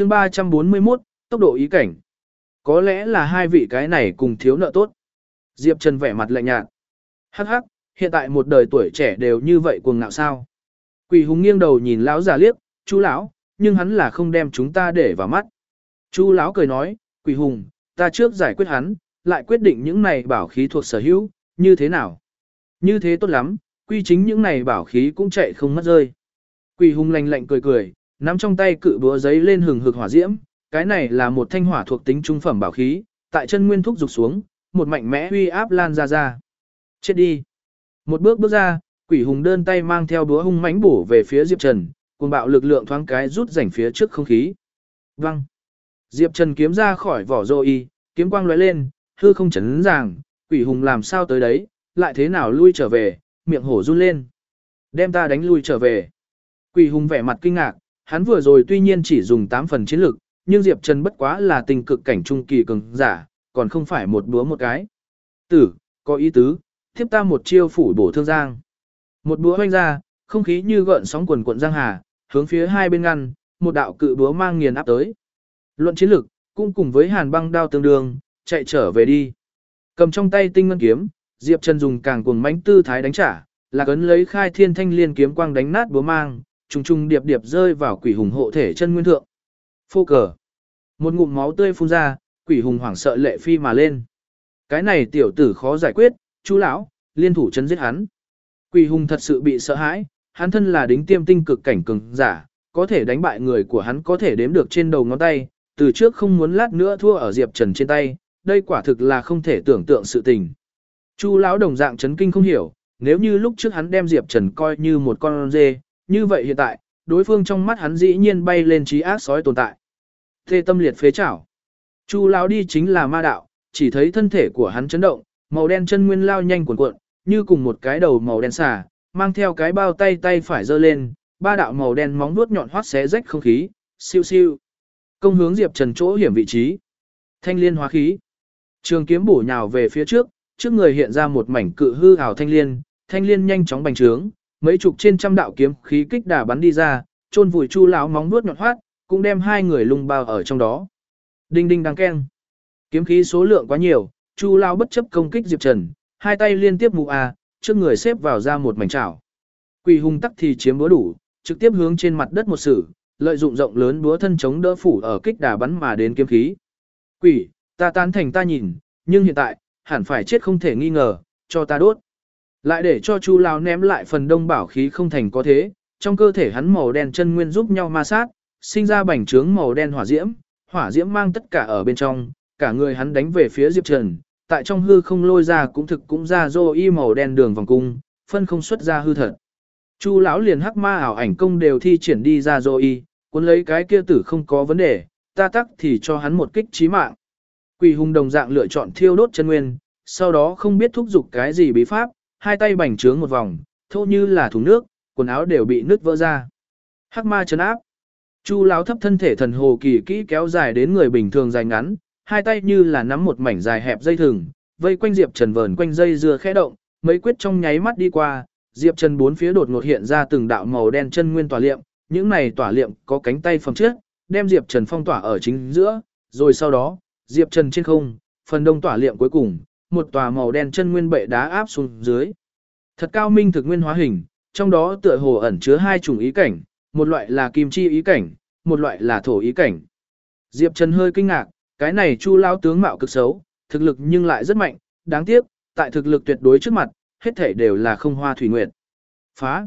chương 341, tốc độ ý cảnh. Có lẽ là hai vị cái này cùng thiếu nợ tốt. Diệp Trần vẻ mặt lạnh nhạt. Hắc hắc, hiện tại một đời tuổi trẻ đều như vậy cuồng ngạo sao. Quỷ hùng nghiêng đầu nhìn lão già liếc, chú lão, nhưng hắn là không đem chúng ta để vào mắt. chú lão cười nói, quỷ hùng, ta trước giải quyết hắn, lại quyết định những này bảo khí thuộc sở hữu, như thế nào. Như thế tốt lắm, quy chính những này bảo khí cũng chạy không mất rơi. Quỷ hùng lạnh lạnh cười cười, nắm trong tay cự búa giấy lên hừng hực hỏa diễm, cái này là một thanh hỏa thuộc tính trung phẩm bảo khí, tại chân nguyên thúc dục xuống, một mạnh mẽ uy áp lan ra ra. Chết đi. Một bước bước ra, quỷ hùng đơn tay mang theo búa hung mãnh bổ về phía Diệp Trần, cùng bạo lực lượng thoáng cái rút rảnh phía trước không khí. Văng. Diệp Trần kiếm ra khỏi vỏ rô y, kiếm quang lóe lên, hư không chấn ràng, quỷ hùng làm sao tới đấy, lại thế nào lui trở về, miệng hổ run lên. Đem ta đánh lui trở về. Quỷ hùng vẻ mặt kinh ngạc, hắn vừa rồi tuy nhiên chỉ dùng 8 phần chiến lực, nhưng Diệp Trần bất quá là tình cực cảnh trung kỳ cường giả, còn không phải một búa một cái. Tử, có ý tứ, tiếp ta một chiêu phủ bổ thương giang. Một búa hoanh ra, không khí như gợn sóng quần quận giang hà, hướng phía hai bên ngăn, một đạo cự búa mang nghiền áp tới. Luận chiến lực, cũng cùng với hàn băng đao tương đương, chạy trở về đi. Cầm trong tay tinh ngân kiếm, Diệp Trần dùng càng cuồng mãnh tư thái đánh trả, là cấn lấy khai thiên thanh liên kiếm quang đánh nát búa mang, trùng trùng điệp điệp rơi vào quỷ hùng hộ thể chân nguyên thượng. Phô cờ. Một ngụm máu tươi phun ra, quỷ hùng hoảng sợ lệ phi mà lên. Cái này tiểu tử khó giải quyết, chú lão, liên thủ chấn giết hắn. Quỷ hùng thật sự bị sợ hãi, hắn thân là đính tiêm tinh cực cảnh cường giả, có thể đánh bại người của hắn có thể đếm được trên đầu ngón tay, từ trước không muốn lát nữa thua ở Diệp Trần trên tay, đây quả thực là không thể tưởng tượng sự tình. Chu lão đồng dạng chấn kinh không hiểu, nếu như lúc trước hắn đem Diệp Trần coi như một con dê, như vậy hiện tại, đối phương trong mắt hắn dĩ nhiên bay lên trí ác sói tồn tại. Thê tâm liệt phế chảo. Chu lão đi chính là ma đạo, chỉ thấy thân thể của hắn chấn động, màu đen chân nguyên lao nhanh cuộn cuộn, như cùng một cái đầu màu đen xà, mang theo cái bao tay tay phải giơ lên, ba đạo màu đen móng vuốt nhọn hoắt xé rách không khí, siêu siêu. Công hướng Diệp Trần chỗ hiểm vị trí. Thanh liên hóa khí. Trường kiếm bổ nhào về phía trước, trước người hiện ra một mảnh cự hư ảo thanh liên, thanh liên nhanh chóng bành trướng, mấy chục trên trăm đạo kiếm khí kích đà bắn đi ra, chôn vùi Chu lão móng nuốt nhọn hoắt, cũng đem hai người lung bao ở trong đó. Đinh đinh đang keng. Kiếm khí số lượng quá nhiều, Chu lão bất chấp công kích Diệp Trần, hai tay liên tiếp mù a, trước người xếp vào ra một mảnh chảo. Quỷ hung tắc thì chiếm búa đủ, trực tiếp hướng trên mặt đất một sử, lợi dụng rộng lớn búa thân chống đỡ phủ ở kích đà bắn mà đến kiếm khí. Quỷ, ta tán thành ta nhìn, nhưng hiện tại, hẳn phải chết không thể nghi ngờ, cho ta đốt. Lại để cho Chu Lao ném lại phần đông bảo khí không thành có thế, trong cơ thể hắn màu đen chân nguyên giúp nhau ma sát, sinh ra bành trướng màu đen hỏa diễm, hỏa diễm mang tất cả ở bên trong, cả người hắn đánh về phía Diệp Trần, tại trong hư không lôi ra cũng thực cũng ra rô y màu đen đường vòng cung, phân không xuất ra hư thật. Chu lão liền hắc ma ảo ảnh công đều thi triển đi ra rô y, cuốn lấy cái kia tử không có vấn đề, ta tắc thì cho hắn một kích chí mạng. Quỷ hùng đồng dạng lựa chọn thiêu đốt chân nguyên, sau đó không biết thúc giục cái gì bí pháp, hai tay bành trướng một vòng, thô như là thùng nước, quần áo đều bị nứt vỡ ra. Hắc ma chấn áp. Chu lão thấp thân thể thần hồ kỳ kỹ kéo dài đến người bình thường dài ngắn, hai tay như là nắm một mảnh dài hẹp dây thừng, vây quanh Diệp Trần vờn quanh dây dưa khẽ động, mấy quyết trong nháy mắt đi qua, Diệp Trần bốn phía đột ngột hiện ra từng đạo màu đen chân nguyên tỏa liệm, những này tỏa liệm có cánh tay phòng trước, đem Diệp Trần phong tỏa ở chính giữa, rồi sau đó, Diệp Trần trên không, phần đông tỏa liệm cuối cùng, một tòa màu đen chân nguyên bệ đá áp xuống dưới. Thật cao minh thực nguyên hóa hình, trong đó tựa hồ ẩn chứa hai chủng ý cảnh, một loại là kim chi ý cảnh, một loại là thổ ý cảnh. Diệp Trần hơi kinh ngạc, cái này Chu lão tướng mạo cực xấu, thực lực nhưng lại rất mạnh, đáng tiếc, tại thực lực tuyệt đối trước mặt, hết thể đều là không hoa thủy nguyệt. Phá!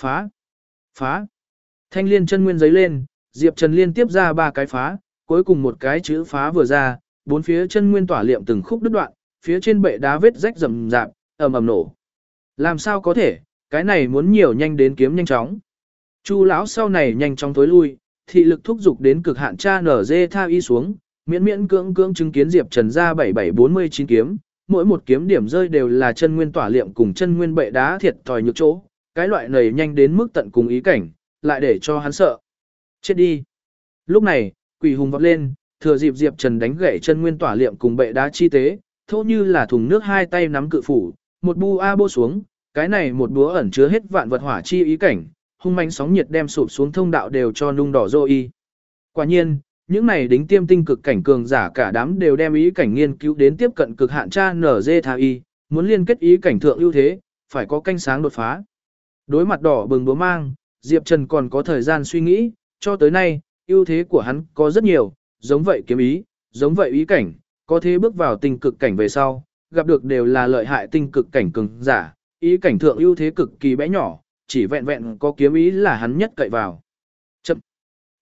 Phá! Phá! Thanh liên chân nguyên giấy lên, Diệp Trần liên tiếp ra ba cái phá, cuối cùng một cái chữ phá vừa ra, bốn phía chân nguyên tỏa liệm từng khúc đứt đoạn, phía trên bệ đá vết rách rầm rạp, ầm ầm nổ. Làm sao có thể, cái này muốn nhiều nhanh đến kiếm nhanh chóng. Chu lão sau này nhanh chóng tối lui, thị lực thúc dục đến cực hạn cha nở dê tha y xuống, miễn miễn cưỡng cưỡng chứng kiến Diệp Trần ra 7749 kiếm, mỗi một kiếm điểm rơi đều là chân nguyên tỏa liệm cùng chân nguyên bệ đá thiệt thòi nhược chỗ, cái loại này nhanh đến mức tận cùng ý cảnh, lại để cho hắn sợ. Chết đi. Lúc này, quỷ hùng vọt lên, thừa dịp Diệp Trần đánh gãy chân nguyên tỏa liệm cùng bệ đá chi tế, thô như là thùng nước hai tay nắm cự phủ, một bu a bô xuống, cái này một búa ẩn chứa hết vạn vật hỏa chi ý cảnh, hung manh sóng nhiệt đem sụp xuống thông đạo đều cho nung đỏ rô y. Quả nhiên, những này đính tiêm tinh cực cảnh cường giả cả đám đều đem ý cảnh nghiên cứu đến tiếp cận cực hạn tra nở dê tha y, muốn liên kết ý cảnh thượng ưu thế, phải có canh sáng đột phá. Đối mặt đỏ bừng búa mang, Diệp Trần còn có thời gian suy nghĩ, cho tới nay, ưu thế của hắn có rất nhiều, giống vậy kiếm ý, giống vậy ý cảnh, có thế bước vào tinh cực cảnh về sau, gặp được đều là lợi hại tinh cực cảnh cường giả, ý cảnh thượng ưu thế cực kỳ bé nhỏ, chỉ vẹn vẹn có kiếm ý là hắn nhất cậy vào. Chậm.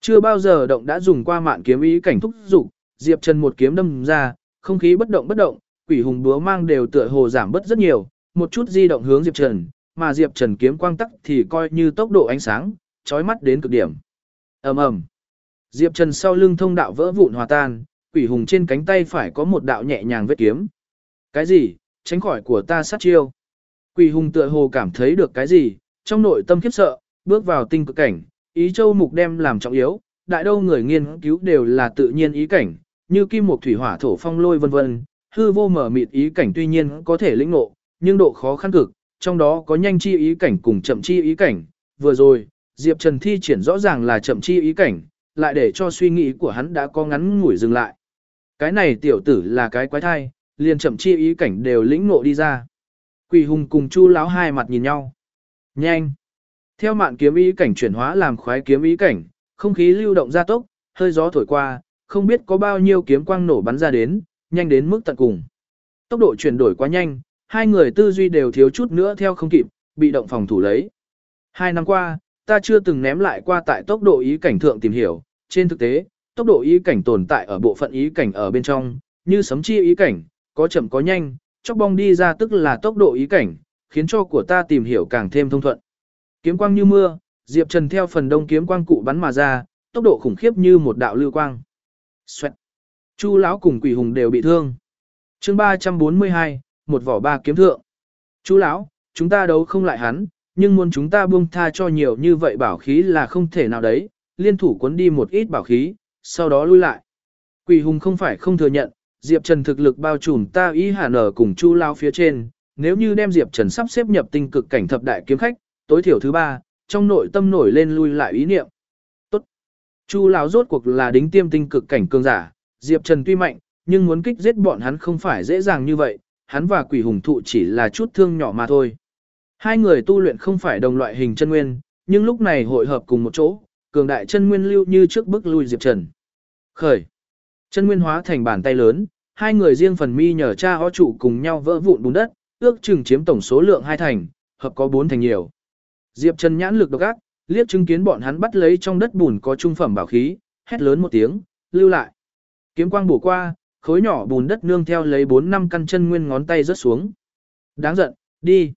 Chưa bao giờ động đã dùng qua mạn kiếm ý cảnh thúc dục, Diệp Trần một kiếm đâm ra, không khí bất động bất động, quỷ hùng búa mang đều tựa hồ giảm bớt rất nhiều, một chút di động hướng Diệp Trần, mà Diệp Trần kiếm quang tắc thì coi như tốc độ ánh sáng, chói mắt đến cực điểm. Ầm ầm. Diệp Trần sau lưng thông đạo vỡ vụn hòa tan, quỷ hùng trên cánh tay phải có một đạo nhẹ nhàng vết kiếm. Cái gì? Tránh khỏi của ta sát chiêu. Quỷ hùng tựa hồ cảm thấy được cái gì, trong nội tâm khiếp sợ, bước vào tinh cực cảnh, ý châu mục đem làm trọng yếu, đại đâu người nghiên cứu đều là tự nhiên ý cảnh, như kim mục thủy hỏa thổ phong lôi vân vân, hư vô mở mịt ý cảnh tuy nhiên có thể lĩnh ngộ, nhưng độ khó khăn cực, trong đó có nhanh chi ý cảnh cùng chậm chi ý cảnh, vừa rồi, Diệp Trần thi triển rõ ràng là chậm chi ý cảnh, lại để cho suy nghĩ của hắn đã có ngắn ngủi dừng lại. Cái này tiểu tử là cái quái thai, liền chậm chi ý cảnh đều lĩnh ngộ đi ra. Quỷ hùng cùng chu láo hai mặt nhìn nhau. Nhanh! Theo mạn kiếm ý cảnh chuyển hóa làm khoái kiếm ý cảnh, không khí lưu động gia tốc, hơi gió thổi qua, không biết có bao nhiêu kiếm quang nổ bắn ra đến, nhanh đến mức tận cùng. Tốc độ chuyển đổi quá nhanh, hai người tư duy đều thiếu chút nữa theo không kịp, bị động phòng thủ lấy. Hai năm qua, ta chưa từng ném lại qua tại tốc độ ý cảnh thượng tìm hiểu, trên thực tế, tốc độ ý cảnh tồn tại ở bộ phận ý cảnh ở bên trong, như sấm chi ý cảnh, có chậm có nhanh, chóc bong đi ra tức là tốc độ ý cảnh, khiến cho của ta tìm hiểu càng thêm thông thuận. Kiếm quang như mưa, Diệp Trần theo phần đông kiếm quang cụ bắn mà ra, tốc độ khủng khiếp như một đạo lưu quang. Xoẹt. Chu lão cùng Quỷ Hùng đều bị thương. Chương 342, một vỏ ba kiếm thượng. Chu lão, chúng ta đấu không lại hắn, nhưng muốn chúng ta buông tha cho nhiều như vậy bảo khí là không thể nào đấy, liên thủ cuốn đi một ít bảo khí, sau đó lui lại. Quỷ Hùng không phải không thừa nhận, Diệp Trần thực lực bao trùm ta ý hà nở cùng Chu lao phía trên, nếu như đem Diệp Trần sắp xếp nhập tinh cực cảnh thập đại kiếm khách, tối thiểu thứ ba, trong nội tâm nổi lên lui lại ý niệm. Tốt. Chu lão rốt cuộc là đính tiêm tinh cực cảnh cường giả, Diệp Trần tuy mạnh, nhưng muốn kích giết bọn hắn không phải dễ dàng như vậy, hắn và quỷ hùng thụ chỉ là chút thương nhỏ mà thôi. Hai người tu luyện không phải đồng loại hình chân nguyên, nhưng lúc này hội hợp cùng một chỗ, cường đại chân nguyên lưu như trước bức lui Diệp Trần. Khởi. Chân nguyên hóa thành bàn tay lớn, hai người riêng phần mi nhờ cha ho chủ cùng nhau vỡ vụn bùn đất, ước chừng chiếm tổng số lượng hai thành, hợp có bốn thành nhiều. Diệp Trần nhãn lực độc ác, liếc chứng kiến bọn hắn bắt lấy trong đất bùn có trung phẩm bảo khí, hét lớn một tiếng, lưu lại. Kiếm quang bổ qua, khối nhỏ bùn đất nương theo lấy 4 năm căn chân nguyên ngón tay rớt xuống. Đáng giận, đi.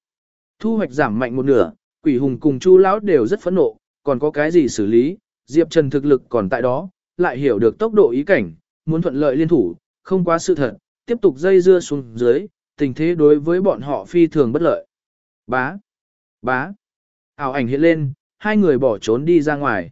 Thu hoạch giảm mạnh một nửa, quỷ hùng cùng chu lão đều rất phẫn nộ, còn có cái gì xử lý, Diệp Trần thực lực còn tại đó, lại hiểu được tốc độ ý cảnh, muốn thuận lợi liên thủ, không quá sự thật, tiếp tục dây dưa xuống dưới, tình thế đối với bọn họ phi thường bất lợi. Bá, bá, ảo ảnh hiện lên, hai người bỏ trốn đi ra ngoài.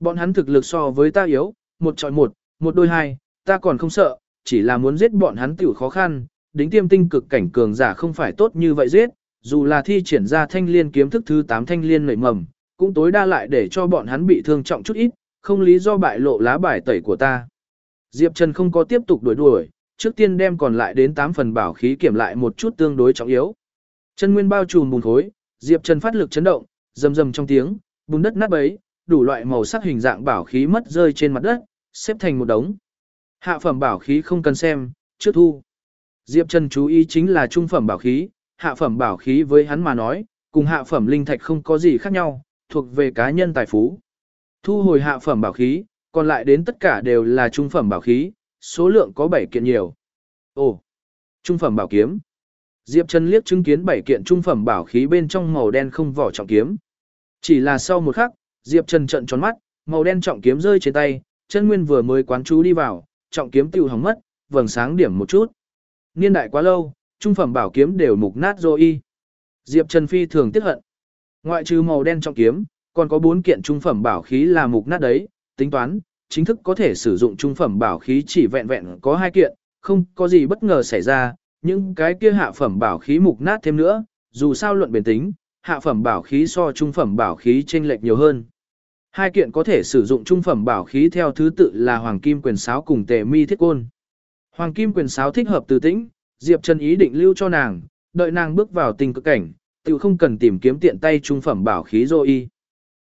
Bọn hắn thực lực so với ta yếu, một chọi một, một đôi hai, ta còn không sợ, chỉ là muốn giết bọn hắn tiểu khó khăn, đính tiêm tinh cực cảnh cường giả không phải tốt như vậy giết, dù là thi triển ra thanh liên kiếm thức thứ 8 thanh liên nảy mầm, cũng tối đa lại để cho bọn hắn bị thương trọng chút ít, không lý do bại lộ lá bài tẩy của ta. Diệp Trần không có tiếp tục đuổi đuổi, trước tiên đem còn lại đến 8 phần bảo khí kiểm lại một chút tương đối trọng yếu. Chân nguyên bao trùm bùn khối, Diệp Trần phát lực chấn động, rầm rầm trong tiếng, bùn đất nát bấy, đủ loại màu sắc hình dạng bảo khí mất rơi trên mặt đất, xếp thành một đống. Hạ phẩm bảo khí không cần xem, trước thu. Diệp Trần chú ý chính là trung phẩm bảo khí, hạ phẩm bảo khí với hắn mà nói, cùng hạ phẩm linh thạch không có gì khác nhau, thuộc về cá nhân tài phú. Thu hồi hạ phẩm bảo khí, còn lại đến tất cả đều là trung phẩm bảo khí, số lượng có 7 kiện nhiều. Ồ, trung phẩm bảo kiếm. Diệp Trần liếc chứng kiến 7 kiện trung phẩm bảo khí bên trong màu đen không vỏ trọng kiếm. Chỉ là sau một khắc, Diệp Trần trợn tròn mắt, màu đen trọng kiếm rơi trên tay, chân nguyên vừa mới quán chú đi vào, trọng kiếm tiêu hỏng mất, vầng sáng điểm một chút. Niên đại quá lâu, trung phẩm bảo kiếm đều mục nát rồi y. Diệp Trần Phi thường tiếc hận. Ngoại trừ màu đen trong kiếm, còn có bốn kiện trung phẩm bảo khí là mục nát đấy, tính toán, chính thức có thể sử dụng trung phẩm bảo khí chỉ vẹn vẹn có hai kiện, không có gì bất ngờ xảy ra, những cái kia hạ phẩm bảo khí mục nát thêm nữa, dù sao luận bền tính, hạ phẩm bảo khí so trung phẩm bảo khí chênh lệch nhiều hơn. Hai kiện có thể sử dụng trung phẩm bảo khí theo thứ tự là Hoàng Kim Quyền Sáo cùng Tề Mi Thiết Côn. Hoàng Kim Quyền Sáo thích hợp từ tĩnh, Diệp Trần ý định lưu cho nàng, đợi nàng bước vào tình cực cảnh, tự không cần tìm kiếm tiện tay trung phẩm bảo khí dô y.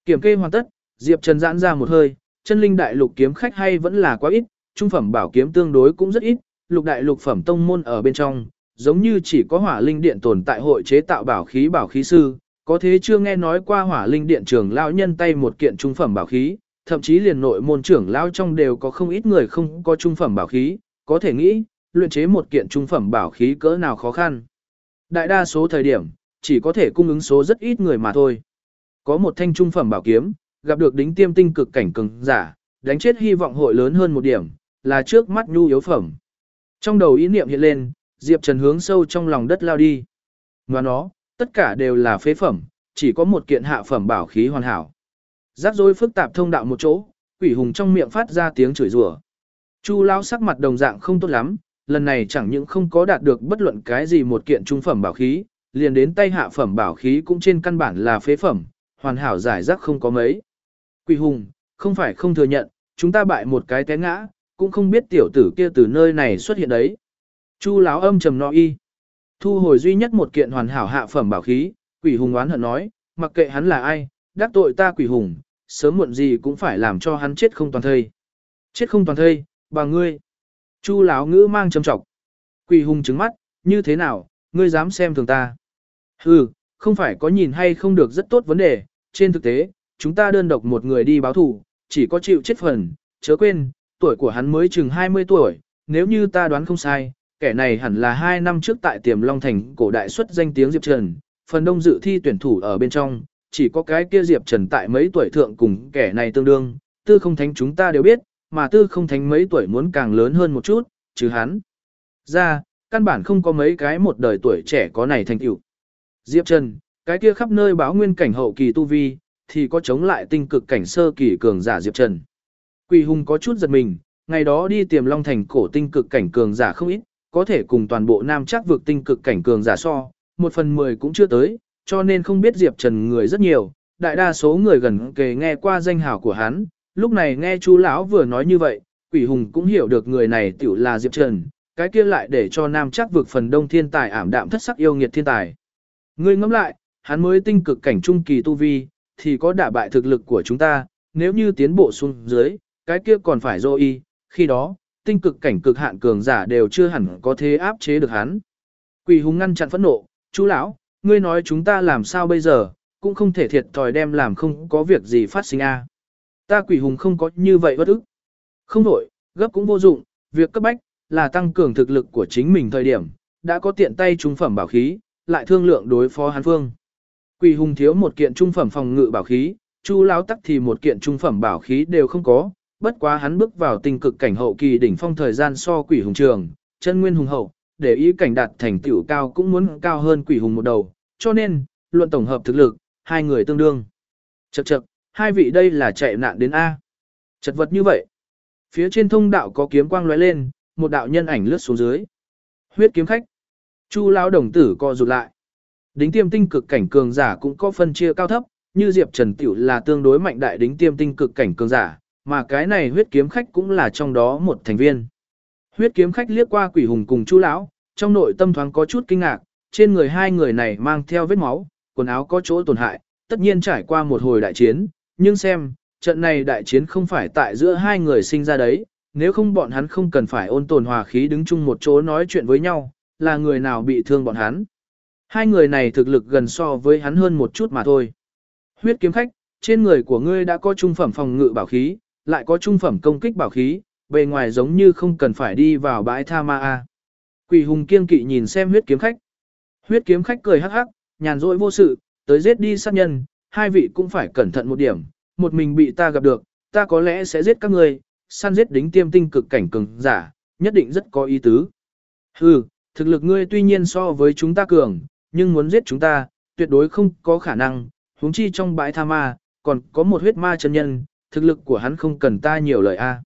Kiểm kê hoàn tất, Diệp Trần giãn ra một hơi, chân linh đại lục kiếm khách hay vẫn là quá ít, trung phẩm bảo kiếm tương đối cũng rất ít, lục đại lục phẩm tông môn ở bên trong, giống như chỉ có hỏa linh điện tồn tại hội chế tạo bảo khí bảo khí sư, có thế chưa nghe nói qua hỏa linh điện trưởng lão nhân tay một kiện trung phẩm bảo khí, thậm chí liền nội môn trưởng lão trong đều có không ít người không có trung phẩm bảo khí, có thể nghĩ, luyện chế một kiện trung phẩm bảo khí cỡ nào khó khăn. Đại đa số thời điểm, chỉ có thể cung ứng số rất ít người mà thôi. Có một thanh trung phẩm bảo kiếm, gặp được đính tiêm tinh cực cảnh cường giả, đánh chết hy vọng hội lớn hơn một điểm, là trước mắt nhu yếu phẩm. Trong đầu ý niệm hiện lên, Diệp Trần hướng sâu trong lòng đất lao đi. Ngoài nó, tất cả đều là phế phẩm, chỉ có một kiện hạ phẩm bảo khí hoàn hảo. Rắc rối phức tạp thông đạo một chỗ, quỷ hùng trong miệng phát ra tiếng chửi rủa. Chu lão sắc mặt đồng dạng không tốt lắm, lần này chẳng những không có đạt được bất luận cái gì một kiện trung phẩm bảo khí, liền đến tay hạ phẩm bảo khí cũng trên căn bản là phế phẩm, hoàn hảo giải rác không có mấy. Quỷ hùng, không phải không thừa nhận, chúng ta bại một cái té ngã, cũng không biết tiểu tử kia từ nơi này xuất hiện đấy. Chu láo âm trầm nói y. Thu hồi duy nhất một kiện hoàn hảo hạ phẩm bảo khí, quỷ hùng oán hận nói, mặc kệ hắn là ai, đắc tội ta quỷ hùng, sớm muộn gì cũng phải làm cho hắn chết không toàn thây. Chết không toàn thây, bà ngươi. Chu láo ngữ mang châm trọng. Quỷ hùng trứng mắt, như thế nào, ngươi dám xem thường ta. Hừ, không phải có nhìn hay không được rất tốt vấn đề, trên thực tế, chúng ta đơn độc một người đi báo thù, chỉ có chịu chết phần, chớ quên, tuổi của hắn mới chừng 20 tuổi, nếu như ta đoán không sai, kẻ này hẳn là 2 năm trước tại tiềm Long Thành cổ đại xuất danh tiếng Diệp Trần, phần đông dự thi tuyển thủ ở bên trong, chỉ có cái kia Diệp Trần tại mấy tuổi thượng cùng kẻ này tương đương, tư không thánh chúng ta đều biết, mà tư không thánh mấy tuổi muốn càng lớn hơn một chút, chứ hắn. Ra, căn bản không có mấy cái một đời tuổi trẻ có này thành tựu. Diệp Trần, cái kia khắp nơi báo nguyên cảnh hậu kỳ tu vi, thì có chống lại tinh cực cảnh sơ kỳ cường giả Diệp Trần. Quỷ hùng có chút giật mình, ngày đó đi tiềm long thành cổ tinh cực cảnh cường giả không ít, có thể cùng toàn bộ nam chắc vực tinh cực cảnh cường giả so, một phần mười cũng chưa tới, cho nên không biết Diệp Trần người rất nhiều, đại đa số người gần kề nghe qua danh hào của hắn, lúc này nghe chú lão vừa nói như vậy, quỷ hùng cũng hiểu được người này tiểu là Diệp Trần, cái kia lại để cho nam chắc vực phần đông thiên tài ảm đạm thất sắc yêu nghiệt thiên tài. Ngươi ngẫm lại, hắn mới tinh cực cảnh trung kỳ tu vi, thì có đả bại thực lực của chúng ta, nếu như tiến bộ xuống dưới, cái kia còn phải dô y, khi đó, tinh cực cảnh cực hạn cường giả đều chưa hẳn có thế áp chế được hắn. Quỷ hùng ngăn chặn phẫn nộ, chú lão, ngươi nói chúng ta làm sao bây giờ, cũng không thể thiệt thòi đem làm không có việc gì phát sinh a. Ta quỷ hùng không có như vậy bất ức. Không đổi, gấp cũng vô dụng, việc cấp bách là tăng cường thực lực của chính mình thời điểm, đã có tiện tay trung phẩm bảo khí, lại thương lượng đối phó hắn phương. Quỷ hùng thiếu một kiện trung phẩm phòng ngự bảo khí, chu lão tắc thì một kiện trung phẩm bảo khí đều không có, bất quá hắn bước vào tình cực cảnh hậu kỳ đỉnh phong thời gian so quỷ hùng trường, chân nguyên hùng hậu, để ý cảnh đạt thành tựu cao cũng muốn cao hơn quỷ hùng một đầu, cho nên, luận tổng hợp thực lực, hai người tương đương. Chậc chậc, hai vị đây là chạy nạn đến A. Chật vật như vậy. Phía trên thông đạo có kiếm quang lóe lên, một đạo nhân ảnh lướt xuống dưới. Huyết kiếm khách. Chu lão đồng tử co rụt lại. Đính tiêm tinh cực cảnh cường giả cũng có phân chia cao thấp, như Diệp Trần Tiểu là tương đối mạnh đại đính tiêm tinh cực cảnh cường giả, mà cái này huyết kiếm khách cũng là trong đó một thành viên. Huyết kiếm khách liếc qua quỷ hùng cùng chu lão, trong nội tâm thoáng có chút kinh ngạc, trên người hai người này mang theo vết máu, quần áo có chỗ tổn hại, tất nhiên trải qua một hồi đại chiến, nhưng xem, trận này đại chiến không phải tại giữa hai người sinh ra đấy, nếu không bọn hắn không cần phải ôn tồn hòa khí đứng chung một chỗ nói chuyện với nhau, là người nào bị thương bọn hắn. Hai người này thực lực gần so với hắn hơn một chút mà thôi. Huyết kiếm khách, trên người của ngươi đã có trung phẩm phòng ngự bảo khí, lại có trung phẩm công kích bảo khí, bề ngoài giống như không cần phải đi vào bãi tha ma a. Quỷ hùng kiên kỵ nhìn xem huyết kiếm khách. Huyết kiếm khách cười hắc hắc, nhàn rỗi vô sự, tới giết đi sát nhân, hai vị cũng phải cẩn thận một điểm, một mình bị ta gặp được, ta có lẽ sẽ giết các ngươi, săn giết đính tiêm tinh cực cảnh cường giả, nhất định rất có ý tứ. Hừ, thực lực ngươi tuy nhiên so với chúng ta cường, nhưng muốn giết chúng ta, tuyệt đối không có khả năng, huống chi trong bãi tha ma, còn có một huyết ma chân nhân, thực lực của hắn không cần ta nhiều lời a.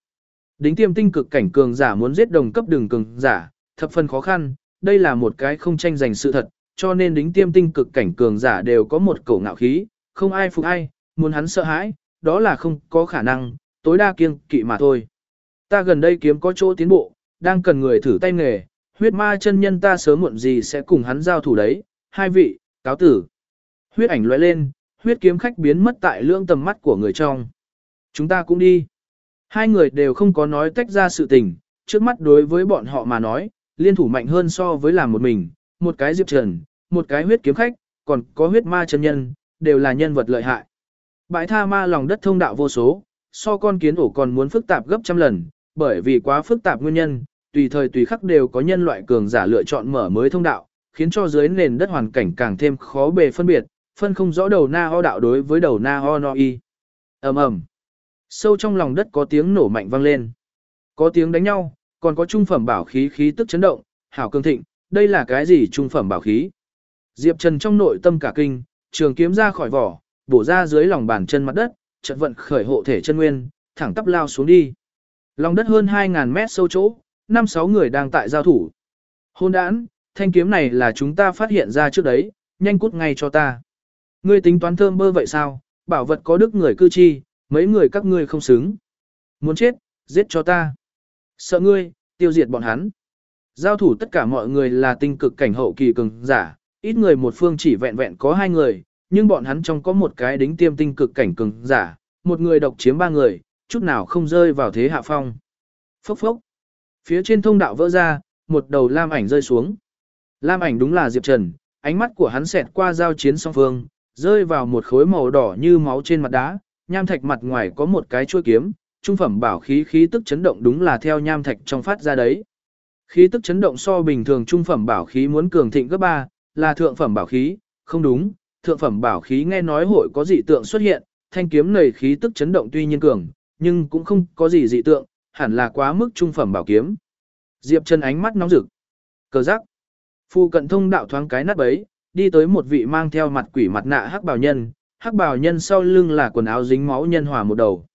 Đính tiêm tinh cực cảnh cường giả muốn giết đồng cấp đường cường giả, thập phần khó khăn, đây là một cái không tranh giành sự thật, cho nên đính tiêm tinh cực cảnh cường giả đều có một cổ ngạo khí, không ai phục ai, muốn hắn sợ hãi, đó là không có khả năng, tối đa kiêng kỵ mà thôi. Ta gần đây kiếm có chỗ tiến bộ, đang cần người thử tay nghề, huyết ma chân nhân ta sớm muộn gì sẽ cùng hắn giao thủ đấy, hai vị, cáo tử. Huyết ảnh lóe lên, huyết kiếm khách biến mất tại lưỡng tầm mắt của người trong. Chúng ta cũng đi. Hai người đều không có nói tách ra sự tình, trước mắt đối với bọn họ mà nói, liên thủ mạnh hơn so với làm một mình, một cái diệp trần, một cái huyết kiếm khách, còn có huyết ma chân nhân, đều là nhân vật lợi hại. Bãi tha ma lòng đất thông đạo vô số, so con kiến ổ còn muốn phức tạp gấp trăm lần, bởi vì quá phức tạp nguyên nhân, tùy thời tùy khắc đều có nhân loại cường giả lựa chọn mở mới thông đạo, khiến cho dưới nền đất hoàn cảnh càng thêm khó bề phân biệt, phân không rõ đầu na ho đạo đối với đầu na ho no y. ầm ầm, Sâu trong lòng đất có tiếng nổ mạnh vang lên. Có tiếng đánh nhau, còn có trung phẩm bảo khí khí tức chấn động, hảo cường thịnh, đây là cái gì trung phẩm bảo khí? Diệp Trần trong nội tâm cả kinh, trường kiếm ra khỏi vỏ, bổ ra dưới lòng bàn chân mặt đất, chợt vận khởi hộ thể chân nguyên, thẳng tắp lao xuống đi. Lòng đất hơn 2000 mét sâu chỗ, năm sáu người đang tại giao thủ. Hôn đản, thanh kiếm này là chúng ta phát hiện ra trước đấy, nhanh cút ngay cho ta. Ngươi tính toán thơm bơ vậy sao, bảo vật có đức người cư chi, mấy người các ngươi không xứng. Muốn chết, giết cho ta. Sợ ngươi, tiêu diệt bọn hắn. Giao thủ tất cả mọi người là tinh cực cảnh hậu kỳ cường giả, ít người một phương chỉ vẹn vẹn có hai người, nhưng bọn hắn trong có một cái đính tiêm tinh cực cảnh cường giả, một người độc chiếm ba người, chút nào không rơi vào thế hạ phong. Phốc phốc. Phía trên thông đạo vỡ ra, một đầu lam ảnh rơi xuống. Lam ảnh đúng là Diệp Trần, ánh mắt của hắn xẹt qua giao chiến song phương, rơi vào một khối màu đỏ như máu trên mặt đá, nham thạch mặt ngoài có một cái chuôi kiếm, trung phẩm bảo khí khí tức chấn động đúng là theo nham thạch trong phát ra đấy. Khí tức chấn động so bình thường trung phẩm bảo khí muốn cường thịnh gấp 3, là thượng phẩm bảo khí, không đúng, thượng phẩm bảo khí nghe nói hội có dị tượng xuất hiện, thanh kiếm này khí tức chấn động tuy nhiên cường, nhưng cũng không có gì dị tượng, hẳn là quá mức trung phẩm bảo kiếm. Diệp Trần ánh mắt nóng rực. Cờ giác. Phu cận thông đạo thoáng cái nát bấy, đi tới một vị mang theo mặt quỷ mặt nạ hắc bào nhân, hắc bào nhân sau lưng là quần áo dính máu nhân hòa một đầu.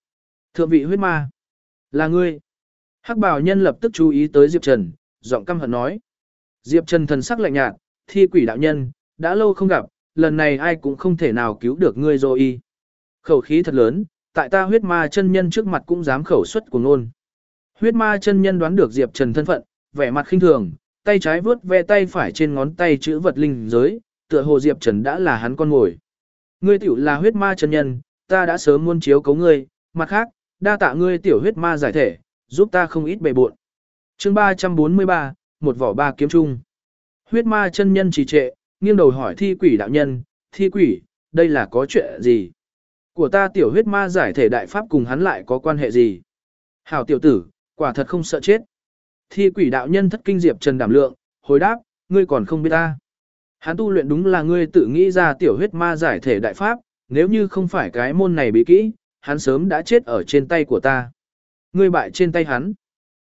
Thượng vị huyết ma. Là ngươi. Hắc bào nhân lập tức chú ý tới Diệp Trần, giọng căm hận nói. Diệp Trần thần sắc lạnh nhạt, thi quỷ đạo nhân, đã lâu không gặp, lần này ai cũng không thể nào cứu được ngươi rồi. Khẩu khí thật lớn, tại ta huyết ma chân nhân trước mặt cũng dám khẩu xuất của ngôn. Huyết ma chân nhân đoán được Diệp Trần thân phận, vẻ mặt khinh thường, tay trái vướt ve tay phải trên ngón tay chữ vật linh giới, tựa hồ Diệp Trần đã là hắn con ngồi. Ngươi tiểu là huyết ma chân nhân, ta đã sớm muốn chiếu cấu ngươi, mặt khác, đa tạ ngươi tiểu huyết ma giải thể, giúp ta không ít bề buộn. Chương 343, một vỏ ba kiếm chung. Huyết ma chân nhân trì trệ, nghiêng đầu hỏi thi quỷ đạo nhân, thi quỷ, đây là có chuyện gì? Của ta tiểu huyết ma giải thể đại pháp cùng hắn lại có quan hệ gì? Hảo tiểu tử, quả thật không sợ chết. Thi quỷ đạo nhân thất kinh diệp trần đảm lượng, hồi đáp, ngươi còn không biết ta. Hắn tu luyện đúng là ngươi tự nghĩ ra tiểu huyết ma giải thể đại pháp, nếu như không phải cái môn này bị kỹ, hắn sớm đã chết ở trên tay của ta. Ngươi bại trên tay hắn.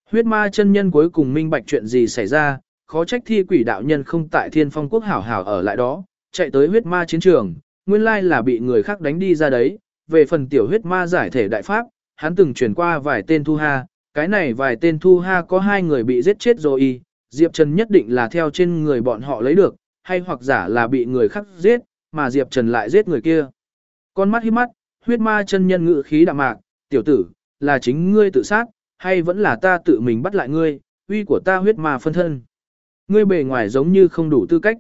Huyết ma chân nhân cuối cùng minh bạch chuyện gì xảy ra, khó trách thi quỷ đạo nhân không tại thiên phong quốc hảo hảo ở lại đó, chạy tới huyết ma chiến trường, nguyên lai là bị người khác đánh đi ra đấy. Về phần tiểu huyết ma giải thể đại pháp, hắn từng chuyển qua vài tên thu ha, cái này vài tên thu ha có hai người bị giết chết rồi y, Diệp Trần nhất định là theo trên người bọn họ lấy được, hay hoặc giả là bị người khác giết, mà Diệp Trần lại giết người kia. Con mắt hiếp mắt, huyết ma chân nhân ngự khí đạm mạc, tiểu tử, là chính ngươi tự sát, hay vẫn là ta tự mình bắt lại ngươi, uy của ta huyết ma phân thân. Ngươi bề ngoài giống như không đủ tư cách.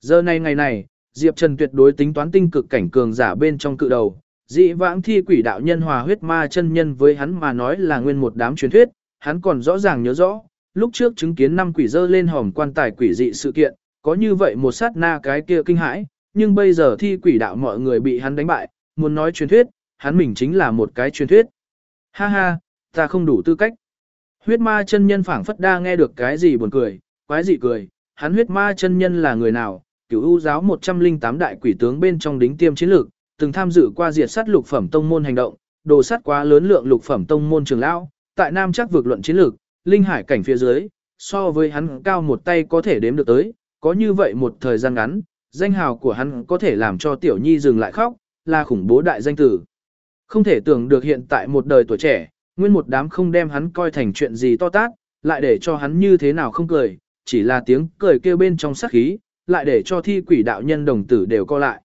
Giờ này ngày này, Diệp Trần tuyệt đối tính toán tinh cực cảnh cường giả bên trong cự đầu. Dị vãng thi quỷ đạo nhân hòa huyết ma chân nhân với hắn mà nói là nguyên một đám truyền thuyết, hắn còn rõ ràng nhớ rõ, lúc trước chứng kiến năm quỷ dơ lên hòm quan tài quỷ dị sự kiện, có như vậy một sát na cái kia kinh hãi, nhưng bây giờ thi quỷ đạo mọi người bị hắn đánh bại, muốn nói truyền thuyết, hắn mình chính là một cái truyền thuyết. Ha ha, ta không đủ tư cách. Huyết ma chân nhân phảng phất đa nghe được cái gì buồn cười, quái dị cười, hắn huyết ma chân nhân là người nào, cửu u giáo 108 đại quỷ tướng bên trong đính tiêm chiến lược, từng tham dự qua diệt sát lục phẩm tông môn hành động, đồ sát quá lớn lượng lục phẩm tông môn trường lão, tại Nam chắc vượt luận chiến lược, linh hải cảnh phía dưới, so với hắn cao một tay có thể đếm được tới, có như vậy một thời gian ngắn, danh hào của hắn có thể làm cho tiểu nhi dừng lại khóc, là khủng bố đại danh tử. Không thể tưởng được hiện tại một đời tuổi trẻ, nguyên một đám không đem hắn coi thành chuyện gì to tát, lại để cho hắn như thế nào không cười, chỉ là tiếng cười kêu bên trong sát khí, lại để cho thi quỷ đạo nhân đồng tử đều co lại.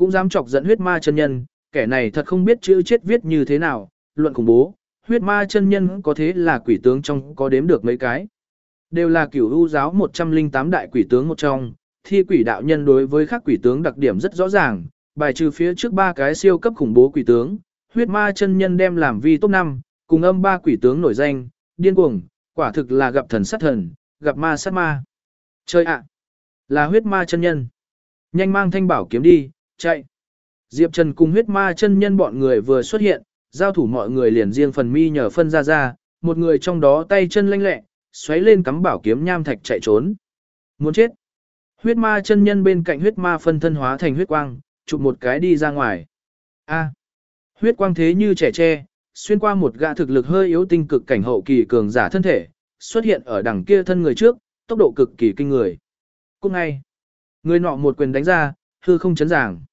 Cũng dám chọc dẫn huyết ma chân nhân, kẻ này thật không biết chữ chết viết như thế nào, luận khủng bố, huyết ma chân nhân có thế là quỷ tướng trong có đếm được mấy cái. Đều là cửu u giáo 108 đại quỷ tướng một trong, thi quỷ đạo nhân đối với các quỷ tướng đặc điểm rất rõ ràng, bài trừ phía trước ba cái siêu cấp khủng bố quỷ tướng, huyết ma chân nhân đem làm vi top 5, cùng âm ba quỷ tướng nổi danh, điên cuồng, quả thực là gặp thần sát thần, gặp ma sát ma. Chơi ạ, là huyết ma chân nhân. Nhanh mang thanh bảo kiếm đi, chạy. Diệp Trần cùng huyết ma chân nhân bọn người vừa xuất hiện, giao thủ mọi người liền riêng phần mi nhờ phân ra ra, một người trong đó tay chân lanh lẹ, xoáy lên cắm bảo kiếm nham thạch chạy trốn. Muốn chết. Huyết ma chân nhân bên cạnh huyết ma phân thân hóa thành huyết quang, chụp một cái đi ra ngoài. A. Huyết quang thế như trẻ tre, xuyên qua một gã thực lực hơi yếu tinh cực cảnh hậu kỳ cường giả thân thể, xuất hiện ở đằng kia thân người trước, tốc độ cực kỳ kinh người. Cũng ngay, người nọ một quyền đánh ra, hư không chấn giảng.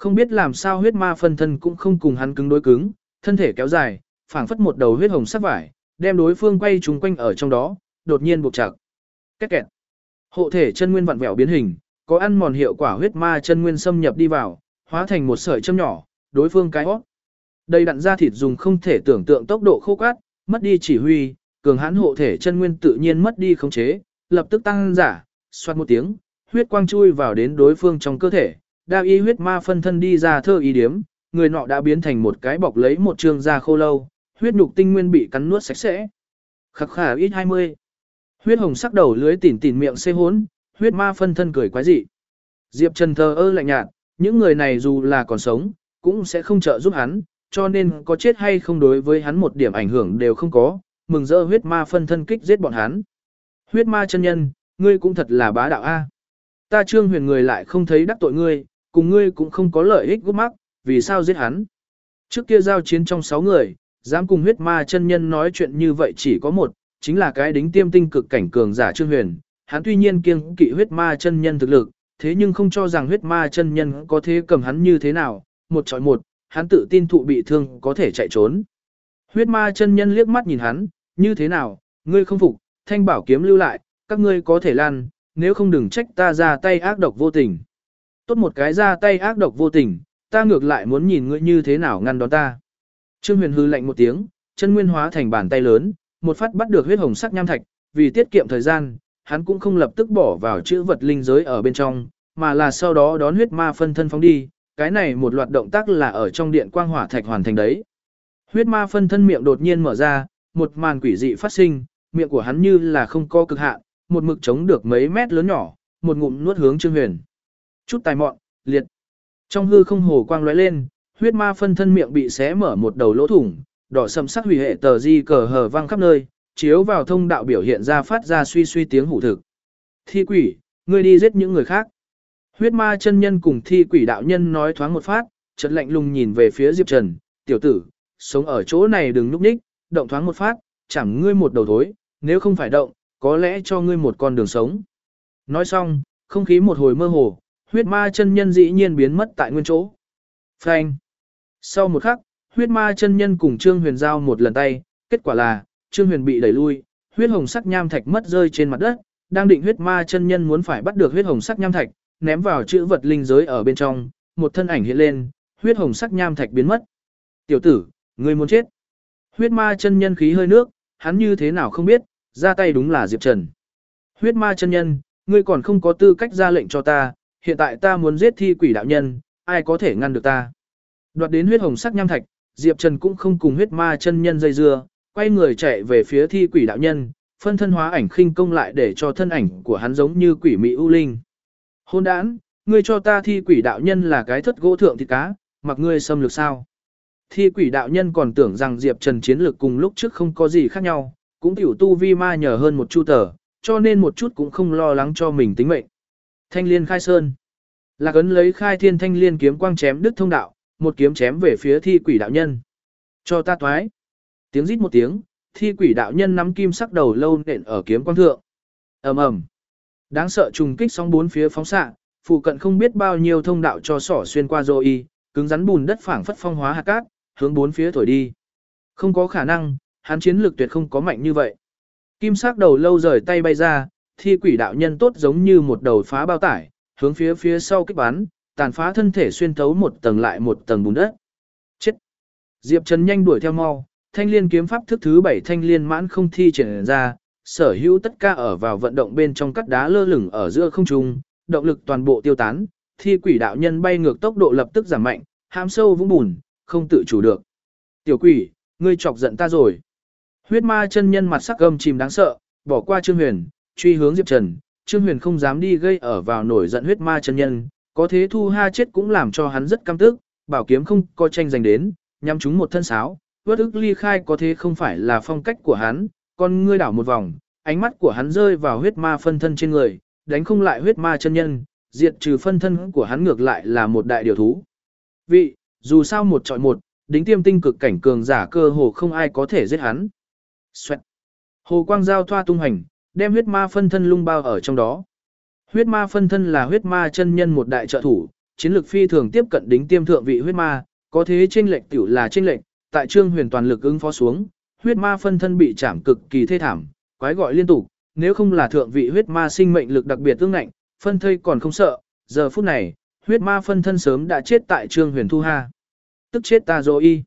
Không biết làm sao huyết ma phân thân cũng không cùng hắn cứng đối cứng, thân thể kéo dài, phảng phất một đầu huyết hồng sắc vải, đem đối phương quay trúng quanh ở trong đó, đột nhiên buộc chặt. Két kẹt. Hộ thể chân nguyên vặn vẹo biến hình, có ăn mòn hiệu quả huyết ma chân nguyên xâm nhập đi vào, hóa thành một sợi châm nhỏ, đối phương cái hót. Đây đặn ra thịt dùng không thể tưởng tượng tốc độ khô quát, mất đi chỉ huy, cường hãn hộ thể chân nguyên tự nhiên mất đi khống chế, lập tức tăng giả, xoát một tiếng, huyết quang chui vào đến đối phương trong cơ thể, đao y huyết ma phân thân đi ra thơ ý điếm, người nọ đã biến thành một cái bọc lấy một trường da khô lâu, huyết nhục tinh nguyên bị cắn nuốt sạch sẽ. Khắc khả ít 20. Huyết hồng sắc đầu lưới tỉn tỉn miệng xê hốn, huyết ma phân thân cười quái dị. Diệp Trần thờ ơ lạnh nhạt, những người này dù là còn sống, cũng sẽ không trợ giúp hắn, cho nên có chết hay không đối với hắn một điểm ảnh hưởng đều không có, mừng rỡ huyết ma phân thân kích giết bọn hắn. Huyết ma chân nhân, ngươi cũng thật là bá đạo a. Ta trương huyền người lại không thấy đắc tội ngươi, cùng ngươi cũng không có lợi ích gút mắc, vì sao giết hắn. Trước kia giao chiến trong sáu người, dám cùng huyết ma chân nhân nói chuyện như vậy chỉ có một, chính là cái đính tiêm tinh cực cảnh cường giả trương huyền. Hắn tuy nhiên kiêng kỵ huyết ma chân nhân thực lực, thế nhưng không cho rằng huyết ma chân nhân có thế cầm hắn như thế nào, một chọi một, hắn tự tin thụ bị thương có thể chạy trốn. Huyết ma chân nhân liếc mắt nhìn hắn, như thế nào, ngươi không phục, thanh bảo kiếm lưu lại, các ngươi có thể lan, nếu không đừng trách ta ra tay ác độc vô tình. Tốt một cái ra tay ác độc vô tình, ta ngược lại muốn nhìn ngươi như thế nào ngăn đón ta. Trương huyền hư lạnh một tiếng, chân nguyên hóa thành bàn tay lớn, một phát bắt được huyết hồng sắc nham thạch, vì tiết kiệm thời gian, hắn cũng không lập tức bỏ vào chữ vật linh giới ở bên trong, mà là sau đó đón huyết ma phân thân phóng đi, cái này một loạt động tác là ở trong điện quang hỏa thạch hoàn thành đấy. Huyết ma phân thân miệng đột nhiên mở ra, một màn quỷ dị phát sinh, miệng của hắn như là không có cực hạn, một mực chống được mấy mét lớn nhỏ, một ngụm nuốt hướng Trương Huyền. Chút tài mọn, liệt. Trong hư không hồ quang lóe lên, huyết ma phân thân miệng bị xé mở một đầu lỗ thủng, đỏ sầm sắc hủy hệ tờ di cờ hờ vang khắp nơi, chiếu vào thông đạo biểu hiện ra phát ra suy suy tiếng hủ thực. Thi quỷ, ngươi đi giết những người khác. Huyết ma chân nhân cùng thi quỷ đạo nhân nói thoáng một phát, chợt lạnh lùng nhìn về phía Diệp Trần, tiểu tử, sống ở chỗ này đừng núp ních, động thoáng một phát, chẳng ngươi một đầu thối, nếu không phải động, có lẽ cho ngươi một con đường sống. Nói xong, không khí một hồi mơ hồ, huyết ma chân nhân dĩ nhiên biến mất tại nguyên chỗ. Phanh. Sau một khắc, huyết ma chân nhân cùng Trương Huyền giao một lần tay, kết quả là, Trương Huyền bị đẩy lui, huyết hồng sắc nham thạch mất rơi trên mặt đất, đang định huyết ma chân nhân muốn phải bắt được huyết hồng sắc nham thạch, ném vào chữ vật linh giới ở bên trong, một thân ảnh hiện lên, huyết hồng sắc nham thạch biến mất. Tiểu tử, ngươi muốn chết. Huyết ma chân nhân khí hơi nước, hắn như thế nào không biết, ra tay đúng là Diệp Trần. Huyết ma chân nhân, ngươi còn không có tư cách ra lệnh cho ta, hiện tại ta muốn giết thi quỷ đạo nhân, ai có thể ngăn được ta. Đoạt đến huyết hồng sắc nham thạch, Diệp Trần cũng không cùng huyết ma chân nhân dây dưa, quay người chạy về phía thi quỷ đạo nhân, phân thân hóa ảnh khinh công lại để cho thân ảnh của hắn giống như quỷ mỹ ưu linh. Hôn đản, ngươi cho ta thi quỷ đạo nhân là cái thất gỗ thượng thịt cá, mặc ngươi xâm lược sao. Thi quỷ đạo nhân còn tưởng rằng Diệp Trần chiến lược cùng lúc trước không có gì khác nhau, cũng tiểu tu vi ma nhờ hơn một chu tờ, cho nên một chút cũng không lo lắng cho mình tính mệnh. Thanh liên khai sơn. Lạc ấn lấy khai thiên thanh liên kiếm quang chém đứt thông đạo, một kiếm chém về phía thi quỷ đạo nhân. Cho ta toái. Tiếng rít một tiếng, thi quỷ đạo nhân nắm kim sắc đầu lâu nện ở kiếm quang thượng. ầm ầm Đáng sợ trùng kích sóng bốn phía phóng xạ, phụ cận không biết bao nhiêu thông đạo cho sỏ xuyên qua rồi y, cứng rắn bùn đất phảng phất phong hóa hạt cát, hướng bốn phía thổi đi. Không có khả năng, hắn chiến lược tuyệt không có mạnh như vậy. Kim sắc đầu lâu rời tay bay ra, thi quỷ đạo nhân tốt giống như một đầu phá bao tải, hướng phía phía sau kích bắn, tàn phá thân thể xuyên thấu một tầng lại một tầng bùn đất. Chết! Diệp Trần nhanh đuổi theo mau, thanh liên kiếm pháp thức thứ 7 thanh liên mãn không thi triển ra, sở hữu tất cả ở vào vận động bên trong cắt đá lơ lửng ở giữa không trung, động lực toàn bộ tiêu tán, thi quỷ đạo nhân bay ngược tốc độ lập tức giảm mạnh, hãm sâu vũng bùn, không tự chủ được. Tiểu quỷ, ngươi chọc giận ta rồi. Huyết ma chân nhân mặt sắc gầm chìm đáng sợ, bỏ qua Trương Huyền, truy hướng Diệp Trần, Trương Huyền không dám đi gây ở vào nổi giận huyết ma chân nhân, có thế thu ha chết cũng làm cho hắn rất căm tức, bảo kiếm không có tranh giành đến, nhắm chúng một thân sáo, vớt ức ly khai có thế không phải là phong cách của hắn, con ngươi đảo một vòng, ánh mắt của hắn rơi vào huyết ma phân thân trên người, đánh không lại huyết ma chân nhân, diệt trừ phân thân của hắn ngược lại là một đại điều thú. Vị, dù sao một trọi một, đính tiêm tinh cực cảnh cường giả cơ hồ không ai có thể giết hắn. Xoẹt. Hồ quang giao thoa tung hành, đem huyết ma phân thân lung bao ở trong đó. Huyết ma phân thân là huyết ma chân nhân một đại trợ thủ, chiến lược phi thường tiếp cận đính tiêm thượng vị huyết ma, có thế chênh lệch tiểu là chênh lệch, tại Trương Huyền toàn lực ứng phó xuống, huyết ma phân thân bị chạm cực kỳ thê thảm, quái gọi liên tục, nếu không là thượng vị huyết ma sinh mệnh lực đặc biệt tương nạnh, phân thây còn không sợ, giờ phút này, huyết ma phân thân sớm đã chết tại Trương Huyền Thu Ha. Tức chết ta rồi y.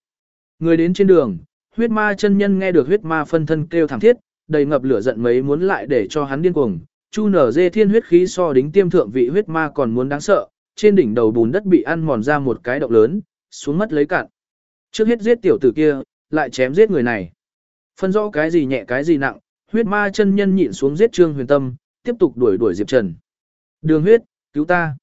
Người đến trên đường, huyết ma chân nhân nghe được huyết ma phân thân kêu thảm thiết, đầy ngập lửa giận mấy muốn lại để cho hắn điên cuồng. Chu nở dê thiên huyết khí so đính tiêm thượng vị huyết ma còn muốn đáng sợ, trên đỉnh đầu bùn đất bị ăn mòn ra một cái động lớn, xuống mất lấy cạn. Trước hết giết tiểu tử kia, lại chém giết người này. Phân rõ cái gì nhẹ cái gì nặng, huyết ma chân nhân nhịn xuống giết Trương Huyền Tâm, tiếp tục đuổi đuổi Diệp Trần. Đường huyết, cứu ta.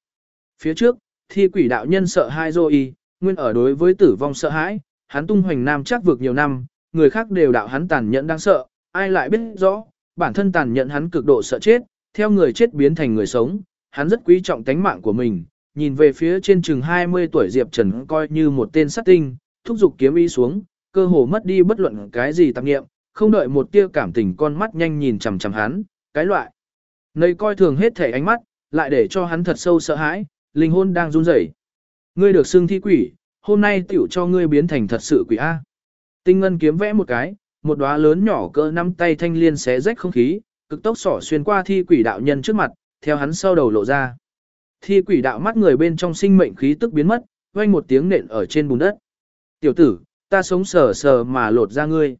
Phía trước, thi quỷ đạo nhân sợ hai dô y, nguyên ở đối với tử vong sợ hãi, hắn tung hoành nam chắc vượt nhiều năm, người khác đều đạo hắn tàn nhẫn đáng sợ, ai lại biết rõ, bản thân tàn nhẫn hắn cực độ sợ chết, theo người chết biến thành người sống, hắn rất quý trọng tánh mạng của mình, nhìn về phía trên chừng 20 tuổi Diệp Trần coi như một tên sát tinh, thúc giục kiếm ý xuống, cơ hồ mất đi bất luận cái gì tạp nghiệm, không đợi một tia cảm tình con mắt nhanh nhìn chằm chằm hắn, cái loại. Nơi coi thường hết thể ánh mắt, lại để cho hắn thật sâu sợ hãi, linh hồn đang run rẩy. Ngươi được xưng thi quỷ, hôm nay tiểu cho ngươi biến thành thật sự quỷ A. Tinh ngân kiếm vẽ một cái, một đóa lớn nhỏ cỡ nắm tay thanh liên xé rách không khí, cực tốc sỏ xuyên qua thi quỷ đạo nhân trước mặt, theo hắn sau đầu lộ ra. Thi quỷ đạo mắt người bên trong sinh mệnh khí tức biến mất, vang một tiếng nện ở trên bùn đất. Tiểu tử, ta sống sờ sờ mà lột ra ngươi.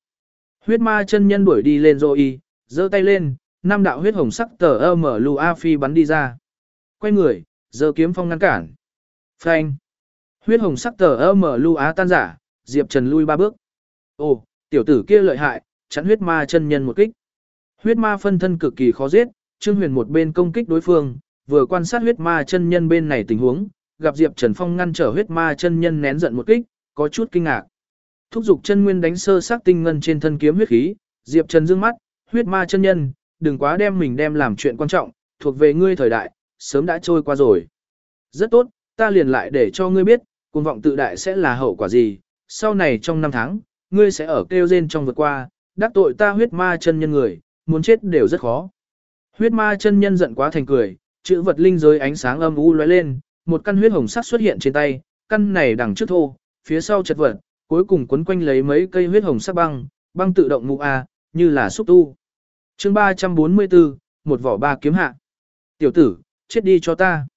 Huyết ma chân nhân đuổi đi lên rồi y, giơ tay lên, năm đạo huyết hồng sắc tờ ơ mở lù A phi bắn đi ra. Quay người, giơ kiếm phong ngăn cản. Phanh. Huyết hồng sắc tờ ơ mở lù á tan giả, Diệp Trần lui ba bước. Ồ, tiểu tử kia lợi hại, chắn huyết ma chân nhân một kích. Huyết ma phân thân cực kỳ khó giết, Trương Huyền một bên công kích đối phương, vừa quan sát huyết ma chân nhân bên này tình huống, gặp Diệp Trần Phong ngăn trở huyết ma chân nhân nén giận một kích, có chút kinh ngạc. Thúc dục chân nguyên đánh sơ sát tinh ngân trên thân kiếm huyết khí, Diệp Trần dương mắt, huyết ma chân nhân, đừng quá đem mình đem làm chuyện quan trọng, thuộc về ngươi thời đại, sớm đã trôi qua rồi. Rất tốt, ta liền lại để cho ngươi biết, cuồng vọng tự đại sẽ là hậu quả gì, sau này trong năm tháng, ngươi sẽ ở kêu rên trong vượt qua, đắc tội ta huyết ma chân nhân người, muốn chết đều rất khó. Huyết ma chân nhân giận quá thành cười, chữ vật linh giới ánh sáng âm u lóe lên, một căn huyết hồng sắc xuất hiện trên tay, căn này đằng trước thô, phía sau chật vật, cuối cùng quấn quanh lấy mấy cây huyết hồng sắc băng, băng tự động mụ a, như là xúc tu. Chương 344, một vỏ ba kiếm hạ. Tiểu tử, chết đi cho ta.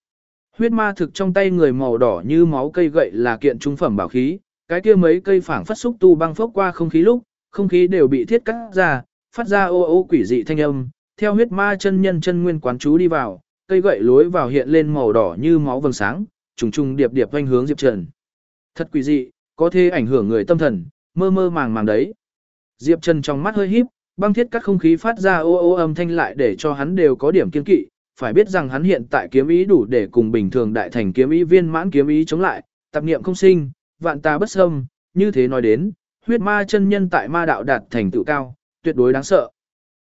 Huyết ma thực trong tay người màu đỏ như máu cây gậy là kiện trung phẩm bảo khí, cái kia mấy cây phảng phất xúc tu băng phốc qua không khí lúc, không khí đều bị thiết cắt ra, phát ra ô ô quỷ dị thanh âm, theo huyết ma chân nhân chân nguyên quán chú đi vào, cây gậy lối vào hiện lên màu đỏ như máu vầng sáng, trùng trùng điệp điệp quanh hướng Diệp Trần. Thật quỷ dị, có thể ảnh hưởng người tâm thần, mơ mơ màng màng đấy. Diệp Trần trong mắt hơi híp, băng thiết cắt không khí phát ra ô ô âm thanh lại để cho hắn đều có điểm kiên kỵ, phải biết rằng hắn hiện tại kiếm ý đủ để cùng bình thường đại thành kiếm ý viên mãn kiếm ý chống lại, tập niệm không sinh, vạn ta bất xâm, như thế nói đến, huyết ma chân nhân tại ma đạo đạt thành tựu cao, tuyệt đối đáng sợ.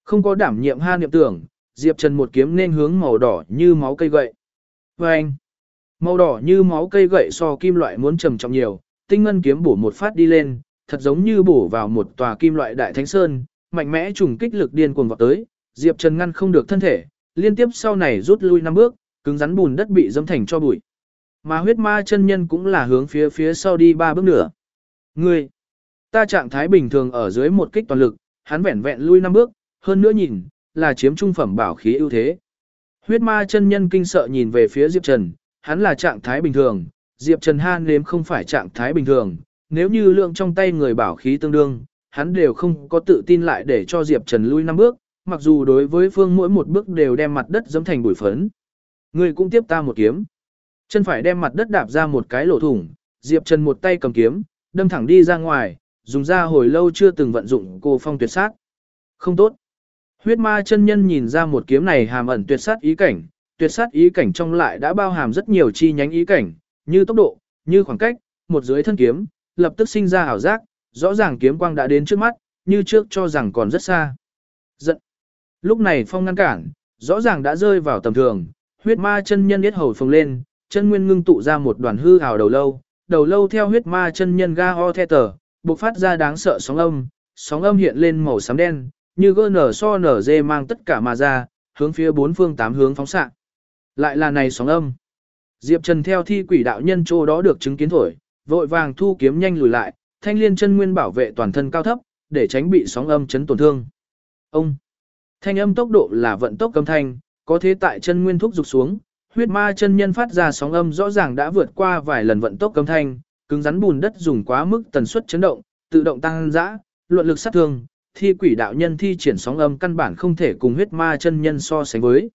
Không có đảm nhiệm ha niệm tưởng, Diệp Trần một kiếm nên hướng màu đỏ như máu cây gậy. Và anh, màu đỏ như máu cây gậy so kim loại muốn trầm trọng nhiều, tinh ngân kiếm bổ một phát đi lên, thật giống như bổ vào một tòa kim loại đại thánh sơn, mạnh mẽ trùng kích lực điên cuồng vọt tới, Diệp Trần ngăn không được thân thể, liên tiếp sau này rút lui năm bước, cứng rắn bùn đất bị dâm thành cho bụi. Mà huyết ma chân nhân cũng là hướng phía phía sau đi ba bước nữa. Ngươi, ta trạng thái bình thường ở dưới một kích toàn lực, hắn vẹn vẹn lui năm bước, hơn nữa nhìn, là chiếm trung phẩm bảo khí ưu thế. Huyết ma chân nhân kinh sợ nhìn về phía Diệp Trần, hắn là trạng thái bình thường, Diệp Trần han nếm không phải trạng thái bình thường, nếu như lượng trong tay người bảo khí tương đương, hắn đều không có tự tin lại để cho Diệp Trần lui năm bước, mặc dù đối với phương mỗi một bước đều đem mặt đất giẫm thành bụi phấn. Người cũng tiếp ta một kiếm. Chân phải đem mặt đất đạp ra một cái lỗ thủng, Diệp Trần một tay cầm kiếm, đâm thẳng đi ra ngoài, dùng ra hồi lâu chưa từng vận dụng cô phong tuyệt sát. Không tốt. Huyết ma chân nhân nhìn ra một kiếm này hàm ẩn tuyệt sát ý cảnh, tuyệt sát ý cảnh trong lại đã bao hàm rất nhiều chi nhánh ý cảnh, như tốc độ, như khoảng cách, một dưới thân kiếm, lập tức sinh ra ảo giác, rõ ràng kiếm quang đã đến trước mắt, như trước cho rằng còn rất xa. Giận. Lúc này phong ngăn cản, rõ ràng đã rơi vào tầm thường, huyết ma chân nhân yết hầu phồng lên, chân nguyên ngưng tụ ra một đoàn hư ảo đầu lâu, đầu lâu theo huyết ma chân nhân ga ho the tờ, bộc phát ra đáng sợ sóng âm, sóng âm hiện lên màu xám đen, như gơ nở so nở dê mang tất cả mà ra, hướng phía bốn phương tám hướng phóng xạ. Lại là này sóng âm. Diệp Trần theo thi quỷ đạo nhân chỗ đó được chứng kiến thổi, vội vàng thu kiếm nhanh lùi lại, thanh liên chân nguyên bảo vệ toàn thân cao thấp, để tránh bị sóng âm chấn tổn thương. Ông. Thanh âm tốc độ là vận tốc âm thanh, có thế tại chân nguyên thúc dục xuống, huyết ma chân nhân phát ra sóng âm rõ ràng đã vượt qua vài lần vận tốc âm thanh, cứng rắn bùn đất dùng quá mức tần suất chấn động, tự động tăng dã, luận lực sát thương, thi quỷ đạo nhân thi triển sóng âm căn bản không thể cùng huyết ma chân nhân so sánh với.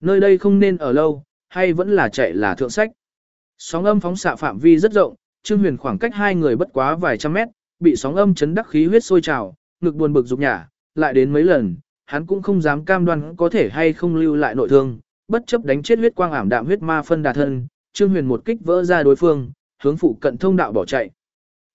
Nơi đây không nên ở lâu, hay vẫn là chạy là thượng sách. Sóng âm phóng xạ phạm vi rất rộng, Trương Huyền khoảng cách hai người bất quá vài trăm mét, bị sóng âm chấn đắc khí huyết sôi trào, ngực buồn bực dục nhả, lại đến mấy lần, hắn cũng không dám cam đoan có thể hay không lưu lại nội thương, bất chấp đánh chết huyết quang ảm đạm huyết ma phân đà thân, Trương Huyền một kích vỡ ra đối phương, hướng phụ cận thông đạo bỏ chạy.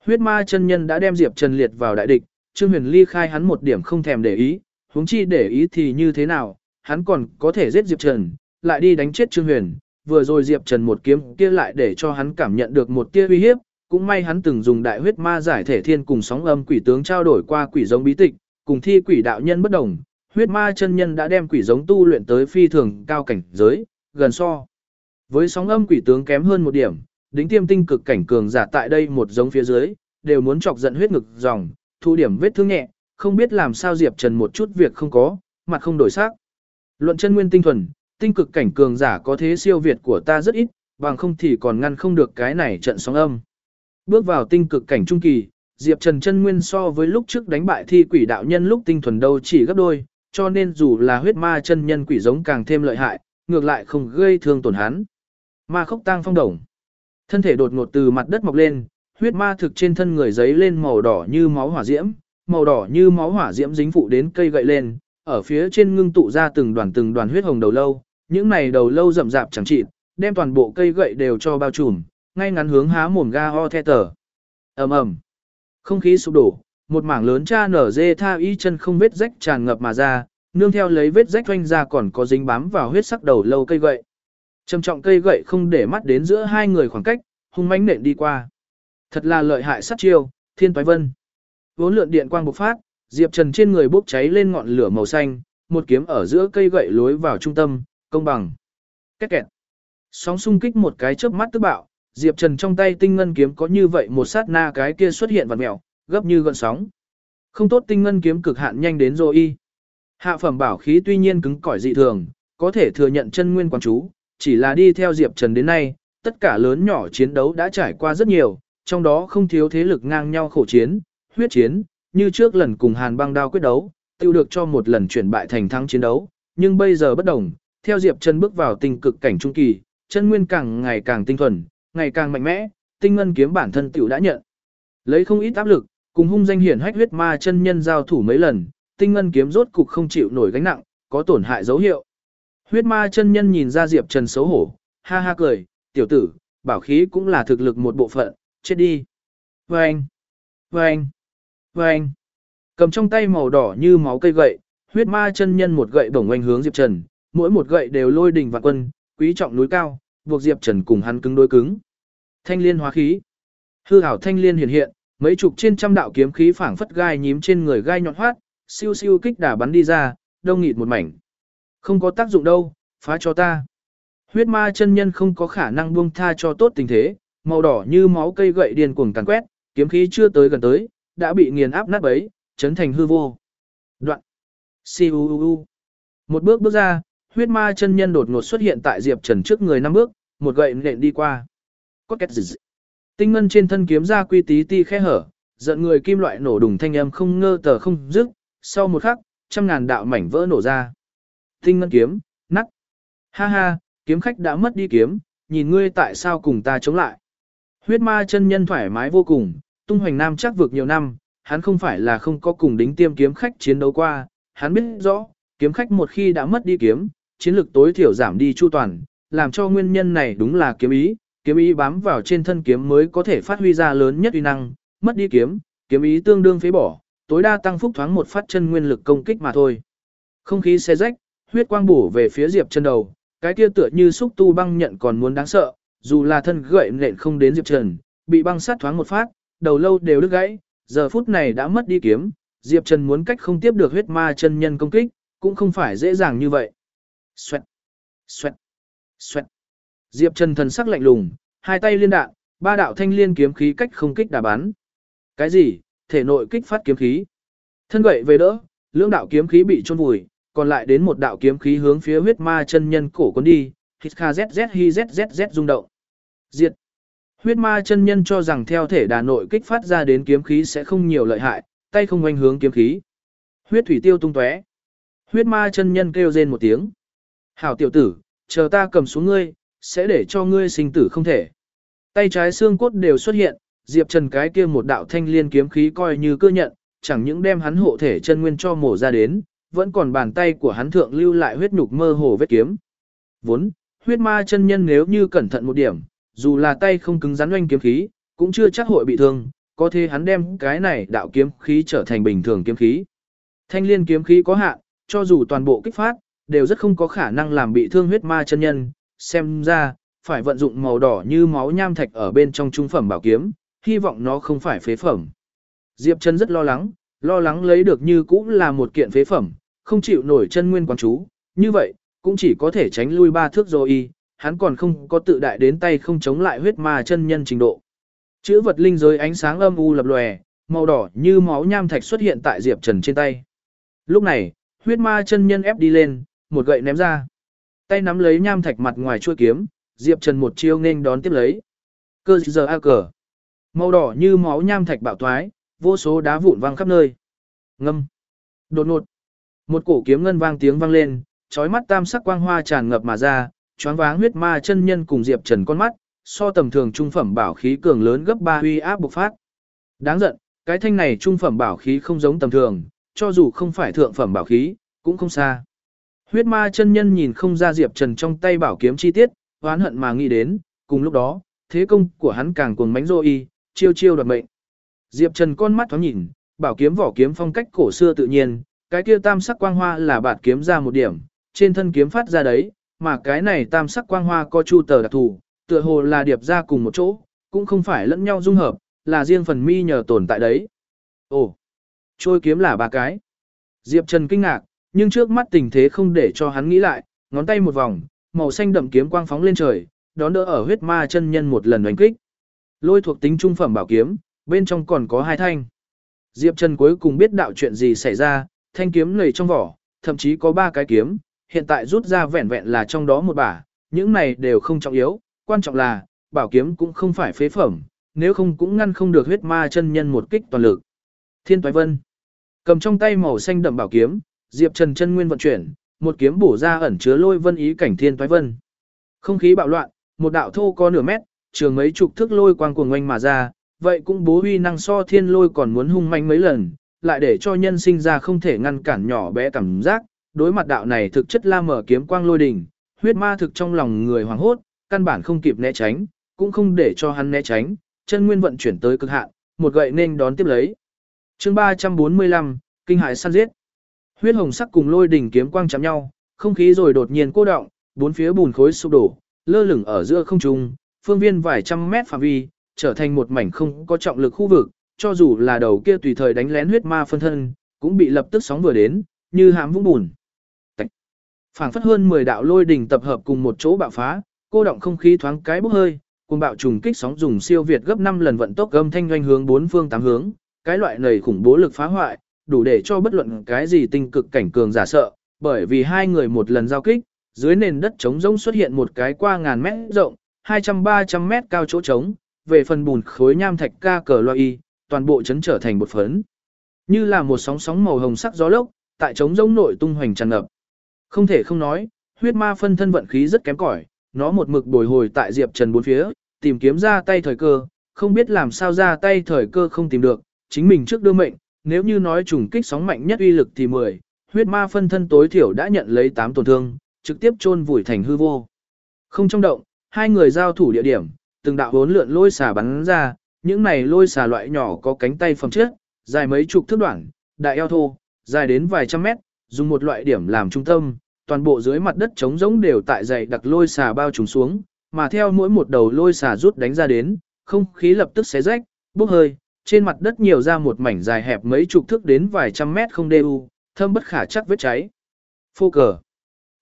Huyết ma chân nhân đã đem Diệp Trần liệt vào đại địch, Trương Huyền ly khai hắn một điểm không thèm để ý, huống chi để ý thì như thế nào, hắn còn có thể giết Diệp Trần, lại đi đánh chết Trương Huyền, vừa rồi Diệp Trần một kiếm kia lại để cho hắn cảm nhận được một tia uy hiếp, cũng may hắn từng dùng đại huyết ma giải thể thiên cùng sóng âm quỷ tướng trao đổi qua quỷ giống bí tịch, cùng thi quỷ đạo nhân bất đồng, huyết ma chân nhân đã đem quỷ giống tu luyện tới phi thường cao cảnh giới, gần so. Với sóng âm quỷ tướng kém hơn một điểm, đính tiêm tinh cực cảnh cường giả tại đây một giống phía dưới, đều muốn chọc giận huyết ngực dòng, thu điểm vết thương nhẹ, không biết làm sao Diệp Trần một chút việc không có, mặt không đổi sắc. Luận chân nguyên tinh thuần, tinh cực cảnh cường giả có thế siêu việt của ta rất ít, bằng không thì còn ngăn không được cái này trận sóng âm. Bước vào tinh cực cảnh trung kỳ, Diệp Trần chân nguyên so với lúc trước đánh bại thi quỷ đạo nhân lúc tinh thuần đâu chỉ gấp đôi, cho nên dù là huyết ma chân nhân quỷ giống càng thêm lợi hại, ngược lại không gây thương tổn hắn. Ma khốc tang phong đồng. Thân thể đột ngột từ mặt đất mọc lên, huyết ma thực trên thân người giấy lên màu đỏ như máu hỏa diễm, màu đỏ như máu hỏa diễm dính phụ đến cây gậy lên, ở phía trên ngưng tụ ra từng đoàn từng đoàn huyết hồng đầu lâu, những này đầu lâu rậm rạp chẳng chịt, đem toàn bộ cây gậy đều cho bao trùm, ngay ngắn hướng há mồm ga ho the tờ. ầm ầm, không khí sụp đổ, một mảng lớn cha nở dê tha y chân không vết rách tràn ngập mà ra, nương theo lấy vết rách doanh ra còn có dính bám vào huyết sắc đầu lâu cây gậy. Trầm trọng cây gậy không để mắt đến giữa hai người khoảng cách, hung mãnh nện đi qua. Thật là lợi hại sát chiêu, thiên toái vân. Vốn lượn điện quang bộc phát, Diệp Trần trên người bốc cháy lên ngọn lửa màu xanh, một kiếm ở giữa cây gậy lối vào trung tâm, công bằng. Két kẹt. Sóng xung kích một cái chớp mắt tức bạo, Diệp Trần trong tay tinh ngân kiếm có như vậy một sát na cái kia xuất hiện vặn mèo, gấp như gợn sóng. Không tốt tinh ngân kiếm cực hạn nhanh đến rồi y. Hạ phẩm bảo khí tuy nhiên cứng cỏi dị thường, có thể thừa nhận chân nguyên quán chú, chỉ là đi theo Diệp Trần đến nay, tất cả lớn nhỏ chiến đấu đã trải qua rất nhiều, trong đó không thiếu thế lực ngang nhau khổ chiến, huyết chiến, như trước lần cùng Hàn băng đao quyết đấu, tiêu được cho một lần chuyển bại thành thắng chiến đấu, nhưng bây giờ bất đồng, theo Diệp Trần bước vào tình cực cảnh trung kỳ, chân nguyên càng ngày càng tinh thuần, ngày càng mạnh mẽ, tinh ngân kiếm bản thân tiểu đã nhận. Lấy không ít áp lực, cùng hung danh hiển hách huyết ma chân nhân giao thủ mấy lần, tinh ngân kiếm rốt cục không chịu nổi gánh nặng, có tổn hại dấu hiệu. Huyết ma chân nhân nhìn ra Diệp Trần xấu hổ, ha ha cười, tiểu tử, bảo khí cũng là thực lực một bộ phận, chết đi. Vâng! Vâng! Vâng! Cầm trong tay màu đỏ như máu cây gậy, huyết ma chân nhân một gậy bổng oanh hướng Diệp Trần, mỗi một gậy đều lôi đỉnh vạn quân, quý trọng núi cao, buộc Diệp Trần cùng hắn cứng đối cứng. Thanh liên hóa khí. Hư ảo thanh liên hiện hiện, mấy chục trên trăm đạo kiếm khí phảng phất gai nhím trên người gai nhọn hoát, siêu siêu kích đả bắn đi ra, đông nghịt một mảnh. Không có tác dụng đâu, phá cho ta. Huyết ma chân nhân không có khả năng buông tha cho tốt tình thế, màu đỏ như máu cây gậy điên cuồng càn quét, kiếm khí chưa tới gần tới, đã bị nghiền áp nát bấy, chấn thành hư vô. Đoạn. Siu. Một bước bước ra, huyết ma chân nhân đột ngột xuất hiện tại Diệp Trần trước người năm bước, một gậy nện đi qua. Có két dịch. Tinh ngân trên thân kiếm ra quy tí ti khe hở, giận người kim loại nổ đùng thanh âm không ngơ tờ không dứt, sau một khắc, trăm ngàn đạo mảnh vỡ nổ ra. Tinh ngân kiếm, nắc. Ha ha, kiếm khách đã mất đi kiếm, nhìn ngươi tại sao cùng ta chống lại. Huyết ma chân nhân thoải mái vô cùng, tung hoành nam chắc vượt nhiều năm, hắn không phải là không có cùng đính tiêm kiếm khách chiến đấu qua, hắn biết rõ, kiếm khách một khi đã mất đi kiếm, chiến lực tối thiểu giảm đi chu toàn, làm cho nguyên nhân này đúng là kiếm ý, kiếm ý bám vào trên thân kiếm mới có thể phát huy ra lớn nhất uy năng, mất đi kiếm, kiếm ý tương đương phế bỏ, tối đa tăng phúc thoáng một phát chân nguyên lực công kích mà thôi. Không khí xe rách, huyết quang bổ về phía Diệp Trần đầu, cái kia tựa như xúc tu băng nhận còn muốn đáng sợ, dù là thân gậy nện không đến Diệp Trần, bị băng sát thoáng một phát, đầu lâu đều đứt gãy, giờ phút này đã mất đi kiếm, Diệp Trần muốn cách không tiếp được huyết ma chân nhân công kích, cũng không phải dễ dàng như vậy. Xoẹt, xoẹt, xoẹt. Diệp Trần thần sắc lạnh lùng, hai tay liên đạn, ba đạo thanh liên kiếm khí cách không kích đả bắn. Cái gì? Thể nội kích phát kiếm khí. Thân gậy về đỡ, lưỡng đạo kiếm khí bị chôn vùi, còn lại đến một đạo kiếm khí hướng phía huyết ma chân nhân cổ cuốn đi, hít kha zzz hi zzz rung động. Diệt. Huyết ma chân nhân cho rằng theo thể đà nội kích phát ra đến kiếm khí sẽ không nhiều lợi hại, tay không quanh hướng kiếm khí. Huyết thủy tiêu tung tóe. Huyết ma chân nhân kêu rên một tiếng. Hảo tiểu tử, chờ ta cầm xuống ngươi, sẽ để cho ngươi sinh tử không thể. Tay trái xương cốt đều xuất hiện, Diệp Trần cái kia một đạo thanh liên kiếm khí coi như cơ nhận, chẳng những đem hắn hộ thể chân nguyên cho mổ ra đến, vẫn còn bàn tay của hắn thượng lưu lại huyết nhục mơ hồ vết kiếm. Vốn, huyết ma chân nhân nếu như cẩn thận một điểm, dù là tay không cứng rắn oanh kiếm khí, cũng chưa chắc hội bị thương, có thể hắn đem cái này đạo kiếm khí trở thành bình thường kiếm khí. Thanh liên kiếm khí có hạn, cho dù toàn bộ kích phát, đều rất không có khả năng làm bị thương huyết ma chân nhân, xem ra, phải vận dụng màu đỏ như máu nham thạch ở bên trong trung phẩm bảo kiếm, hy vọng nó không phải phế phẩm. Diệp Trần rất lo lắng, lo lắng lấy được như cũng là một kiện phế phẩm, không chịu nổi chân nguyên quán chú, như vậy, cũng chỉ có thể tránh lui ba thước rồi y, hắn còn không có tự đại đến tay không chống lại huyết ma chân nhân trình độ. Chữ vật linh giới ánh sáng âm u lập lòe, màu đỏ như máu nham thạch xuất hiện tại Diệp Trần trên tay. Lúc này, huyết ma chân nhân ép đi lên, một gậy ném ra. Tay nắm lấy nham thạch mặt ngoài chuôi kiếm, Diệp Trần một chiêu nên đón tiếp lấy. Cơ giờ a cờ. Màu đỏ như máu nham thạch bạo thoái, vô số đá vụn vang khắp nơi. Ngâm. Đột ngột. Một cổ kiếm ngân vang tiếng vang lên, chói mắt tam sắc quang hoa tràn ngập mà ra, choáng váng huyết ma chân nhân cùng Diệp Trần con mắt, so tầm thường trung phẩm bảo khí cường lớn gấp 3 uy áp bộc phát. Đáng giận, cái thanh này trung phẩm bảo khí không giống tầm thường, cho dù không phải thượng phẩm bảo khí, cũng không xa. Huyết ma chân nhân nhìn không ra Diệp Trần trong tay bảo kiếm chi tiết, oán hận mà nghĩ đến, cùng lúc đó, thế công của hắn càng cuồng mánh rô y, chiêu chiêu đoạt mệnh. Diệp Trần con mắt thoáng nhìn, bảo kiếm vỏ kiếm phong cách cổ xưa tự nhiên, cái kia tam sắc quang hoa là bạt kiếm ra một điểm, trên thân kiếm phát ra đấy, mà cái này tam sắc quang hoa có chu tờ đặc thù, tựa hồ là điệp ra cùng một chỗ, cũng không phải lẫn nhau dung hợp, là riêng phần mi nhờ tồn tại đấy. Ồ, trôi kiếm là ba cái. Diệp Trần kinh ngạc, nhưng trước mắt tình thế không để cho hắn nghĩ lại, ngón tay một vòng, màu xanh đậm kiếm quang phóng lên trời, đón đỡ ở huyết ma chân nhân một lần đánh kích. Lôi thuộc tính trung phẩm bảo kiếm, bên trong còn có hai thanh. Diệp Trần cuối cùng biết đạo chuyện gì xảy ra, thanh kiếm lầy trong vỏ, thậm chí có ba cái kiếm, hiện tại rút ra vẹn vẹn là trong đó một bả, những này đều không trọng yếu, quan trọng là, bảo kiếm cũng không phải phế phẩm, nếu không cũng ngăn không được huyết ma chân nhân một kích toàn lực. Thiên Toái Vân cầm trong tay màu xanh đậm bảo kiếm, Diệp Trần chân nguyên vận chuyển, một kiếm bổ ra ẩn chứa lôi vân ý cảnh Thiên Toái Vân. Không khí bạo loạn, một đạo thô có nửa mét, trường mấy chục thước lôi quang cuồng ngoanh mà ra, vậy cũng bố huy năng so thiên lôi còn muốn hung manh mấy lần, lại để cho nhân sinh ra không thể ngăn cản nhỏ bé cảm giác, đối mặt đạo này thực chất la mở kiếm quang lôi đỉnh, huyết ma thực trong lòng người hoảng hốt, căn bản không kịp né tránh, cũng không để cho hắn né tránh, chân nguyên vận chuyển tới cực hạn, một gậy nên đón tiếp lấy. Chương 345, kinh hải săn giết. Huyết hồng sắc cùng lôi đỉnh kiếm quang chạm nhau, không khí rồi đột nhiên cô động, bốn phía bùn khối sụp đổ, lơ lửng ở giữa không trung, phương viên vài trăm mét phạm vi, trở thành một mảnh không có trọng lực khu vực, cho dù là đầu kia tùy thời đánh lén huyết ma phân thân, cũng bị lập tức sóng vừa đến, như hãm vũng bùn. Phảng phất hơn 10 đạo lôi đỉnh tập hợp cùng một chỗ bạo phá, cô động không khí thoáng cái bốc hơi, cùng bạo trùng kích sóng dùng siêu việt gấp 5 lần vận tốc gầm thanh doanh hướng bốn phương tám hướng, cái loại này khủng bố lực phá hoại, đủ để cho bất luận cái gì tinh cực cảnh cường giả sợ, bởi vì hai người một lần giao kích, dưới nền đất trống rỗng xuất hiện một cái qua ngàn mét rộng, 200-300 mét cao chỗ trống, về phần bùn khối nham thạch ca cờ loa y, toàn bộ chấn trở thành bột phấn. Như là một sóng sóng màu hồng sắc gió lốc, tại trống rỗng nội tung hoành tràn ngập. Không thể không nói, huyết ma phân thân vận khí rất kém cỏi, nó một mực bồi hồi tại Diệp Trần bốn phía, tìm kiếm ra tay thời cơ, không biết làm sao ra tay thời cơ không tìm được, chính mình trước đưa mệnh, nếu như nói trùng kích sóng mạnh nhất uy lực thì 10, huyết ma phân thân tối thiểu đã nhận lấy 8 tổn thương, trực tiếp chôn vùi thành hư vô. Không trong động, hai người giao thủ địa điểm, từng đạo hốn lượn lôi xà bắn ra, những này lôi xà loại nhỏ có cánh tay phẩm trước, dài mấy chục thước đoạn, đại eo thô, dài đến vài trăm mét, dùng một loại điểm làm trung tâm, toàn bộ dưới mặt đất trống rỗng đều tại dày đặc lôi xà bao trùm xuống, mà theo mỗi một đầu lôi xà rút đánh ra đến, không khí lập tức xé rách, bốc hơi, trên mặt đất nhiều ra một mảnh dài hẹp mấy chục thước đến vài trăm mét không đều, thâm bất khả chắc vết cháy. Phô cờ.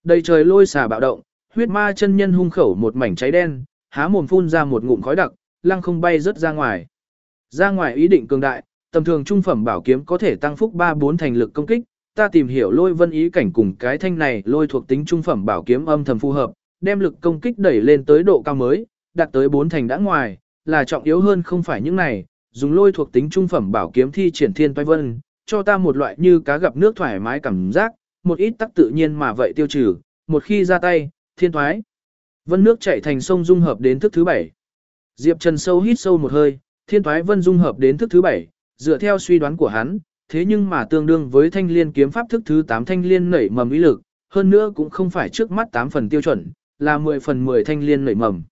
Đầy trời lôi xà bạo động, huyết ma chân nhân hung khẩu một mảnh cháy đen, há mồm phun ra một ngụm khói đặc, lăng không bay rất ra ngoài. Ra ngoài ý định cường đại, tầm thường trung phẩm bảo kiếm có thể tăng phúc 3-4 thành lực công kích, ta tìm hiểu lôi vân ý cảnh cùng cái thanh này lôi thuộc tính trung phẩm bảo kiếm âm thầm phù hợp, đem lực công kích đẩy lên tới độ cao mới, đạt tới 4 thành đã ngoài, là trọng yếu hơn không phải những này, dùng lôi thuộc tính trung phẩm bảo kiếm thi triển thiên toái vân, cho ta một loại như cá gặp nước thoải mái cảm giác, một ít tắc tự nhiên mà vậy tiêu trừ, một khi ra tay, thiên thoái. Vân nước chảy thành sông dung hợp đến thức thứ bảy. Diệp Trần sâu hít sâu một hơi, thiên thoái vân dung hợp đến thức thứ bảy, dựa theo suy đoán của hắn, thế nhưng mà tương đương với thanh liên kiếm pháp thức thứ 8 thanh liên nảy mầm ý lực, hơn nữa cũng không phải trước mắt 8 phần tiêu chuẩn, là 10 phần 10 thanh liên nảy mầm.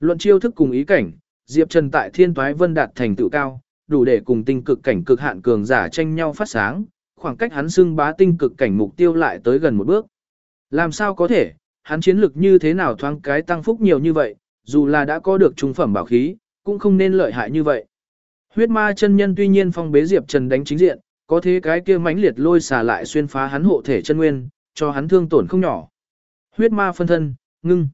Luận chiêu thức cùng ý cảnh, Diệp Trần tại thiên Toái vân đạt thành tựu cao, đủ để cùng tinh cực cảnh cực hạn cường giả tranh nhau phát sáng, khoảng cách hắn xưng bá tinh cực cảnh mục tiêu lại tới gần một bước. Làm sao có thể, hắn chiến lực như thế nào thoáng cái tăng phúc nhiều như vậy, dù là đã có được trung phẩm bảo khí, cũng không nên lợi hại như vậy. Huyết ma chân nhân tuy nhiên phong bế Diệp Trần đánh chính diện, có thế cái kia mãnh liệt lôi xả lại xuyên phá hắn hộ thể chân nguyên, cho hắn thương tổn không nhỏ. Huyết ma phân thân, ngưng.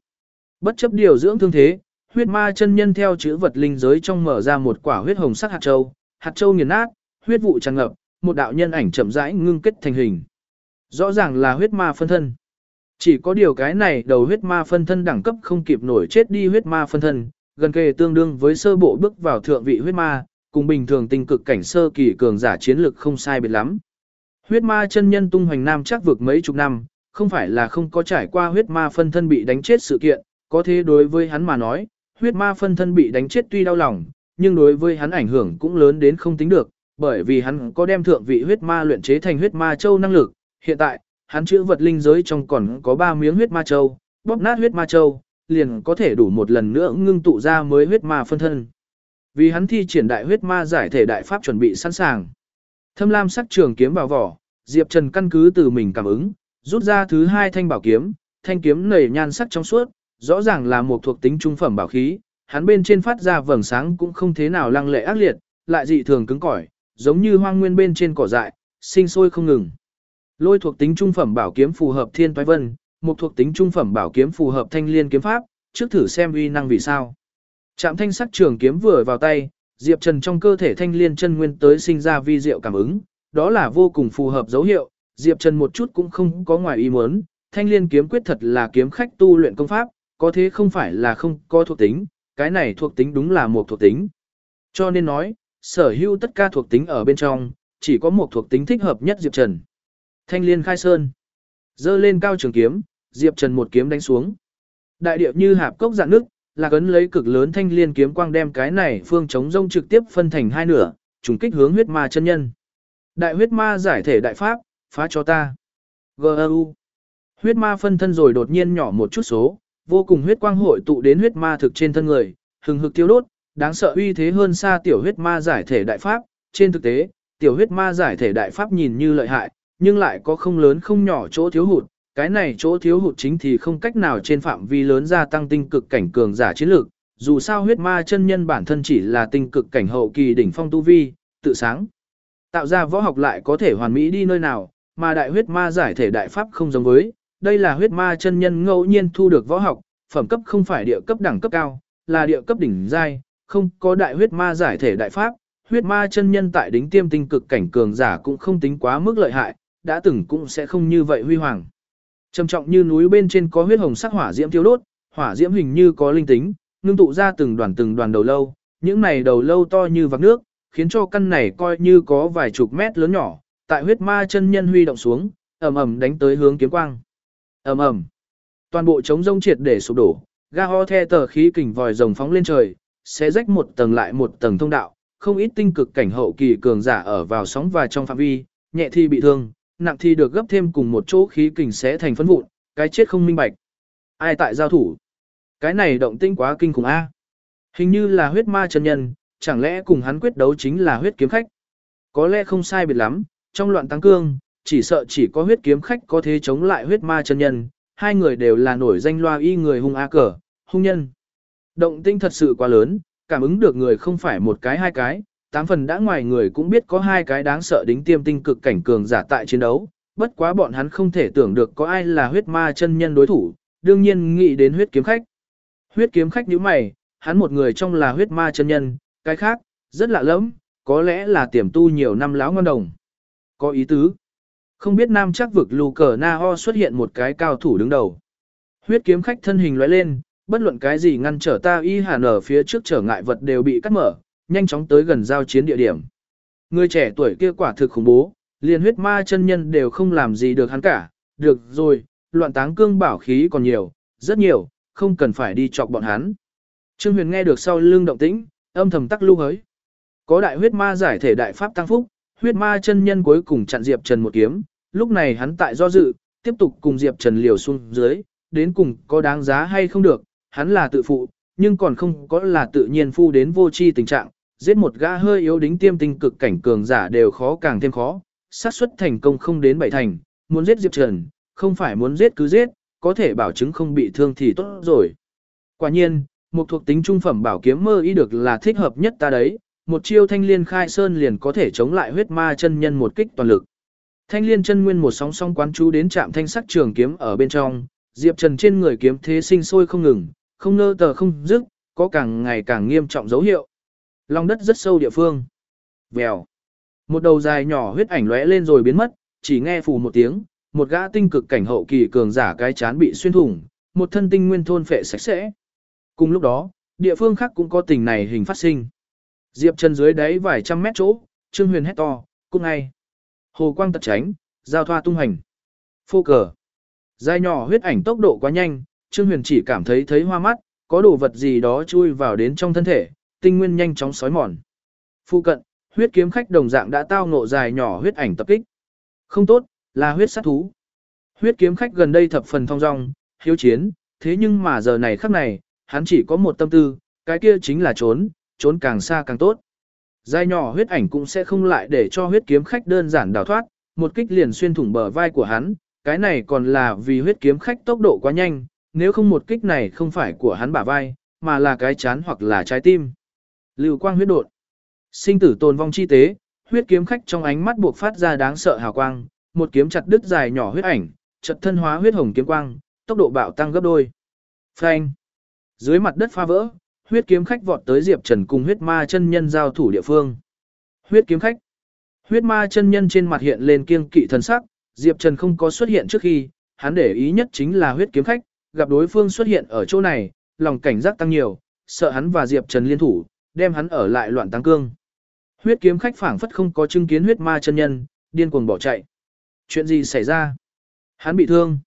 Bất chấp điều dưỡng thương thế, huyết ma chân nhân theo chữ vật linh giới trong mở ra một quả huyết hồng sắc hạt châu, hạt châu nghiền nát, huyết vụ tràn ngập, một đạo nhân ảnh chậm rãi ngưng kết thành hình. Rõ ràng là huyết ma phân thân. Chỉ có điều cái này đầu huyết ma phân thân đẳng cấp không kịp nổi chết đi huyết ma phân thân, gần kề tương đương với sơ bộ bước vào thượng vị huyết ma, cùng bình thường tinh cực cảnh sơ kỳ cường giả chiến lực không sai biệt lắm. Huyết ma chân nhân tung hoành nam chắc vực mấy chục năm, không phải là không có trải qua huyết ma phân thân bị đánh chết sự kiện, có thế đối với hắn mà nói, huyết ma phân thân bị đánh chết tuy đau lòng, nhưng đối với hắn ảnh hưởng cũng lớn đến không tính được, bởi vì hắn có đem thượng vị huyết ma luyện chế thành huyết ma châu năng lực, hiện tại, hắn chữa vật linh giới trong còn có 3 miếng huyết ma châu, bóp nát huyết ma châu, liền có thể đủ một lần nữa ngưng tụ ra mới huyết ma phân thân. Vì hắn thi triển đại huyết ma giải thể đại pháp chuẩn bị sẵn sàng. Thâm lam sắc trường kiếm vào vỏ, Diệp Trần căn cứ từ mình cảm ứng, rút ra thứ hai thanh bảo kiếm, thanh kiếm nảy nhan sắc trong suốt, rõ ràng là một thuộc tính trung phẩm bảo khí, hắn bên trên phát ra vầng sáng cũng không thế nào lăng lệ ác liệt, lại dị thường cứng cỏi, giống như hoang nguyên bên trên cỏ dại, sinh sôi không ngừng. Lôi thuộc tính trung phẩm bảo kiếm phù hợp thiên toái vân, một thuộc tính trung phẩm bảo kiếm phù hợp thanh liên kiếm pháp, trước thử xem uy năng vì sao. Trạm thanh sắc trường kiếm vừa vào tay, Diệp Trần trong cơ thể thanh liên chân nguyên tới sinh ra vi diệu cảm ứng, đó là vô cùng phù hợp dấu hiệu, Diệp Trần một chút cũng không có ngoài ý muốn, thanh liên kiếm quyết thật là kiếm khách tu luyện công pháp, có thế không phải là không có thuộc tính, cái này thuộc tính đúng là một thuộc tính. Cho nên nói, sở hữu tất cả thuộc tính ở bên trong, chỉ có một thuộc tính thích hợp nhất Diệp Trần. Thanh liên khai sơn. Dơ lên cao trường kiếm, Diệp Trần một kiếm đánh xuống. Đại điệu như hạp cốc dạng nước, là cấn lấy cực lớn thanh liên kiếm quang đem cái này phương chống rông trực tiếp phân thành hai nửa, trùng kích hướng huyết ma chân nhân. Đại huyết ma giải thể đại pháp, phá cho ta. G.U. Huyết ma phân thân rồi đột nhiên nhỏ một chút số, vô cùng huyết quang hội tụ đến huyết ma thực trên thân người, hừng hực tiêu đốt, đáng sợ uy thế hơn xa tiểu huyết ma giải thể đại pháp. Trên thực tế, tiểu huyết ma giải thể đại pháp nhìn như lợi hại, nhưng lại có không lớn không nhỏ chỗ thiếu hụt, cái này chỗ thiếu hụt chính thì không cách nào trên phạm vi lớn gia tăng tinh cực cảnh cường giả chiến lược, dù sao huyết ma chân nhân bản thân chỉ là tinh cực cảnh hậu kỳ đỉnh phong tu vi, tự sáng. Tạo ra võ học lại có thể hoàn mỹ đi nơi nào, mà đại huyết ma giải thể đại pháp không giống với, đây là huyết ma chân nhân ngẫu nhiên thu được võ học, phẩm cấp không phải địa cấp đẳng cấp cao, là địa cấp đỉnh giai, không có đại huyết ma giải thể đại pháp, huyết ma chân nhân tại đỉnh tiêm tinh cực cảnh cường giả cũng không tính quá mức lợi hại, đã từng cũng sẽ không như vậy huy hoàng. Trầm trọng như núi bên trên có huyết hồng sắc hỏa diễm thiêu đốt, hỏa diễm hình như có linh tính, ngưng tụ ra từng đoàn từng đoàn đầu lâu, Những này đầu lâu to như vạc nước, khiến cho căn này coi như có vài chục mét lớn nhỏ, tại huyết ma chân nhân huy động xuống, ầm ầm đánh tới hướng kiếm quang. Ầm ầm. Toàn bộ chống rông triệt để sụp đổ, ga ho the tờ khí kình vòi rồng phóng lên trời, sẽ rách một tầng lại một tầng thông đạo, không ít tinh cực cảnh hậu kỳ cường giả ở vào sóng và trong phạm vi, nhẹ thì bị thương, nặng thì được gấp thêm cùng một chỗ khí kình sẽ thành phấn vụn, cái chết không minh bạch. Ai tại giao thủ? Cái này động tinh quá kinh khủng a. Hình như là huyết ma chân nhân, chẳng lẽ cùng hắn quyết đấu chính là huyết kiếm khách? Có lẽ không sai biệt lắm, trong loạn tăng cương, chỉ sợ chỉ có huyết kiếm khách có thể chống lại huyết ma chân nhân, hai người đều là nổi danh loa y người hung a cờ, hung nhân. Động tinh thật sự quá lớn, cảm ứng được người không phải một cái hai cái, tám phần đã ngoài người cũng biết có hai cái đáng sợ đính tiêm tinh cực cảnh cường giả tại chiến đấu, bất quá bọn hắn không thể tưởng được có ai là huyết ma chân nhân đối thủ, đương nhiên nghĩ đến huyết kiếm khách. Huyết kiếm khách như mày, hắn một người trong là huyết ma chân nhân, cái khác, rất lạ lẫm, có lẽ là tiềm tu nhiều năm láo ngon đồng. Có ý tứ. Không biết nam chắc vực lù cờ na ho xuất hiện một cái cao thủ đứng đầu. Huyết kiếm khách thân hình lóe lên, bất luận cái gì ngăn trở ta y hàn ở phía trước trở ngại vật đều bị cắt mở, nhanh chóng tới gần giao chiến địa điểm. Người trẻ tuổi kia quả thực khủng bố, liền huyết ma chân nhân đều không làm gì được hắn cả, được rồi, loạn táng cương bảo khí còn nhiều, rất nhiều, không cần phải đi chọc bọn hắn. Trương Huyền nghe được sau lưng động tĩnh, âm thầm tắc lưu hới. Có đại huyết ma giải thể đại pháp tăng phúc, huyết ma chân nhân cuối cùng chặn Diệp Trần một kiếm, lúc này hắn tại do dự, tiếp tục cùng Diệp Trần liều xuống dưới, đến cùng có đáng giá hay không được, hắn là tự phụ, nhưng còn không có là tự nhiên phu đến vô chi tình trạng, giết một gã hơi yếu đính tiêm tinh cực cảnh cường giả đều khó càng thêm khó, xác suất thành công không đến bảy thành, muốn giết Diệp Trần, không phải muốn giết cứ giết, có thể bảo chứng không bị thương thì tốt rồi. Quả nhiên, một thuộc tính trung phẩm bảo kiếm mơ ý được là thích hợp nhất ta đấy, một chiêu thanh liên khai sơn liền có thể chống lại huyết ma chân nhân một kích toàn lực. Thanh liên chân nguyên một sóng song quán chú đến chạm thanh sắc trường kiếm ở bên trong, Diệp Trần trên người kiếm thế sinh sôi không ngừng, không nơ tờ không dứt, có càng ngày càng nghiêm trọng dấu hiệu. Lòng đất rất sâu địa phương. Vèo. Một đầu dài nhỏ huyết ảnh lóe lên rồi biến mất, chỉ nghe phù một tiếng, một gã tinh cực cảnh hậu kỳ cường giả cái chán bị xuyên thủng, một thân tinh nguyên thôn phệ sạch sẽ. Cùng lúc đó, địa phương khác cũng có tình này hình phát sinh. Diệp Trần dưới đáy vài trăm mét chỗ, Trương Huyền hét to, cung ngay. Hồ quang tật tránh, giao thoa tung hành. Phô cờ. Dài nhỏ huyết ảnh tốc độ quá nhanh, Trương Huyền chỉ cảm thấy thấy hoa mắt, có đồ vật gì đó chui vào đến trong thân thể, tinh nguyên nhanh chóng sói mòn. Phu cận, huyết kiếm khách đồng dạng đã tao ngộ dài nhỏ huyết ảnh tập kích. Không tốt, là huyết sát thú. Huyết kiếm khách gần đây thập phần thong dong, hiếu chiến, thế nhưng mà giờ này khắc này, hắn chỉ có một tâm tư, cái kia chính là trốn, trốn càng xa càng tốt. Dài nhỏ huyết ảnh cũng sẽ không lại để cho huyết kiếm khách đơn giản đào thoát, một kích liền xuyên thủng bờ vai của hắn, cái này còn là vì huyết kiếm khách tốc độ quá nhanh, nếu không một kích này không phải của hắn bả vai, mà là cái chán hoặc là trái tim. Lưu quang huyết đột. Sinh tử tồn vong chi tế, huyết kiếm khách trong ánh mắt buộc phát ra đáng sợ hào quang, một kiếm chặt đứt dài nhỏ huyết ảnh, chật thân hóa huyết hồng kiếm quang, tốc độ bạo tăng gấp đôi. Phanh. Dưới mặt đất pha vỡ, huyết kiếm khách vọt tới Diệp Trần cùng huyết ma chân nhân giao thủ địa phương. Huyết kiếm khách. Huyết ma chân nhân trên mặt hiện lên kiêng kỵ thần sắc, Diệp Trần không có xuất hiện trước khi, hắn để ý nhất chính là huyết kiếm khách, gặp đối phương xuất hiện ở chỗ này, lòng cảnh giác tăng nhiều, sợ hắn và Diệp Trần liên thủ, đem hắn ở lại loạn tăng cương. Huyết kiếm khách phảng phất không có chứng kiến huyết ma chân nhân, điên cuồng bỏ chạy. Chuyện gì xảy ra? Hắn bị thương.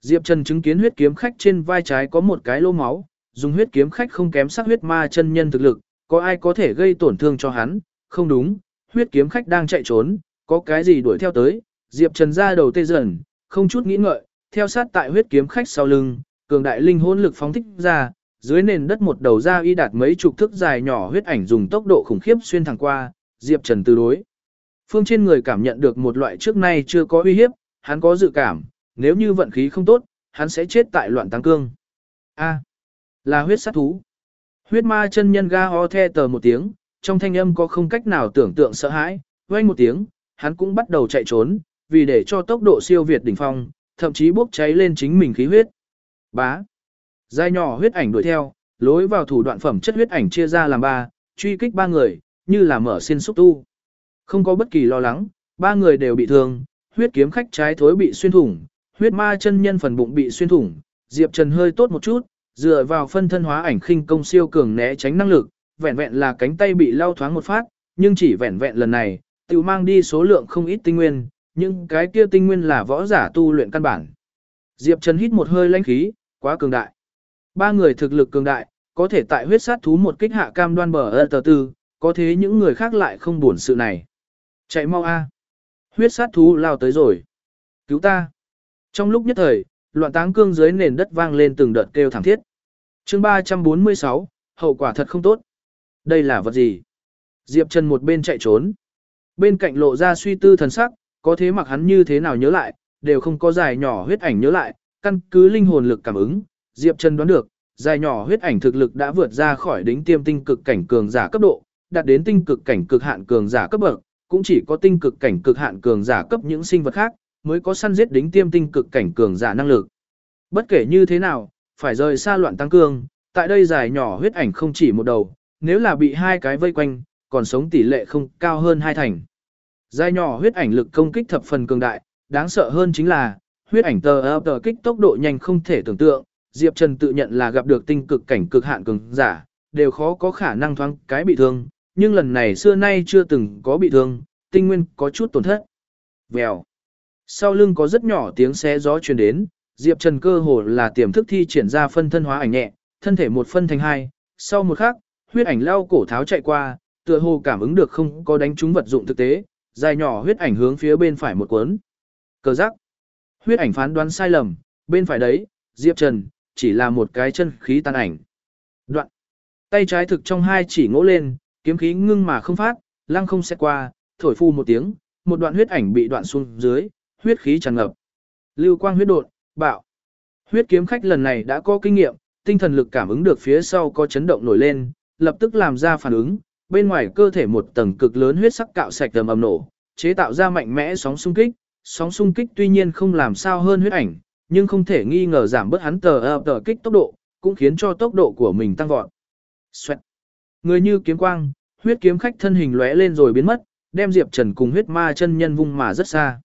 Diệp Trần chứng kiến huyết kiếm khách trên vai trái có một cái lỗ máu, dùng huyết kiếm khách không kém sắc huyết ma chân nhân thực lực, có ai có thể gây tổn thương cho hắn? Không đúng, huyết kiếm khách đang chạy trốn, có cái gì đuổi theo tới? Diệp Trần ra đầu tê dần, không chút nghĩ ngợi, theo sát tại huyết kiếm khách sau lưng, cường đại linh hồn lực phóng thích ra, dưới nền đất một đầu da y đạt mấy chục thước dài nhỏ huyết ảnh dùng tốc độ khủng khiếp xuyên thẳng qua, Diệp Trần từ đối. Phương trên người cảm nhận được một loại trước nay chưa có uy hiếp, hắn có dự cảm, nếu như vận khí không tốt, hắn sẽ chết tại loạn tăng cương. A, là huyết sát thú. Huyết ma chân nhân ga ho the tờ một tiếng, trong thanh âm có không cách nào tưởng tượng sợ hãi, vang một tiếng, hắn cũng bắt đầu chạy trốn, vì để cho tốc độ siêu việt đỉnh phong, thậm chí bốc cháy lên chính mình khí huyết. Bá. Dài nhỏ huyết ảnh đuổi theo, lối vào thủ đoạn phẩm chất huyết ảnh chia ra làm ba, truy kích ba người, như là mở xin xúc tu. Không có bất kỳ lo lắng, ba người đều bị thương, huyết kiếm khách trái thối bị xuyên thủng, huyết ma chân nhân phần bụng bị xuyên thủng, Diệp Trần hơi tốt một chút, dựa vào phân thân hóa ảnh khinh công siêu cường né tránh năng lực, vẹn vẹn là cánh tay bị lao thoáng một phát, nhưng chỉ vẹn vẹn lần này, tiểu mang đi số lượng không ít tinh nguyên, nhưng cái kia tinh nguyên là võ giả tu luyện căn bản. Diệp Trần hít một hơi lãnh khí, quá cường đại. Ba người thực lực cường đại, có thể tại huyết sát thú một kích hạ cam đoan bờ ơ tờ tư, có thế những người khác lại không buồn sự này. Chạy mau a Huyết sát thú lao tới rồi. Cứu ta. Trong lúc nhất thời, loạn táng cương dưới nền đất vang lên từng đợt kêu thảm thiết chương 346, hậu quả thật không tốt. Đây là vật gì? Diệp Trần một bên chạy trốn. Bên cạnh lộ ra suy tư thần sắc, có thế mặc hắn như thế nào nhớ lại, đều không có dài nhỏ huyết ảnh nhớ lại, căn cứ linh hồn lực cảm ứng, Diệp Trần đoán được, dài nhỏ huyết ảnh thực lực đã vượt ra khỏi đỉnh tiêm tinh cực cảnh cường giả cấp độ, đạt đến tinh cực cảnh cực hạn cường giả cấp bậc, cũng chỉ có tinh cực cảnh cực hạn cường giả cấp những sinh vật khác, mới có săn giết đỉnh tiêm tinh cực cảnh cường giả năng lực. Bất kể như thế nào, phải rời xa loạn tăng cương, tại đây dài nhỏ huyết ảnh không chỉ một đầu, nếu là bị hai cái vây quanh, còn sống tỷ lệ không cao hơn hai thành. Dài nhỏ huyết ảnh lực công kích thập phần cường đại, đáng sợ hơn chính là, huyết ảnh tờ tờ kích tốc độ nhanh không thể tưởng tượng, Diệp Trần tự nhận là gặp được tinh cực cảnh cực hạn cường giả, đều khó có khả năng thoáng cái bị thương, nhưng lần này xưa nay chưa từng có bị thương, tinh nguyên có chút tổn thất. Vèo. Sau lưng có rất nhỏ tiếng xé gió truyền đến, Diệp Trần cơ hồ là tiềm thức thi triển ra phân thân hóa ảnh nhẹ, thân thể một phân thành hai, sau một khắc, huyết ảnh lao cổ tháo chạy qua, tựa hồ cảm ứng được không có đánh trúng vật dụng thực tế, dài nhỏ huyết ảnh hướng phía bên phải một cuốn. Cờ giác. Huyết ảnh phán đoán sai lầm, bên phải đấy, Diệp Trần, chỉ là một cái chân khí tan ảnh. Đoạn. Tay trái thực trong hai chỉ ngỗ lên, kiếm khí ngưng mà không phát, lăng không xét qua, thổi phu một tiếng, một đoạn huyết ảnh bị đoạn xuống dưới, huyết khí tràn ngập. Lưu quang huyết đột, bạo. Huyết kiếm khách lần này đã có kinh nghiệm, tinh thần lực cảm ứng được phía sau có chấn động nổi lên, lập tức làm ra phản ứng, bên ngoài cơ thể một tầng cực lớn huyết sắc cạo sạch tầm ầm nổ, chế tạo ra mạnh mẽ sóng xung kích, sóng xung kích tuy nhiên không làm sao hơn huyết ảnh, nhưng không thể nghi ngờ giảm bớt hắn tờ ập tờ kích tốc độ, cũng khiến cho tốc độ của mình tăng vọt. Xoẹt. Người như kiếm quang, huyết kiếm khách thân hình lóe lên rồi biến mất, đem Diệp Trần cùng huyết ma chân nhân vung mà rất xa.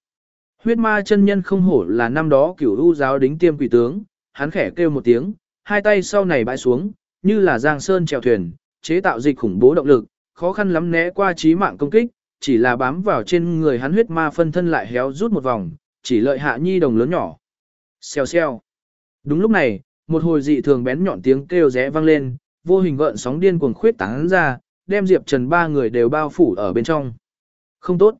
Huyết ma chân nhân không hổ là năm đó cửu u giáo đính tiêm quỷ tướng, hắn khẽ kêu một tiếng, hai tay sau này bãi xuống, như là giang sơn chèo thuyền, chế tạo dịch khủng bố động lực, khó khăn lắm né qua trí mạng công kích, chỉ là bám vào trên người hắn huyết ma phân thân lại héo rút một vòng, chỉ lợi hạ nhi đồng lớn nhỏ. Xèo xèo. Đúng lúc này, một hồi dị thường bén nhọn tiếng kêu rẽ vang lên, vô hình gợn sóng điên cuồng khuyết tán ra, đem Diệp Trần ba người đều bao phủ ở bên trong. Không tốt.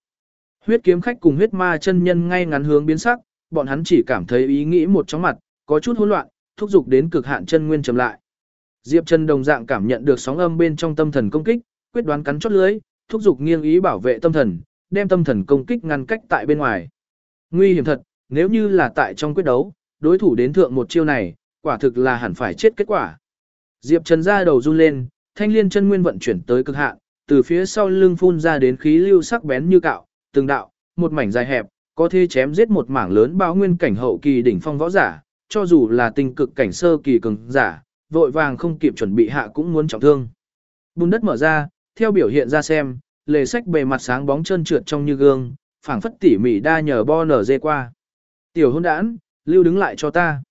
Huyết kiếm khách cùng huyết ma chân nhân ngay ngắn hướng biến sắc, bọn hắn chỉ cảm thấy ý nghĩ một chóng mặt, có chút hỗn loạn, thúc giục đến cực hạn chân nguyên chậm lại. Diệp Trần đồng dạng cảm nhận được sóng âm bên trong tâm thần công kích, quyết đoán cắn chốt lưới, thúc giục nghiêng ý bảo vệ tâm thần, đem tâm thần công kích ngăn cách tại bên ngoài. Nguy hiểm thật, nếu như là tại trong quyết đấu, đối thủ đến thượng một chiêu này, quả thực là hẳn phải chết kết quả. Diệp Trần ra đầu run lên, thanh liên chân nguyên vận chuyển tới cực hạn, từ phía sau lưng phun ra đến khí lưu sắc bén như cạo, từng đạo, một mảnh dài hẹp, có thể chém giết một mảng lớn bao nguyên cảnh hậu kỳ đỉnh phong võ giả, cho dù là tình cực cảnh sơ kỳ cường giả, vội vàng không kịp chuẩn bị hạ cũng muốn trọng thương. Bùn đất mở ra, theo biểu hiện ra xem, lề sách bề mặt sáng bóng trơn trượt trong như gương, phảng phất tỉ mỉ đa nhờ bo nở dê qua. Tiểu hôn đản, lưu đứng lại cho ta.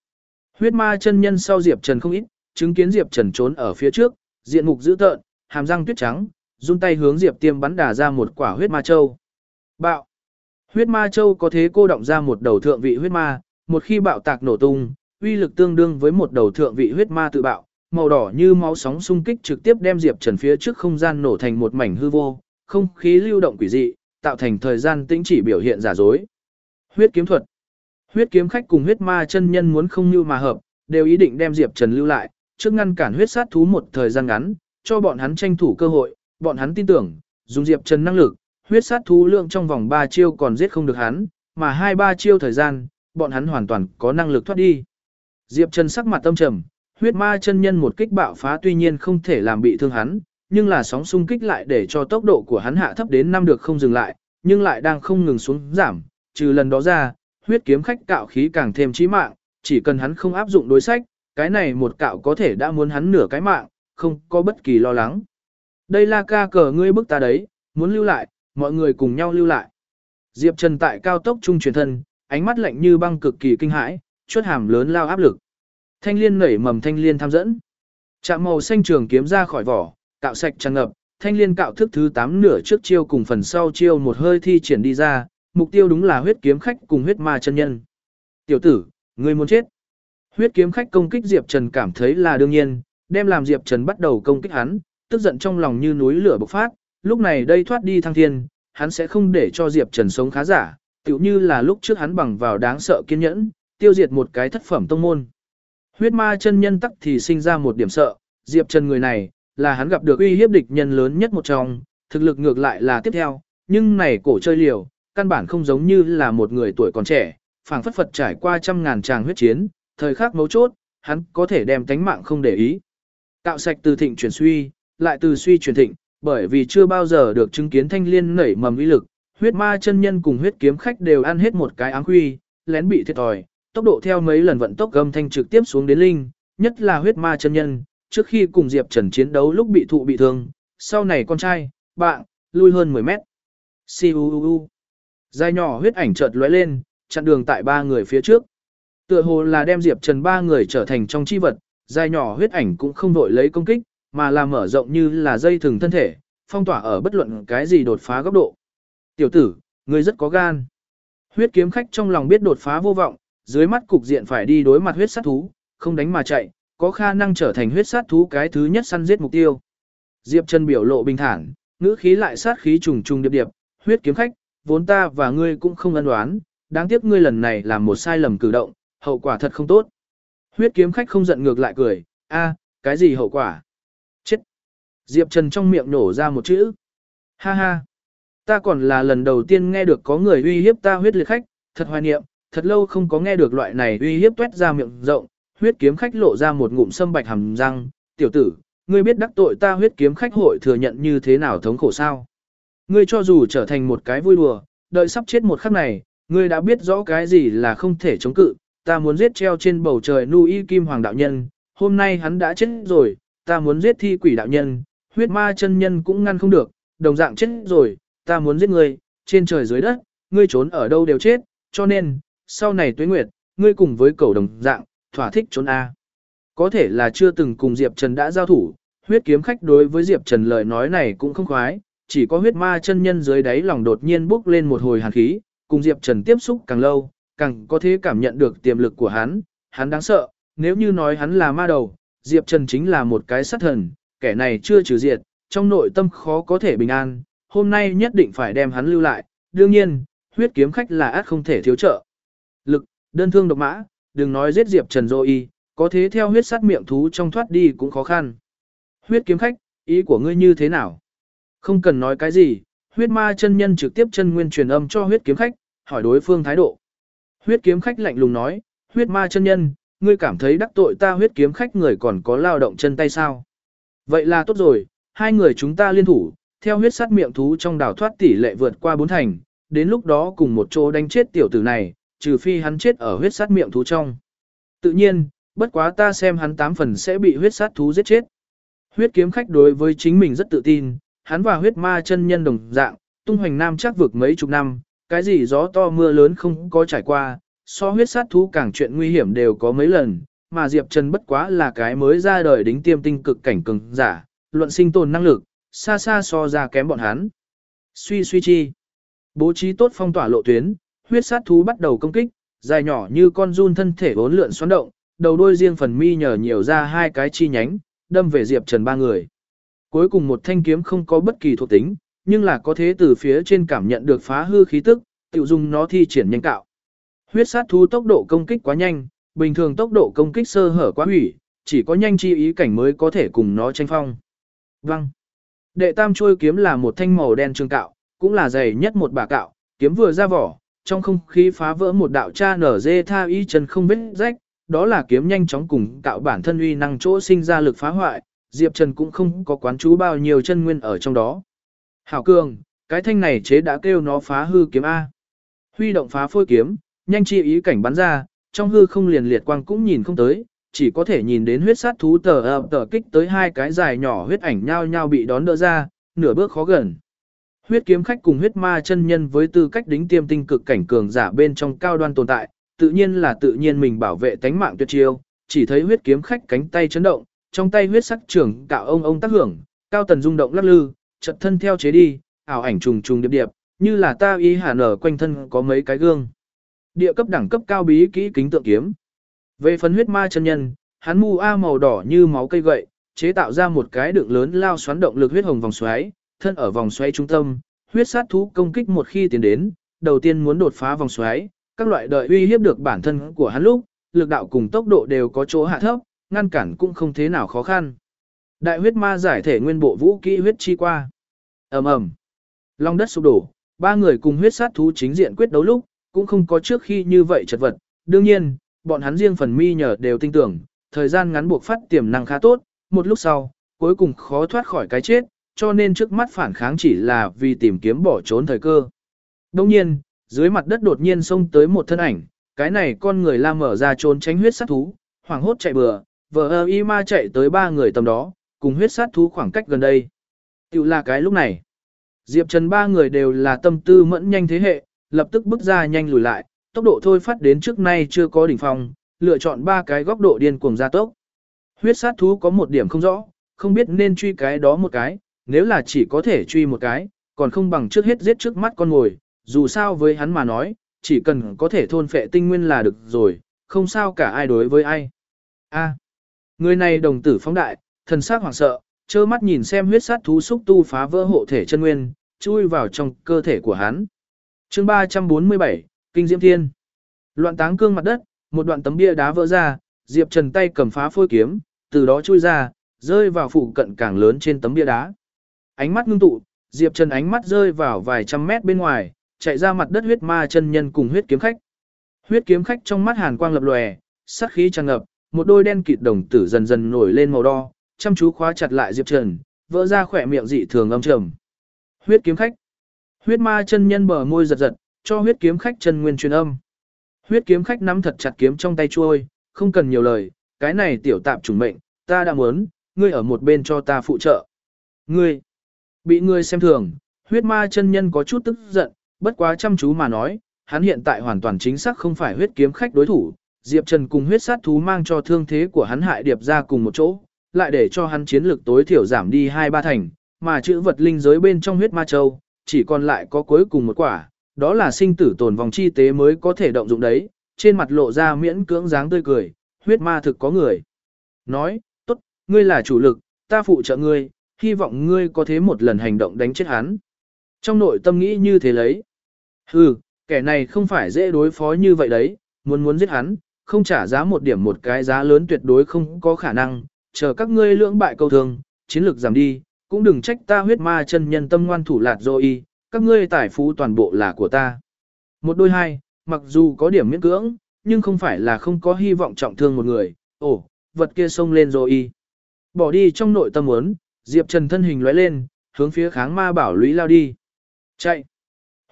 Huyết ma chân nhân sau Diệp Trần không ít, chứng kiến Diệp Trần trốn ở phía trước, diện mục dữ tợn, hàm răng tuyết trắng, run tay hướng Diệp Tiêm bắn đà ra một quả huyết ma châu. Bạo. Huyết ma châu có thế cô động ra một đầu thượng vị huyết ma, một khi bạo tạc nổ tung, uy lực tương đương với một đầu thượng vị huyết ma tự bạo, màu đỏ như máu sóng xung kích trực tiếp đem Diệp Trần phía trước không gian nổ thành một mảnh hư vô, không khí lưu động quỷ dị, tạo thành thời gian tĩnh chỉ biểu hiện giả dối. Huyết kiếm thuật. Huyết kiếm khách cùng huyết ma chân nhân muốn không như mà hợp, đều ý định đem Diệp Trần lưu lại, trước ngăn cản huyết sát thú một thời gian ngắn, cho bọn hắn tranh thủ cơ hội, bọn hắn tin tưởng, dùng Diệp Trần năng lực, huyết sát thú lượng trong vòng 3 chiêu còn giết không được hắn, mà 2-3 chiêu thời gian, bọn hắn hoàn toàn có năng lực thoát đi. Diệp Trần sắc mặt tâm trầm, huyết ma chân nhân một kích bạo phá tuy nhiên không thể làm bị thương hắn, nhưng là sóng xung kích lại để cho tốc độ của hắn hạ thấp đến năm được không dừng lại, nhưng lại đang không ngừng xuống giảm, trừ lần đó ra, huyết kiếm khách cạo khí càng thêm chí mạng, chỉ cần hắn không áp dụng đối sách, cái này một cạo có thể đã muốn hắn nửa cái mạng, không có bất kỳ lo lắng. Đây là ca cờ ngươi bức ta đấy, muốn lưu lại, mọi người cùng nhau lưu lại. Diệp Trần tại cao tốc trung truyền thân, ánh mắt lạnh như băng cực kỳ kinh hãi, chuốt hàm lớn lao áp lực. Thanh liên nảy mầm thanh liên tham dẫn. Trạm màu xanh trường kiếm ra khỏi vỏ, cạo sạch tràn ngập, thanh liên cạo thức thứ 8 nửa trước chiêu cùng phần sau chiêu một hơi thi triển đi ra, mục tiêu đúng là huyết kiếm khách cùng huyết ma chân nhân. Tiểu tử, ngươi muốn chết. Huyết kiếm khách công kích Diệp Trần cảm thấy là đương nhiên, đem làm Diệp Trần bắt đầu công kích hắn, tức giận trong lòng như núi lửa bộc phát, lúc này đây thoát đi thăng thiên, hắn sẽ không để cho Diệp Trần sống khá giả, tựu như là lúc trước hắn bằng vào đáng sợ kiên nhẫn, tiêu diệt một cái thất phẩm tông môn. Huyết ma chân nhân tắc thì sinh ra một điểm sợ, Diệp Trần người này, là hắn gặp được uy hiếp địch nhân lớn nhất một trong, thực lực ngược lại là tiếp theo, nhưng này cổ chơi liều, căn bản không giống như là một người tuổi còn trẻ, phảng phất phật trải qua trăm ngàn tràng huyết chiến, thời khắc mấu chốt, hắn có thể đem tánh mạng không để ý. Cạo sạch từ thịnh chuyển suy, lại từ suy chuyển thịnh, bởi vì chưa bao giờ được chứng kiến thanh liên nảy mầm uy lực, huyết ma chân nhân cùng huyết kiếm khách đều ăn hết một cái áng huy, lén bị thiệt thòi, tốc độ theo mấy lần vận tốc gầm thanh trực tiếp xuống đến linh, nhất là huyết ma chân nhân, trước khi cùng Diệp Trần chiến đấu lúc bị thụ bị thương, sau này con trai, bạn, lui hơn 10 mét. Siu Dài nhỏ huyết ảnh chợt lóe lên, chặn đường tại ba người phía trước. Tựa hồ là đem Diệp Trần ba người trở thành trong chi vật, dài nhỏ huyết ảnh cũng không đội lấy công kích, mà là mở rộng như là dây thừng thân thể, phong tỏa ở bất luận cái gì đột phá góc độ. Tiểu tử, ngươi rất có gan. Huyết kiếm khách trong lòng biết đột phá vô vọng, dưới mắt cục diện phải đi đối mặt huyết sát thú, không đánh mà chạy, có khả năng trở thành huyết sát thú cái thứ nhất săn giết mục tiêu. Diệp Trần biểu lộ bình thản, ngữ khí lại sát khí trùng trùng điệp điệp, huyết kiếm khách, vốn ta và ngươi cũng không ân đoán, đáng tiếc ngươi lần này làm một sai lầm cử động, hậu quả thật không tốt. Huyết kiếm khách không giận ngược lại cười, a, cái gì hậu quả? Diệp Trần trong miệng nổ ra một chữ. Ha ha! Ta còn là lần đầu tiên nghe được có người uy hiếp ta huyết liệt khách, thật hoài niệm, thật lâu không có nghe được loại này uy hiếp tuét ra miệng rộng, huyết kiếm khách lộ ra một ngụm sâm bạch hàm răng, tiểu tử, ngươi biết đắc tội ta huyết kiếm khách hội thừa nhận như thế nào thống khổ sao? Ngươi cho dù trở thành một cái vui đùa, đợi sắp chết một khắc này, ngươi đã biết rõ cái gì là không thể chống cự, ta muốn giết treo trên bầu trời nu y kim hoàng đạo nhân, hôm nay hắn đã chết rồi, ta muốn giết thi quỷ đạo nhân, huyết ma chân nhân cũng ngăn không được, đồng dạng chết rồi, ta muốn giết ngươi, trên trời dưới đất, ngươi trốn ở đâu đều chết, cho nên, sau này tuế nguyệt, ngươi cùng với cầu đồng dạng, thỏa thích trốn A. Có thể là chưa từng cùng Diệp Trần đã giao thủ, huyết kiếm khách đối với Diệp Trần lời nói này cũng không khoái, chỉ có huyết ma chân nhân dưới đáy lòng đột nhiên bốc lên một hồi hàn khí, cùng Diệp Trần tiếp xúc càng lâu, càng có thể cảm nhận được tiềm lực của hắn, hắn đáng sợ, nếu như nói hắn là ma đầu, Diệp Trần chính là một cái sát thần, kẻ này chưa trừ diệt, trong nội tâm khó có thể bình an, hôm nay nhất định phải đem hắn lưu lại, đương nhiên, huyết kiếm khách là át không thể thiếu trợ. Lực, đơn thương độc mã, đừng nói giết Diệp Trần Dô Y, có thế theo huyết sát miệng thú trong thoát đi cũng khó khăn. Huyết kiếm khách, ý của ngươi như thế nào? Không cần nói cái gì, huyết ma chân nhân trực tiếp chân nguyên truyền âm cho huyết kiếm khách, hỏi đối phương thái độ. Huyết kiếm khách lạnh lùng nói, huyết ma chân nhân, ngươi cảm thấy đắc tội ta huyết kiếm khách người còn có lao động chân tay sao? Vậy là tốt rồi, hai người chúng ta liên thủ, theo huyết sát miệng thú trong đảo thoát tỷ lệ vượt qua bốn thành, đến lúc đó cùng một chỗ đánh chết tiểu tử này, trừ phi hắn chết ở huyết sát miệng thú trong. Tự nhiên, bất quá ta xem hắn tám phần sẽ bị huyết sát thú giết chết. Huyết kiếm khách đối với chính mình rất tự tin, hắn và huyết ma chân nhân đồng dạng, tung hoành nam chắc vực mấy chục năm, cái gì gió to mưa lớn không có trải qua, so huyết sát thú càng chuyện nguy hiểm đều có mấy lần, mà Diệp Trần bất quá là cái mới ra đời đính tiêm tinh cực cảnh cường giả, luận sinh tồn năng lực, xa xa so ra kém bọn hắn. Suy suy chi. Bố trí tốt phong tỏa lộ tuyến, huyết sát thú bắt đầu công kích, dài nhỏ như con run thân thể bốn lượn xoắn động, đầu đôi riêng phần mi nhờ nhiều ra hai cái chi nhánh, đâm về Diệp Trần ba người. Cuối cùng một thanh kiếm không có bất kỳ thuộc tính, nhưng là có thế từ phía trên cảm nhận được phá hư khí tức, tiểu dùng nó thi triển nhanh cạo. Huyết sát thú tốc độ công kích quá nhanh, bình thường tốc độ công kích sơ hở quá hủy, chỉ có nhanh chi ý cảnh mới có thể cùng nó tranh phong. Văng. Đệ tam trôi kiếm là một thanh màu đen trường cạo, cũng là dày nhất một bà cạo, kiếm vừa ra vỏ, trong không khí phá vỡ một đạo cha nở dê tha y chân không vết rách, đó là kiếm nhanh chóng cùng cạo bản thân uy năng chỗ sinh ra lực phá hoại, Diệp Trần cũng không có quán chú bao nhiêu chân nguyên ở trong đó. Hảo cường, cái thanh này chế đã kêu nó phá hư kiếm A. Huy động phá phôi kiếm, nhanh chi ý cảnh bắn ra, trong hư không liền liệt quang cũng nhìn không tới, chỉ có thể nhìn đến huyết sát thú tờ ập tờ kích tới hai cái dài nhỏ huyết ảnh nhau nhau bị đón đỡ ra, nửa bước khó gần. Huyết kiếm khách cùng huyết ma chân nhân với tư cách đính tiêm tinh cực cảnh cường giả bên trong cao đoan tồn tại, tự nhiên là tự nhiên mình bảo vệ tánh mạng tuyệt chiêu, chỉ thấy huyết kiếm khách cánh tay chấn động, trong tay huyết sắc trưởng cạo ông ông tác hưởng, Cao tần rung động lắc lư, chật thân theo chế đi, ảo ảnh trùng trùng điệp điệp, như là ta ý hà nở quanh thân có mấy cái gương. Địa cấp đẳng cấp cao bí kỹ kính tượng kiếm. Về phần huyết ma chân nhân, hắn mu a màu đỏ như máu cây gậy, chế tạo ra một cái đường lớn lao xoắn động lực huyết hồng vòng xoáy, thân ở vòng xoáy trung tâm, huyết sát thú công kích một khi tiến đến, đầu tiên muốn đột phá vòng xoáy, các loại đợi uy hiếp được bản thân của hắn lúc, lực đạo cùng tốc độ đều có chỗ hạ thấp, ngăn cản cũng không thế nào khó khăn. Đại huyết ma giải thể nguyên bộ vũ kỹ huyết chi qua. Ầm ầm. Long đất sụp đổ, ba người cùng huyết sát thú chính diện quyết đấu lúc, cũng không có trước khi như vậy chật vật. Đương nhiên, bọn hắn riêng phần mi nhờ đều tin tưởng, thời gian ngắn buộc phát tiềm năng khá tốt, một lúc sau, cuối cùng khó thoát khỏi cái chết, cho nên trước mắt phản kháng chỉ là vì tìm kiếm bỏ trốn thời cơ. Đồng nhiên, dưới mặt đất đột nhiên xông tới một thân ảnh, cái này con người la mở ra trốn tránh huyết sát thú, hoảng hốt chạy bừa, vờ ơ y ma chạy tới ba người tầm đó, cùng huyết sát thú khoảng cách gần đây. Tiểu là cái lúc này. Diệp Trần ba người đều là tâm tư mẫn nhanh thế hệ, lập tức bước ra nhanh lùi lại, tốc độ thôi phát đến trước nay chưa có đỉnh phong, lựa chọn ba cái góc độ điên cuồng gia tốc. Huyết sát thú có một điểm không rõ, không biết nên truy cái đó một cái, nếu là chỉ có thể truy một cái, còn không bằng trước hết giết trước mắt con ngồi, dù sao với hắn mà nói, chỉ cần có thể thôn phệ tinh nguyên là được rồi, không sao cả ai đối với ai. A. người này đồng tử phóng đại, thần sắc hoảng sợ, trơ mắt nhìn xem huyết sát thú xúc tu phá vỡ hộ thể chân nguyên, chui vào trong cơ thể của hắn. Chương 347, Kinh Diễm Thiên. Loạn táng cương mặt đất, một đoạn tấm bia đá vỡ ra, Diệp Trần tay cầm phá phôi kiếm, từ đó chui ra, rơi vào phụ cận càng lớn trên tấm bia đá. Ánh mắt ngưng tụ, Diệp Trần ánh mắt rơi vào vài trăm mét bên ngoài, chạy ra mặt đất huyết ma chân nhân cùng huyết kiếm khách. Huyết kiếm khách trong mắt hàn quang lập lòe, sát khí tràn ngập, một đôi đen kịt đồng tử dần dần nổi lên màu đo, chăm chú khóa chặt lại Diệp Trần, vỡ ra khỏe miệng dị thường âm trầm. Huyết kiếm khách. Huyết ma chân nhân bờ môi giật giật, cho huyết kiếm khách chân nguyên truyền âm. Huyết kiếm khách nắm thật chặt kiếm trong tay chuôi, không cần nhiều lời, cái này tiểu tạm trùng mệnh, ta đã muốn, ngươi ở một bên cho ta phụ trợ. Ngươi, bị ngươi xem thường, huyết ma chân nhân có chút tức giận, bất quá chăm chú mà nói, hắn hiện tại hoàn toàn chính xác không phải huyết kiếm khách đối thủ, Diệp Trần cùng huyết sát thú mang cho thương thế của hắn hại điệp ra cùng một chỗ, lại để cho hắn chiến lực tối thiểu giảm đi hai ba thành, mà chữ vật linh giới bên trong huyết ma châu, chỉ còn lại có cuối cùng một quả, đó là sinh tử tồn vòng chi tế mới có thể động dụng đấy, trên mặt lộ ra miễn cưỡng dáng tươi cười, huyết ma thực có người. Nói, tốt, ngươi là chủ lực, ta phụ trợ ngươi, hy vọng ngươi có thế một lần hành động đánh chết hắn. Trong nội tâm nghĩ như thế lấy. Hừ, kẻ này không phải dễ đối phó như vậy đấy, muốn muốn giết hắn, không trả giá một điểm một cái giá lớn tuyệt đối không có khả năng, chờ các ngươi lưỡng bại câu thường, chiến lược giảm đi, cũng đừng trách ta huyết ma chân nhân tâm ngoan thủ lạt dô y, các ngươi tài phú toàn bộ là của ta. Một đôi hai, mặc dù có điểm miễn cưỡng, nhưng không phải là không có hy vọng trọng thương một người, ồ, vật kia xông lên rồi y. Bỏ đi trong nội tâm muốn, Diệp Trần thân hình lóe lên, hướng phía kháng ma bảo lũy lao đi. Chạy!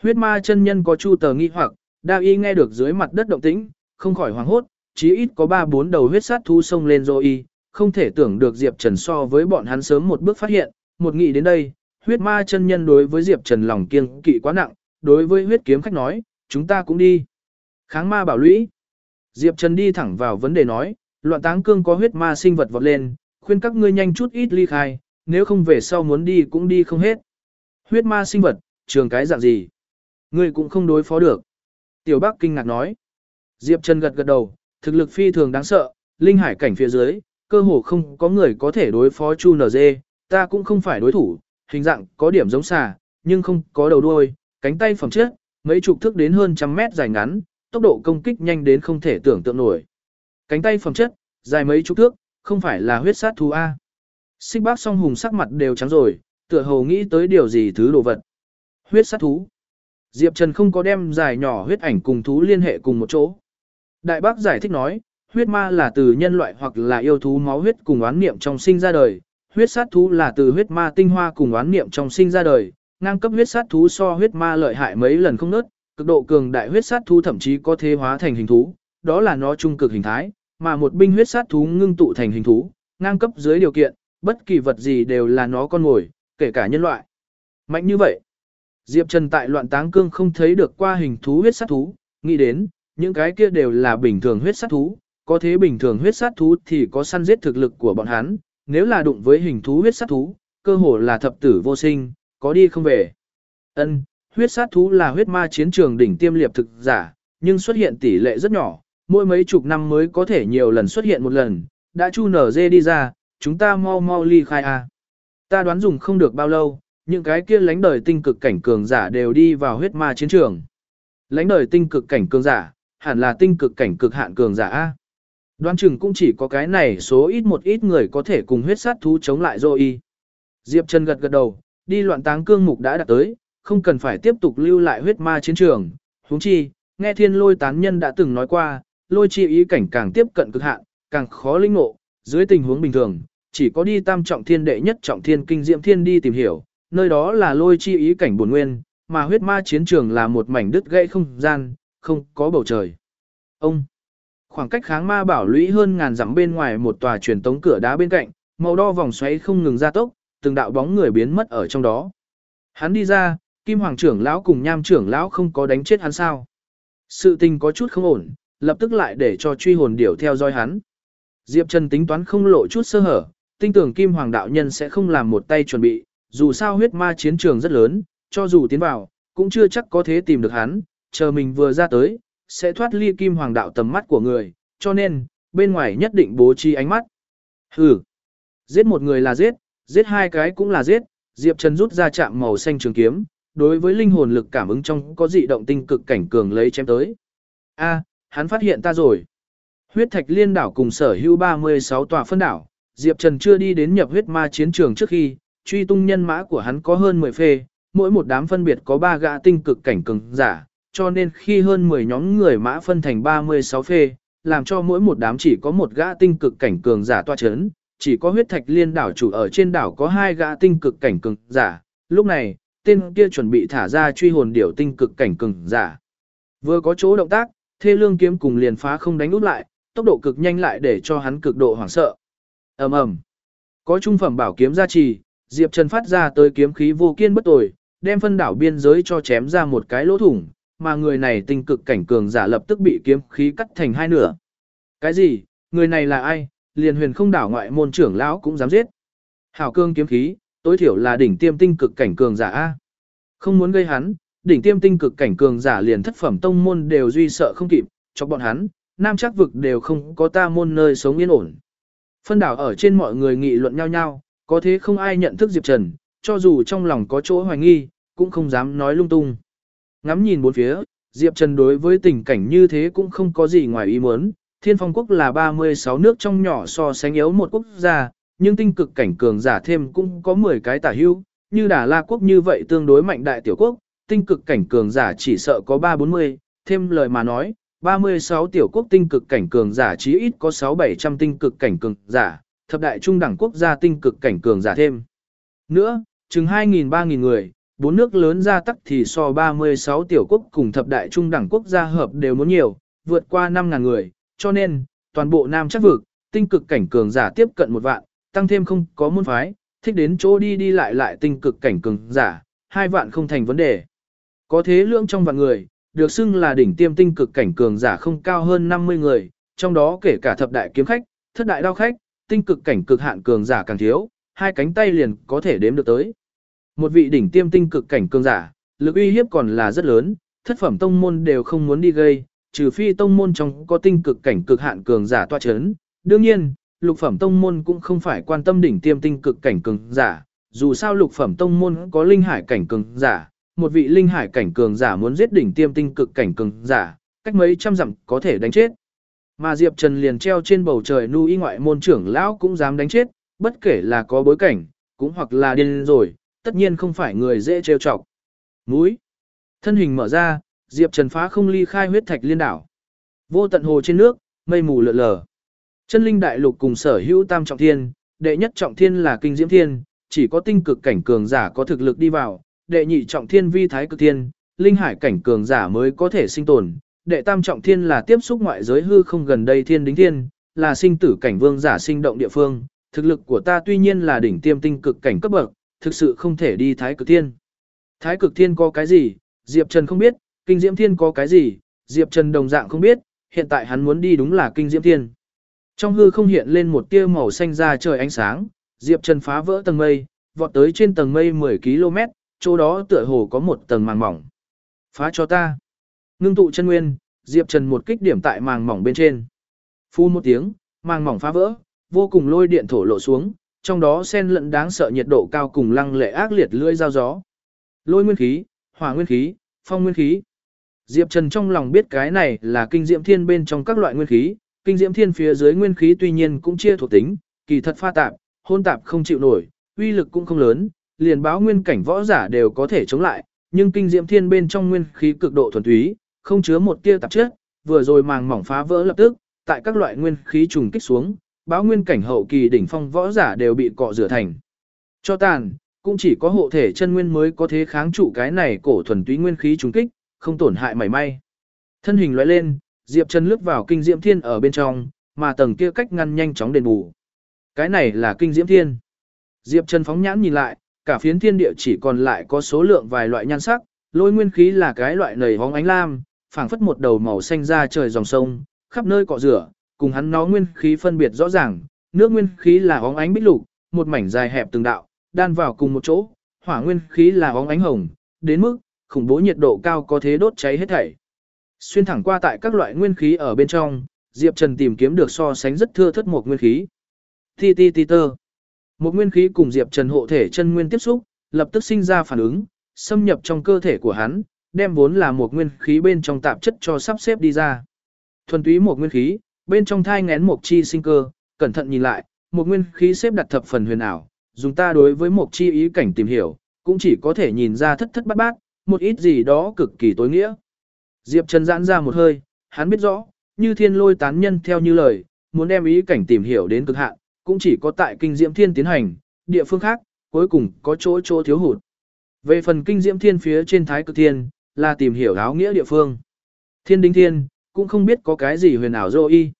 Huyết ma chân nhân có chu tờ nghi hoặc, đa y nghe được dưới mặt đất động tĩnh, không khỏi hoảng hốt, chí ít có ba bốn đầu huyết sát thú xông lên rồi y, không thể tưởng được Diệp Trần so với bọn hắn sớm một bước phát hiện, một nghĩ đến đây, huyết ma chân nhân đối với Diệp Trần lòng kiêng kỵ quá nặng, đối với huyết kiếm khách nói, chúng ta cũng đi. Kháng ma bảo lũy. Diệp Trần đi thẳng vào vấn đề nói, loạn táng cương có huyết ma sinh vật vọt lên, khuyên các ngươi nhanh chút ít ly khai, nếu không về sau muốn đi cũng đi không hết. Huyết ma sinh vật, trường cái dạng gì? Ngươi cũng không đối phó được. Tiểu Bắc kinh ngạc nói. Diệp Trần gật gật đầu, thực lực phi thường đáng sợ, linh hải cảnh phía dưới, cơ hồ không có người có thể đối phó Chu NG, ta cũng không phải đối thủ, hình dạng có điểm giống xà, nhưng không có đầu đuôi, cánh tay phẩm chất, mấy chục thước đến hơn trăm mét dài ngắn, tốc độ công kích nhanh đến không thể tưởng tượng nổi. Cánh tay phẩm chất, dài mấy chục thước, không phải là huyết sát thú A. Xích bác song hùng sắc mặt đều trắng rồi, tựa hồ nghĩ tới điều gì thứ đồ vật. Huyết sát thú. Diệp Trần không có đem dài nhỏ huyết ảnh cùng thú liên hệ cùng một chỗ. Đại bác giải thích nói, huyết ma là từ nhân loại hoặc là yêu thú máu huyết cùng oán niệm trong sinh ra đời, huyết sát thú là từ huyết ma tinh hoa cùng oán niệm trong sinh ra đời, ngang cấp huyết sát thú so huyết ma lợi hại mấy lần không nớt, cực độ cường đại huyết sát thú thậm chí có thể hóa thành hình thú, đó là nó trung cực hình thái, mà một binh huyết sát thú ngưng tụ thành hình thú, ngang cấp dưới điều kiện, bất kỳ vật gì đều là nó con ngồi, kể cả nhân loại. Mạnh như vậy, Diệp Trần tại loạn táng cương không thấy được qua hình thú huyết sát thú, nghĩ đến, những cái kia đều là bình thường huyết sát thú, có thế bình thường huyết sát thú thì có săn giết thực lực của bọn hắn, nếu là đụng với hình thú huyết sát thú, cơ hồ là thập tử vô sinh, có đi không về. Ân, huyết sát thú là huyết ma chiến trường đỉnh tiêm liệp thực giả, nhưng xuất hiện tỷ lệ rất nhỏ, mỗi mấy chục năm mới có thể nhiều lần xuất hiện một lần, đã chu nở dê đi ra, chúng ta mau mau ly khai a. Ta đoán dùng không được bao lâu, những cái kia lãnh đời tinh cực cảnh cường giả đều đi vào huyết ma chiến trường. lãnh đời tinh cực cảnh cường giả, hẳn là tinh cực cảnh cực hạn cường giả a. Đoán chừng cũng chỉ có cái này số ít một ít người có thể cùng huyết sát thú chống lại Zoe. Diệp Trần gật gật đầu, đi loạn táng cương mục đã đạt tới, không cần phải tiếp tục lưu lại huyết ma chiến trường. huống chi, nghe thiên lôi tán nhân đã từng nói qua, lôi chi ý cảnh càng tiếp cận cực hạn, càng khó linh ngộ, dưới tình huống bình thường, chỉ có đi tam trọng thiên đệ nhất trọng thiên kinh diệm thiên đi tìm hiểu, nơi đó là lôi chi ý cảnh buồn nguyên, mà huyết ma chiến trường là một mảnh đứt gãy không gian, không có bầu trời. Ông, khoảng cách kháng ma bảo lũy hơn ngàn dặm bên ngoài một tòa truyền tống cửa đá bên cạnh, màu đo vòng xoáy không ngừng gia tốc, từng đạo bóng người biến mất ở trong đó. Hắn đi ra, Kim Hoàng trưởng lão cùng Nham trưởng lão không có đánh chết hắn sao? Sự tình có chút không ổn, lập tức lại để cho truy hồn điểu theo dõi hắn. Diệp Trần tính toán không lộ chút sơ hở, tin tưởng Kim Hoàng đạo nhân sẽ không làm một tay chuẩn bị, dù sao huyết ma chiến trường rất lớn, cho dù tiến vào, cũng chưa chắc có thể tìm được hắn, chờ mình vừa ra tới, sẽ thoát ly Kim Hoàng đạo tầm mắt của người, cho nên, bên ngoài nhất định bố trí ánh mắt. Hừ, giết một người là giết, giết hai cái cũng là giết, Diệp Trần rút ra chạm màu xanh trường kiếm, đối với linh hồn lực cảm ứng trong có dị động tinh cực cảnh cường lấy chém tới. A, hắn phát hiện ta rồi. Huyết thạch liên đảo cùng sở hữu 36 tòa phân đảo, Diệp Trần chưa đi đến nhập huyết ma chiến trường trước khi, truy tung nhân mã của hắn có hơn 10 phê, mỗi một đám phân biệt có 3 gã tinh cực cảnh cường giả, cho nên khi hơn 10 nhóm người mã phân thành 36 phê, làm cho mỗi một đám chỉ có một gã tinh cực cảnh cường giả toa chấn, chỉ có huyết thạch liên đảo chủ ở trên đảo có hai gã tinh cực cảnh cường giả. Lúc này, tên kia chuẩn bị thả ra truy hồn điểu tinh cực cảnh cường giả. Vừa có chỗ động tác, thê lương kiếm cùng liền phá không đánh út lại, tốc độ cực nhanh lại để cho hắn cực độ hoảng sợ. ầm ầm, có trung phẩm bảo kiếm gia trì, Diệp Trần phát ra tới kiếm khí vô kiên bất tồi, đem phân đảo biên giới cho chém ra một cái lỗ thủng, mà người này tinh cực cảnh cường giả lập tức bị kiếm khí cắt thành hai nửa. Cái gì? Người này là ai? Liền huyền không đảo ngoại môn trưởng lão cũng dám giết. Hảo cương kiếm khí, tối thiểu là đỉnh tiêm tinh cực cảnh cường giả A. Không muốn gây hắn, đỉnh tiêm tinh cực cảnh cường giả liền thất phẩm tông môn đều duy sợ không kịp, cho bọn hắn, nam chắc vực đều không có ta môn nơi sống yên ổn. Phân đảo ở trên mọi người nghị luận nhau nhau, có thế không ai nhận thức Diệp Trần, cho dù trong lòng có chỗ hoài nghi, cũng không dám nói lung tung. Ngắm nhìn bốn phía, Diệp Trần đối với tình cảnh như thế cũng không có gì ngoài ý muốn. Thiên phong quốc là 36 nước trong nhỏ so sánh yếu một quốc gia, nhưng tinh cực cảnh cường giả thêm cũng có 10 cái tả hữu, như Đà La quốc như vậy tương đối mạnh đại tiểu quốc, tinh cực cảnh cường giả chỉ sợ có 3-40, thêm lời mà nói, 36 tiểu quốc tinh cực cảnh cường giả chí ít có 6-700 tinh cực cảnh cường giả, thập đại trung đẳng quốc gia tinh cực cảnh cường giả thêm. Nữa, chừng 2.000-3.000 người, bốn nước lớn gia tắc thì so 36 tiểu quốc cùng thập đại trung đẳng quốc gia hợp đều muốn nhiều, vượt qua 5.000 người, cho nên, toàn bộ Nam chắc vực, tinh cực cảnh cường giả tiếp cận một vạn, tăng thêm không có môn phái, thích đến chỗ đi đi lại lại tinh cực cảnh cường giả, hai vạn không thành vấn đề. Có thế lượng trong vạn người, được xưng là đỉnh tiêm tinh cực cảnh cường giả không cao hơn 50 người, trong đó kể cả thập đại kiếm khách, thất đại đao khách, tinh cực cảnh cực hạn cường giả càng thiếu, hai cánh tay liền có thể đếm được tới. Một vị đỉnh tiêm tinh cực cảnh cường giả, lực uy hiếp còn là rất lớn, thất phẩm tông môn đều không muốn đi gây, trừ phi tông môn trong có tinh cực cảnh cực hạn cường giả tọa chấn. Đương nhiên, lục phẩm tông môn cũng không phải quan tâm đỉnh tiêm tinh cực cảnh cường giả, dù sao lục phẩm tông môn có linh hải cảnh cường giả, một vị linh hải cảnh cường giả muốn giết đỉnh tiêm tinh cực cảnh cường giả, cách mấy trăm dặm có thể đánh chết. Mà Diệp Trần liền treo trên bầu trời nu y ngoại môn trưởng lão cũng dám đánh chết, bất kể là có bối cảnh, cũng hoặc là điên rồi, tất nhiên không phải người dễ trêu chọc. Mũi. Thân hình mở ra, Diệp Trần phá không ly khai huyết thạch liên đảo. Vô tận hồ trên nước, mây mù lượn lờ. Chân linh đại lục cùng sở hữu tam trọng thiên, đệ nhất trọng thiên là kinh diễm thiên, chỉ có tinh cực cảnh cường giả có thực lực đi vào, đệ nhị trọng thiên vi thái cực thiên, linh hải cảnh cường giả mới có thể sinh tồn, đệ tam trọng thiên là tiếp xúc ngoại giới hư không gần đây thiên đính thiên, là sinh tử cảnh vương giả sinh động địa phương, thực lực của ta tuy nhiên là đỉnh tiêm tinh cực cảnh cấp bậc, thực sự không thể đi thái cực thiên. Thái cực thiên có cái gì, Diệp Trần không biết, kinh diễm thiên có cái gì, Diệp Trần đồng dạng không biết, hiện tại hắn muốn đi đúng là kinh diễm thiên. Trong hư không hiện lên một tia màu xanh ra trời ánh sáng, Diệp Trần phá vỡ tầng mây, vọt tới trên tầng mây 10 km, chỗ đó tựa hồ có một tầng màng mỏng. Phá cho ta. Ngưng tụ chân nguyên, Diệp Trần một kích điểm tại màng mỏng bên trên. Phun một tiếng, màng mỏng phá vỡ, vô cùng lôi điện thổ lộ xuống, trong đó xen lẫn đáng sợ nhiệt độ cao cùng lăng lệ ác liệt lưỡi dao gió. Lôi nguyên khí, hỏa nguyên khí, phong nguyên khí. Diệp Trần trong lòng biết cái này là kinh diễm thiên bên trong các loại nguyên khí, kinh diễm thiên phía dưới nguyên khí tuy nhiên cũng chia thuộc tính, kỳ thật pha tạp, hôn tạp không chịu nổi, uy lực cũng không lớn, liền báo nguyên cảnh võ giả đều có thể chống lại, nhưng kinh diễm thiên bên trong nguyên khí cực độ thuần túy, không chứa một tia tạp chất, vừa rồi màng mỏng phá vỡ lập tức, tại các loại nguyên khí trùng kích xuống, báo nguyên cảnh hậu kỳ đỉnh phong võ giả đều bị cọ rửa thành. Cho tàn, cũng chỉ có hộ thể chân nguyên mới có thế kháng trụ cái này cổ thuần túy nguyên khí trùng kích, không tổn hại mảy may. Thân hình lóe lên, Diệp Trần lướt vào kinh diễm thiên ở bên trong, mà tầng kia cách ngăn nhanh chóng đền bù. Cái này là kinh diễm thiên. Diệp Trần phóng nhãn nhìn lại, cả phiến thiên địa chỉ còn lại có số lượng vài loại nhan sắc, lôi nguyên khí là cái loại nầy hóng ánh lam, phảng phất một đầu màu xanh ra trời dòng sông, khắp nơi cọ rửa, cùng hắn nó nguyên khí phân biệt rõ ràng, nước nguyên khí là óng ánh bích lục, một mảnh dài hẹp từng đạo, đan vào cùng một chỗ, hỏa nguyên khí là óng ánh hồng, đến mức khủng bố nhiệt độ cao có thế đốt cháy hết thảy. Xuyên thẳng qua tại các loại nguyên khí ở bên trong, Diệp Trần tìm kiếm được so sánh rất thưa thất một nguyên khí. Ti ti ti tơ. Một nguyên khí cùng Diệp Trần hộ thể chân nguyên tiếp xúc, lập tức sinh ra phản ứng, xâm nhập trong cơ thể của hắn, đem vốn là một nguyên khí bên trong tạp chất cho sắp xếp đi ra. Thuần túy một nguyên khí, bên trong thai ngén một chi sinh cơ, cẩn thận nhìn lại, một nguyên khí xếp đặt thập phần huyền ảo, dùng ta đối với một chi ý cảnh tìm hiểu, cũng chỉ có thể nhìn ra thất thất bát bát, một ít gì đó cực kỳ tối nghĩa. Diệp Trần giãn ra một hơi, hắn biết rõ, như thiên lôi tán nhân theo như lời, muốn đem ý cảnh tìm hiểu đến cực hạn, cũng chỉ có tại kinh diễm thiên tiến hành, địa phương khác, cuối cùng có chỗ chỗ thiếu hụt. Về phần kinh diễm thiên phía trên thái cực thiên, là tìm hiểu áo nghĩa địa phương. Thiên đính thiên, cũng không biết có cái gì huyền ảo dô y.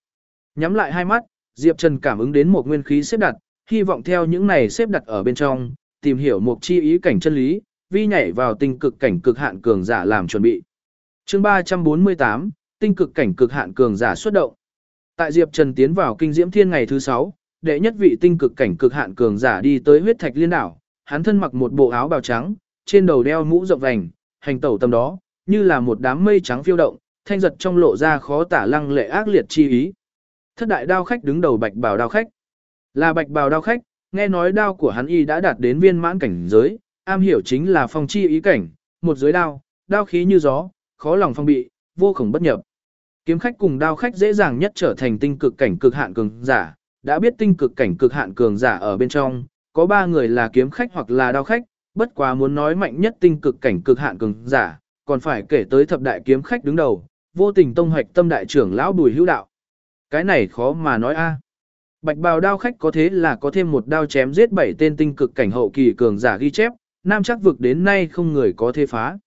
Nhắm lại hai mắt, Diệp Trần cảm ứng đến một nguyên khí xếp đặt, hy vọng theo những này xếp đặt ở bên trong, tìm hiểu một chi ý cảnh chân lý, vi nhảy vào tinh cực cảnh cực hạn cường giả làm chuẩn bị. Chương 348, tinh cực cảnh cực hạn cường giả xuất động. Tại Diệp Trần tiến vào kinh diễm thiên ngày thứ 6, đệ nhất vị tinh cực cảnh cực hạn cường giả đi tới huyết thạch liên đảo, hắn thân mặc một bộ áo bào trắng, trên đầu đeo mũ rộng vành, hành tẩu tầm đó, như là một đám mây trắng phiêu động, thanh giật trong lộ ra khó tả lăng lệ ác liệt chi ý. Thất đại đao khách đứng đầu bạch bào đao khách. Là bạch bào đao khách, nghe nói đao của hắn y đã đạt đến viên mãn cảnh giới, am hiểu chính là phong chi ý cảnh, một giới đao, đao khí như gió, khó lòng phong bị, vô khổng bất nhập. Kiếm khách cùng đao khách dễ dàng nhất trở thành tinh cực cảnh cực hạn cường giả, đã biết tinh cực cảnh cực hạn cường giả ở bên trong, có ba người là kiếm khách hoặc là đao khách, bất quá muốn nói mạnh nhất tinh cực cảnh cực hạn cường giả, còn phải kể tới thập đại kiếm khách đứng đầu, vô tình tông hoạch tâm đại trưởng lão Bùi Hữu Đạo. Cái này khó mà nói a. Bạch bào đao khách có thế là có thêm một đao chém giết bảy tên tinh cực cảnh hậu kỳ cường giả ghi chép, nam chắc vực đến nay không người có thế phá.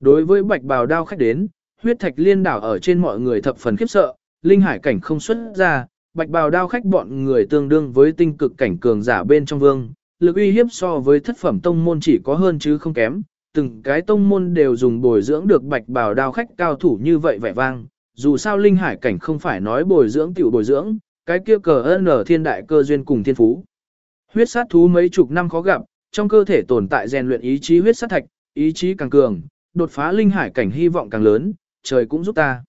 Đối với bạch bào đao khách đến, huyết thạch liên đảo ở trên mọi người thập phần khiếp sợ, linh hải cảnh không xuất ra, bạch bào đao khách bọn người tương đương với tinh cực cảnh cường giả bên trong vương, lực uy hiếp so với thất phẩm tông môn chỉ có hơn chứ không kém, từng cái tông môn đều dùng bồi dưỡng được bạch bào đao khách cao thủ như vậy vẻ vang, dù sao linh hải cảnh không phải nói bồi dưỡng tiểu bồi dưỡng, cái kia cờ ơn ở thiên đại cơ duyên cùng thiên phú. Huyết sát thú mấy chục năm khó gặp, trong cơ thể tồn tại rèn luyện ý chí huyết sát thạch, ý chí càng cường, đột phá linh hải cảnh hy vọng càng lớn, trời cũng giúp ta.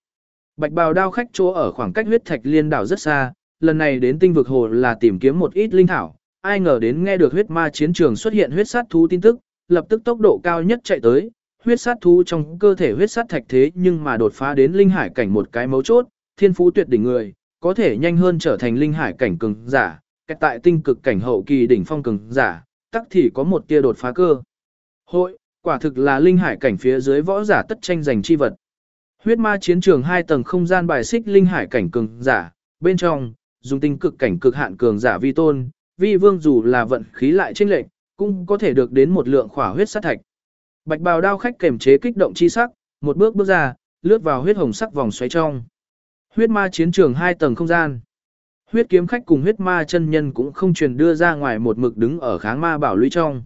Bạch bào đao khách chỗ ở khoảng cách huyết thạch liên đảo rất xa, lần này đến tinh vực hồ là tìm kiếm một ít linh thảo, ai ngờ đến nghe được huyết ma chiến trường xuất hiện huyết sát thú tin tức, lập tức tốc độ cao nhất chạy tới, huyết sát thú trong cơ thể huyết sát thạch thế nhưng mà đột phá đến linh hải cảnh một cái mấu chốt, thiên phú tuyệt đỉnh người, có thể nhanh hơn trở thành linh hải cảnh cường giả, cách tại tinh cực cảnh hậu kỳ đỉnh phong cường giả, tắc thì có một tia đột phá cơ. Hội, quả thực là linh hải cảnh phía dưới võ giả tất tranh giành chi vật. Huyết ma chiến trường hai tầng không gian bài xích linh hải cảnh cường giả, bên trong, dùng tinh cực cảnh cực hạn cường giả vi tôn, vi vương dù là vận khí lại chênh lệch, cũng có thể được đến một lượng khỏa huyết sát thạch. Bạch bào đao khách kềm chế kích động chi sắc, một bước bước ra, lướt vào huyết hồng sắc vòng xoáy trong. Huyết ma chiến trường hai tầng không gian. Huyết kiếm khách cùng huyết ma chân nhân cũng không truyền đưa ra ngoài một mực đứng ở kháng ma bảo lũy trong.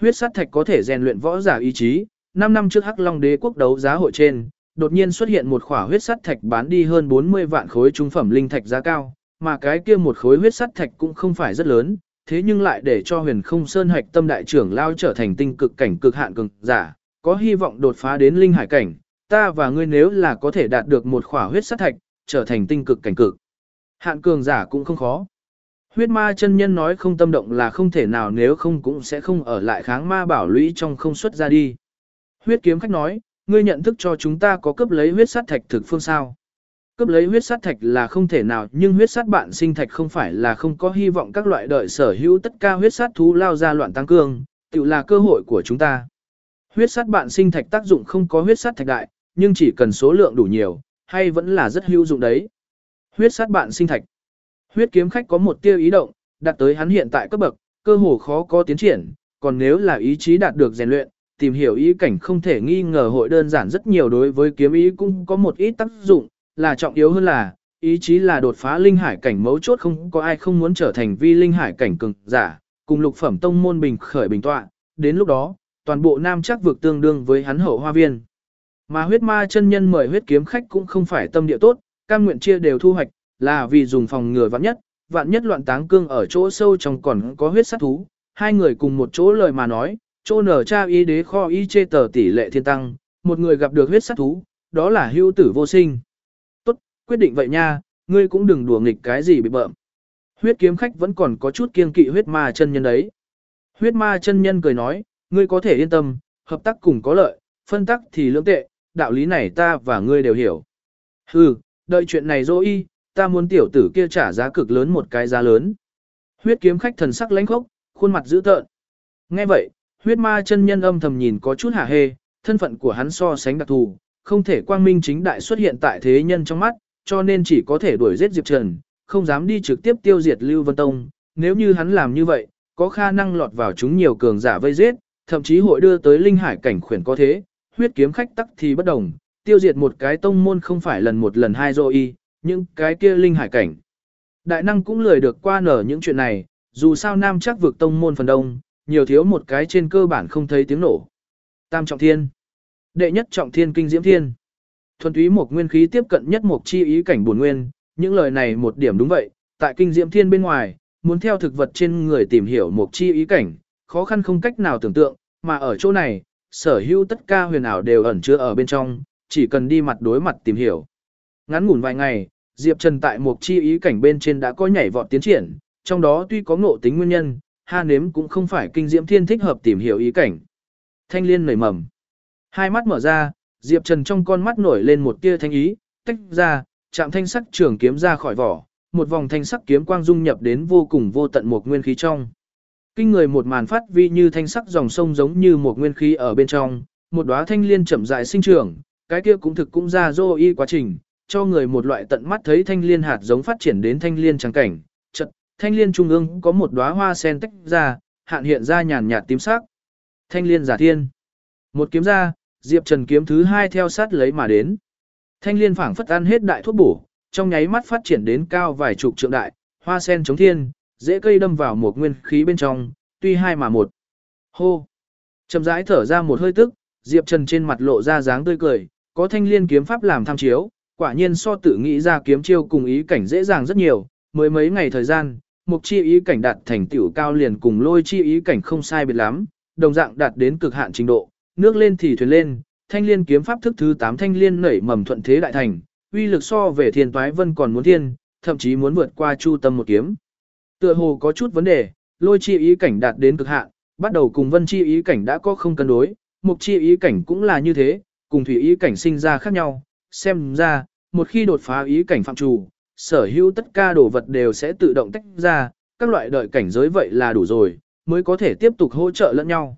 Huyết sát thạch có thể rèn luyện võ giả ý chí, 5 năm trước Hắc Long Đế quốc đấu giá hội trên, đột nhiên xuất hiện một khỏa huyết sắt thạch bán đi hơn 40 vạn khối trung phẩm linh thạch giá cao, mà cái kia một khối huyết sắt thạch cũng không phải rất lớn, thế nhưng lại để cho huyền không sơn hạch tâm đại trưởng lao trở thành tinh cực cảnh cực hạn cường giả, có hy vọng đột phá đến linh hải cảnh, ta và ngươi nếu là có thể đạt được một khỏa huyết sát thạch, trở thành tinh cực cảnh cực. Hạn cường giả cũng không khó. Huyết ma chân nhân nói không tâm động là không thể nào nếu không cũng sẽ không ở lại kháng ma bảo lũy trong không xuất ra đi. Huyết kiếm khách nói, ngươi nhận thức cho chúng ta có cấp lấy huyết sát thạch thực phương sao. Cấp lấy huyết sát thạch là không thể nào nhưng huyết sát bạn sinh thạch không phải là không có hy vọng các loại đợi sở hữu tất cả huyết sát thú lao ra loạn tăng cương, tự là cơ hội của chúng ta. Huyết sát bạn sinh thạch tác dụng không có huyết sát thạch đại, nhưng chỉ cần số lượng đủ nhiều, hay vẫn là rất hữu dụng đấy. Huyết sát bạn sinh thạch. Huyết kiếm khách có một tiêu ý động, đạt tới hắn hiện tại cấp bậc, cơ hồ khó có tiến triển, còn nếu là ý chí đạt được rèn luyện, tìm hiểu ý cảnh không thể nghi ngờ hội đơn giản rất nhiều đối với kiếm ý cũng có một ít tác dụng, là trọng yếu hơn là, ý chí là đột phá linh hải cảnh mấu chốt không có ai không muốn trở thành vi linh hải cảnh cường giả, cùng lục phẩm tông môn bình khởi bình tọa, đến lúc đó, toàn bộ nam chắc vực tương đương với hắn hậu hoa viên. Mà huyết ma chân nhân mời huyết kiếm khách cũng không phải tâm địa tốt, cam nguyện chia đều thu hoạch, là vì dùng phòng ngừa vạn nhất, vạn nhất loạn táng cương ở chỗ sâu trong còn có huyết sát thú, hai người cùng một chỗ lời mà nói, chỗ nở cha y đế kho y chê tờ tỷ lệ thiên tăng, một người gặp được huyết sát thú, đó là hưu tử vô sinh. Quyết định vậy nha, ngươi cũng đừng đùa nghịch cái gì bị bợm. Huyết kiếm khách vẫn còn có chút kiên kỵ huyết ma chân nhân đấy. Huyết ma chân nhân cười nói, ngươi có thể yên tâm, hợp tác cùng có lợi, phân tắc thì lưỡng tệ, đạo lý này ta và ngươi đều hiểu. Hừ, đợi chuyện này dỗ y, ta muốn tiểu tử kia trả giá cực lớn một cái giá lớn. Huyết kiếm khách thần sắc lãnh khốc, khuôn mặt dữ tợn. Nghe vậy, huyết ma chân nhân âm thầm nhìn có chút hả hê, thân phận của hắn so sánh đặc thù, không thể quang minh chính đại xuất hiện tại thế nhân trong mắt, cho nên chỉ có thể đuổi giết Diệp Trần, không dám đi trực tiếp tiêu diệt Lưu Vân Tông. Nếu như hắn làm như vậy, có khả năng lọt vào chúng nhiều cường giả vây giết, thậm chí hội đưa tới linh hải cảnh khuyển có thế, huyết kiếm khách tắc thì bất đồng, tiêu diệt một cái tông môn không phải lần một lần hai rồi y, nhưng cái kia linh hải cảnh. Đại năng cũng lười được qua nở những chuyện này, dù sao nam chắc vực tông môn phần đông, nhiều thiếu một cái trên cơ bản không thấy tiếng nổ. Tam trọng thiên. Đệ nhất trọng thiên kinh diễm thiên. Thuần túy một nguyên khí tiếp cận nhất một chi ý cảnh buồn nguyên, những lời này một điểm đúng vậy, tại kinh diễm thiên bên ngoài, muốn theo thực vật trên người tìm hiểu một chi ý cảnh, khó khăn không cách nào tưởng tượng, mà ở chỗ này, sở hữu tất cả huyền ảo đều ẩn chứa ở bên trong, chỉ cần đi mặt đối mặt tìm hiểu. Ngắn ngủn vài ngày, Diệp Trần tại một chi ý cảnh bên trên đã có nhảy vọt tiến triển, trong đó tuy có ngộ tính nguyên nhân, ha nếm cũng không phải kinh diễm thiên thích hợp tìm hiểu ý cảnh. Thanh liên nảy mầm. Hai mắt mở ra, Diệp Trần trong con mắt nổi lên một tia thanh ý, tách ra, chạm thanh sắc trường kiếm ra khỏi vỏ, một vòng thanh sắc kiếm quang dung nhập đến vô cùng vô tận một nguyên khí trong. Kinh người một màn phát vi như thanh sắc dòng sông giống như một nguyên khí ở bên trong, một đóa thanh liên chậm rãi sinh trưởng, cái kia cũng thực cũng ra dô y quá trình, cho người một loại tận mắt thấy thanh liên hạt giống phát triển đến thanh liên trắng cảnh. Chật, thanh liên trung ương có một đóa hoa sen tách ra, hạn hiện ra nhàn nhạt tím sắc. Thanh liên giả thiên. Một kiếm ra, Diệp Trần kiếm thứ hai theo sát lấy mà đến. Thanh liên phảng phất ăn hết đại thuốc bổ, trong nháy mắt phát triển đến cao vài chục trượng đại, hoa sen chống thiên, dễ cây đâm vào một nguyên khí bên trong, tuy hai mà một. Hô! Trầm rãi thở ra một hơi tức, Diệp Trần trên mặt lộ ra dáng tươi cười, có thanh liên kiếm pháp làm tham chiếu, quả nhiên so tự nghĩ ra kiếm chiêu cùng ý cảnh dễ dàng rất nhiều, mới mấy ngày thời gian, mục chi ý cảnh đạt thành tiểu cao liền cùng lôi chi ý cảnh không sai biệt lắm, đồng dạng đạt đến cực hạn trình độ, nước lên thì thuyền lên, thanh liên kiếm pháp thức thứ 8 thanh liên nảy mầm thuận thế đại thành, uy lực so về thiên toái vân còn muốn thiên, thậm chí muốn vượt qua chu tâm một kiếm. Tựa hồ có chút vấn đề, lôi chi ý cảnh đạt đến cực hạn, bắt đầu cùng vân chi ý cảnh đã có không cân đối, mục chi ý cảnh cũng là như thế, cùng thủy ý cảnh sinh ra khác nhau, xem ra, một khi đột phá ý cảnh phạm trù, sở hữu tất cả đồ vật đều sẽ tự động tách ra, các loại đợi cảnh giới vậy là đủ rồi, mới có thể tiếp tục hỗ trợ lẫn nhau.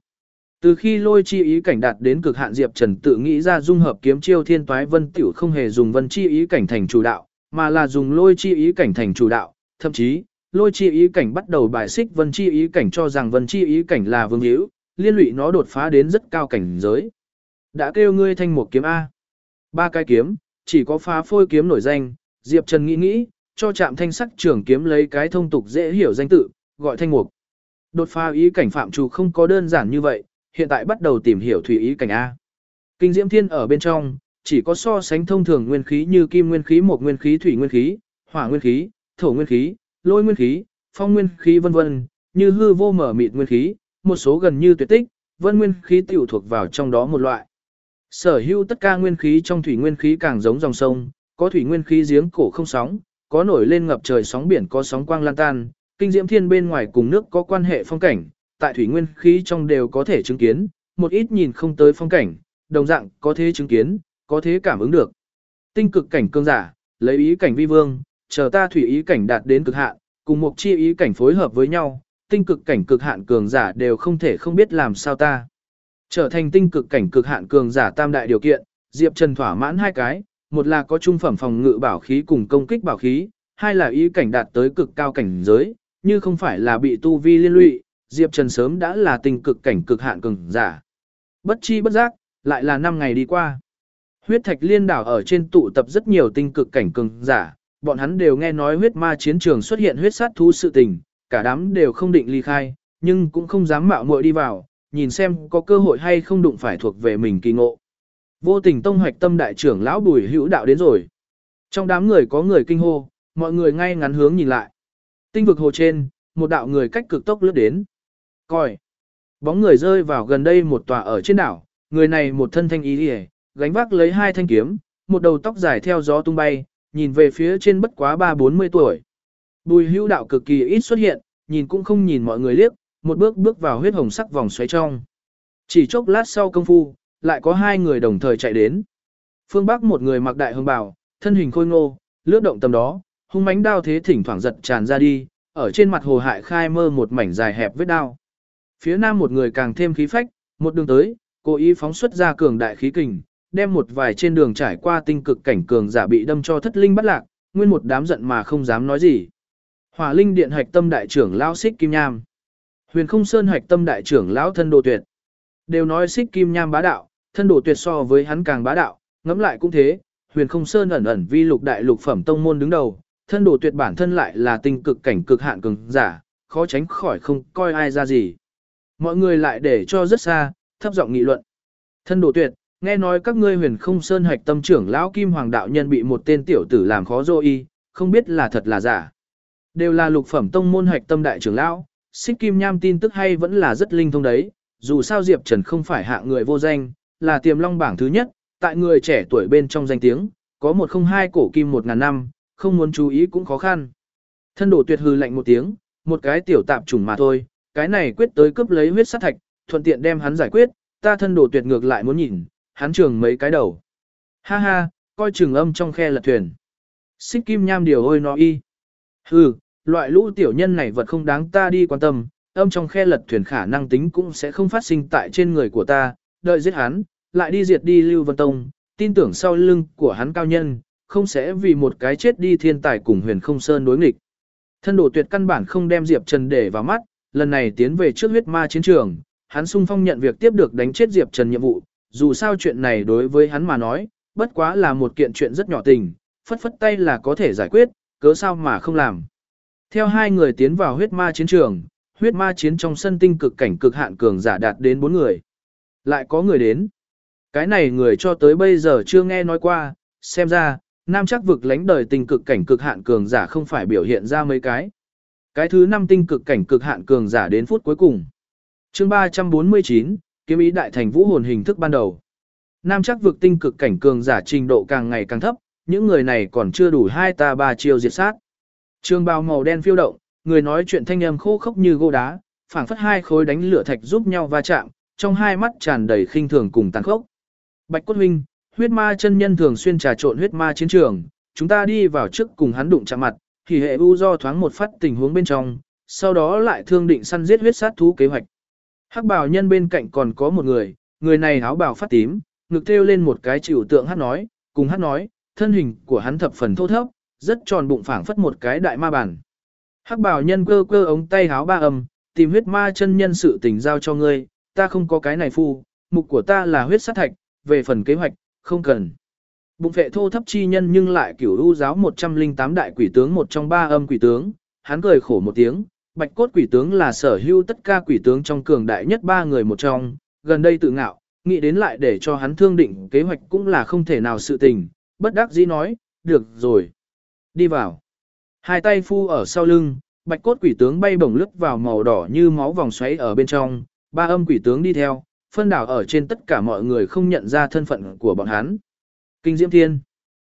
Từ khi lôi chi ý cảnh đạt đến cực hạn Diệp Trần tự nghĩ ra dung hợp kiếm chiêu thiên toái vân tiểu không hề dùng vân chi ý cảnh thành chủ đạo, mà là dùng lôi chi ý cảnh thành chủ đạo, thậm chí, lôi chi ý cảnh bắt đầu bài xích vân chi ý cảnh cho rằng vân chi ý cảnh là vương hữu, liên lụy nó đột phá đến rất cao cảnh giới. Đã kêu ngươi thanh một kiếm A. Ba cái kiếm, chỉ có phá phôi kiếm nổi danh, Diệp Trần nghĩ nghĩ, cho chạm thanh sắc trưởng kiếm lấy cái thông tục dễ hiểu danh tự, gọi thanh mục. Đột phá ý cảnh phạm trù không có đơn giản như vậy, hiện tại bắt đầu tìm hiểu thủy ý cảnh A. Kinh diễm thiên ở bên trong, chỉ có so sánh thông thường nguyên khí như kim nguyên khí, một nguyên khí, thủy nguyên khí, hỏa nguyên khí, thổ nguyên khí, lôi nguyên khí, phong nguyên khí vân vân, như hư vô mở mịt nguyên khí, một số gần như tuyệt tích, vân nguyên khí tiểu thuộc vào trong đó một loại. Sở hữu tất cả nguyên khí trong thủy nguyên khí càng giống dòng sông, có thủy nguyên khí giếng cổ không sóng, có nổi lên ngập trời sóng biển có sóng quang lan tan, kinh diễm thiên bên ngoài cùng nước có quan hệ phong cảnh, tại thủy nguyên khí trong đều có thể chứng kiến, một ít nhìn không tới phong cảnh, đồng dạng có thể chứng kiến, có thể cảm ứng được. Tinh cực cảnh cương giả, lấy ý cảnh vi vương, chờ ta thủy ý cảnh đạt đến cực hạn, cùng một chi ý cảnh phối hợp với nhau, tinh cực cảnh cực hạn cường giả đều không thể không biết làm sao ta. Trở thành tinh cực cảnh cực hạn cường giả tam đại điều kiện, Diệp Trần thỏa mãn hai cái, một là có trung phẩm phòng ngự bảo khí cùng công kích bảo khí, hai là ý cảnh đạt tới cực cao cảnh giới, như không phải là bị tu vi liên lụy, Diệp Trần sớm đã là tình cực cảnh cực hạn cường giả. Bất chi bất giác, lại là 5 ngày đi qua. Huyết thạch liên đảo ở trên tụ tập rất nhiều tinh cực cảnh cường giả, bọn hắn đều nghe nói huyết ma chiến trường xuất hiện huyết sát thú sự tình, cả đám đều không định ly khai, nhưng cũng không dám mạo muội đi vào, nhìn xem có cơ hội hay không đụng phải thuộc về mình kỳ ngộ. Vô tình tông hoạch tâm đại trưởng lão bùi hữu đạo đến rồi. Trong đám người có người kinh hô, mọi người ngay ngắn hướng nhìn lại. Tinh vực hồ trên, một đạo người cách cực tốc lướt đến. Coi. Bóng người rơi vào gần đây một tòa ở trên đảo, người này một thân thanh ý hề, gánh vác lấy hai thanh kiếm, một đầu tóc dài theo gió tung bay, nhìn về phía trên bất quá ba bốn mươi tuổi. Bùi hữu đạo cực kỳ ít xuất hiện, nhìn cũng không nhìn mọi người liếc, một bước bước vào huyết hồng sắc vòng xoáy trong. Chỉ chốc lát sau công phu, lại có hai người đồng thời chạy đến. Phương Bắc một người mặc đại hương bào, thân hình khôi ngô, lướt động tầm đó, hung mãnh đao thế thỉnh thoảng giật tràn ra đi, ở trên mặt hồ hại khai mơ một mảnh dài hẹp vết đao. Phía nam một người càng thêm khí phách, một đường tới, cố ý phóng xuất ra cường đại khí kình, đem một vài trên đường trải qua tinh cực cảnh cường giả bị đâm cho thất linh bắt lạc, nguyên một đám giận mà không dám nói gì. Hỏa Linh Điện Hạch Tâm đại trưởng lão Xích Kim Nham, Huyền Không Sơn Hạch Tâm đại trưởng lão thân đồ tuyệt. Đều nói Xích Kim Nham bá đạo, thân đồ tuyệt so với hắn càng bá đạo, ngẫm lại cũng thế, Huyền Không Sơn ẩn ẩn vi lục đại lục phẩm tông môn đứng đầu, thân đồ tuyệt bản thân lại là tinh cực cảnh cực hạn cường giả, khó tránh khỏi không coi ai ra gì. Mọi người lại để cho rất xa, thấp giọng nghị luận. Thân đồ tuyệt, nghe nói các ngươi huyền không sơn hạch tâm trưởng lão kim hoàng đạo nhân bị một tên tiểu tử làm khó dô y, không biết là thật là giả. Đều là lục phẩm tông môn hạch tâm đại trưởng lão, xích kim nham tin tức hay vẫn là rất linh thông đấy, dù sao Diệp Trần không phải hạ người vô danh, là tiềm long bảng thứ nhất, tại người trẻ tuổi bên trong danh tiếng, có một không hai cổ kim một ngàn năm, không muốn chú ý cũng khó khăn. Thân đổ tuyệt hư lạnh một tiếng, một cái tiểu tạp trùng mà thôi, cái này quyết tới cướp lấy huyết sát thạch, thuận tiện đem hắn giải quyết, ta thân đổ tuyệt ngược lại muốn nhìn, hắn trường mấy cái đầu. Ha ha, coi trường âm trong khe lật thuyền. Xích kim nham điều ôi nó y. Hừ, loại lũ tiểu nhân này vật không đáng ta đi quan tâm, âm trong khe lật thuyền khả năng tính cũng sẽ không phát sinh tại trên người của ta, đợi giết hắn, lại đi diệt đi Lưu Vân Tông, tin tưởng sau lưng của hắn cao nhân, không sẽ vì một cái chết đi thiên tài cùng huyền không sơn đối nghịch. Thân đổ tuyệt căn bản không đem Diệp Trần để vào mắt, lần này tiến về trước huyết ma chiến trường, hắn sung phong nhận việc tiếp được đánh chết Diệp Trần nhiệm vụ, dù sao chuyện này đối với hắn mà nói, bất quá là một kiện chuyện rất nhỏ tình, phất phất tay là có thể giải quyết, cớ sao mà không làm. Theo hai người tiến vào huyết ma chiến trường, huyết ma chiến trong sân tinh cực cảnh cực hạn cường giả đạt đến bốn người. Lại có người đến. Cái này người cho tới bây giờ chưa nghe nói qua, xem ra, nam chắc vực lánh đời tinh cực cảnh cực hạn cường giả không phải biểu hiện ra mấy cái. Cái thứ năm tinh cực cảnh cực hạn cường giả đến phút cuối cùng. chương 349, kiếm ý đại thành vũ hồn hình thức ban đầu. Nam chắc vực tinh cực cảnh cường giả trình độ càng ngày càng thấp, những người này còn chưa đủ hai ta ba chiêu diệt sát. Trường bào màu đen phiêu động, người nói chuyện thanh âm khô khốc như gỗ đá, phảng phất hai khối đánh lửa thạch giúp nhau va chạm, trong hai mắt tràn đầy khinh thường cùng tàn khốc. Bạch Cốt huynh, huyết ma chân nhân thường xuyên trà trộn huyết ma chiến trường, chúng ta đi vào trước cùng hắn đụng chạm mặt, thì hệ u do thoáng một phát tình huống bên trong, sau đó lại thương định săn giết huyết sát thú kế hoạch. Hắc bào nhân bên cạnh còn có một người, người này áo bào phát tím, ngực thêu lên một cái chịu tượng hát nói, cùng hát nói, thân hình của hắn thập phần thô thấp, rất tròn bụng phảng phất một cái đại ma bản. Hắc bào nhân cơ cơ ống tay áo ba âm, tìm huyết ma chân nhân sự tình giao cho ngươi, ta không có cái này phu, mục của ta là huyết sát thạch, về phần kế hoạch, không cần. Bụng vệ thô thấp chi nhân nhưng lại kiểu ưu giáo 108 đại quỷ tướng một trong ba âm quỷ tướng, hắn cười khổ một tiếng, bạch cốt quỷ tướng là sở hữu tất cả quỷ tướng trong cường đại nhất ba người một trong, gần đây tự ngạo, nghĩ đến lại để cho hắn thương định kế hoạch cũng là không thể nào sự tình, bất đắc dĩ nói, được rồi. Đi vào. Hai tay phu ở sau lưng, Bạch cốt quỷ tướng bay bổng lướt vào màu đỏ như máu vòng xoáy ở bên trong, ba âm quỷ tướng đi theo, phân đảo ở trên tất cả mọi người không nhận ra thân phận của bọn hắn. Kinh diễm thiên.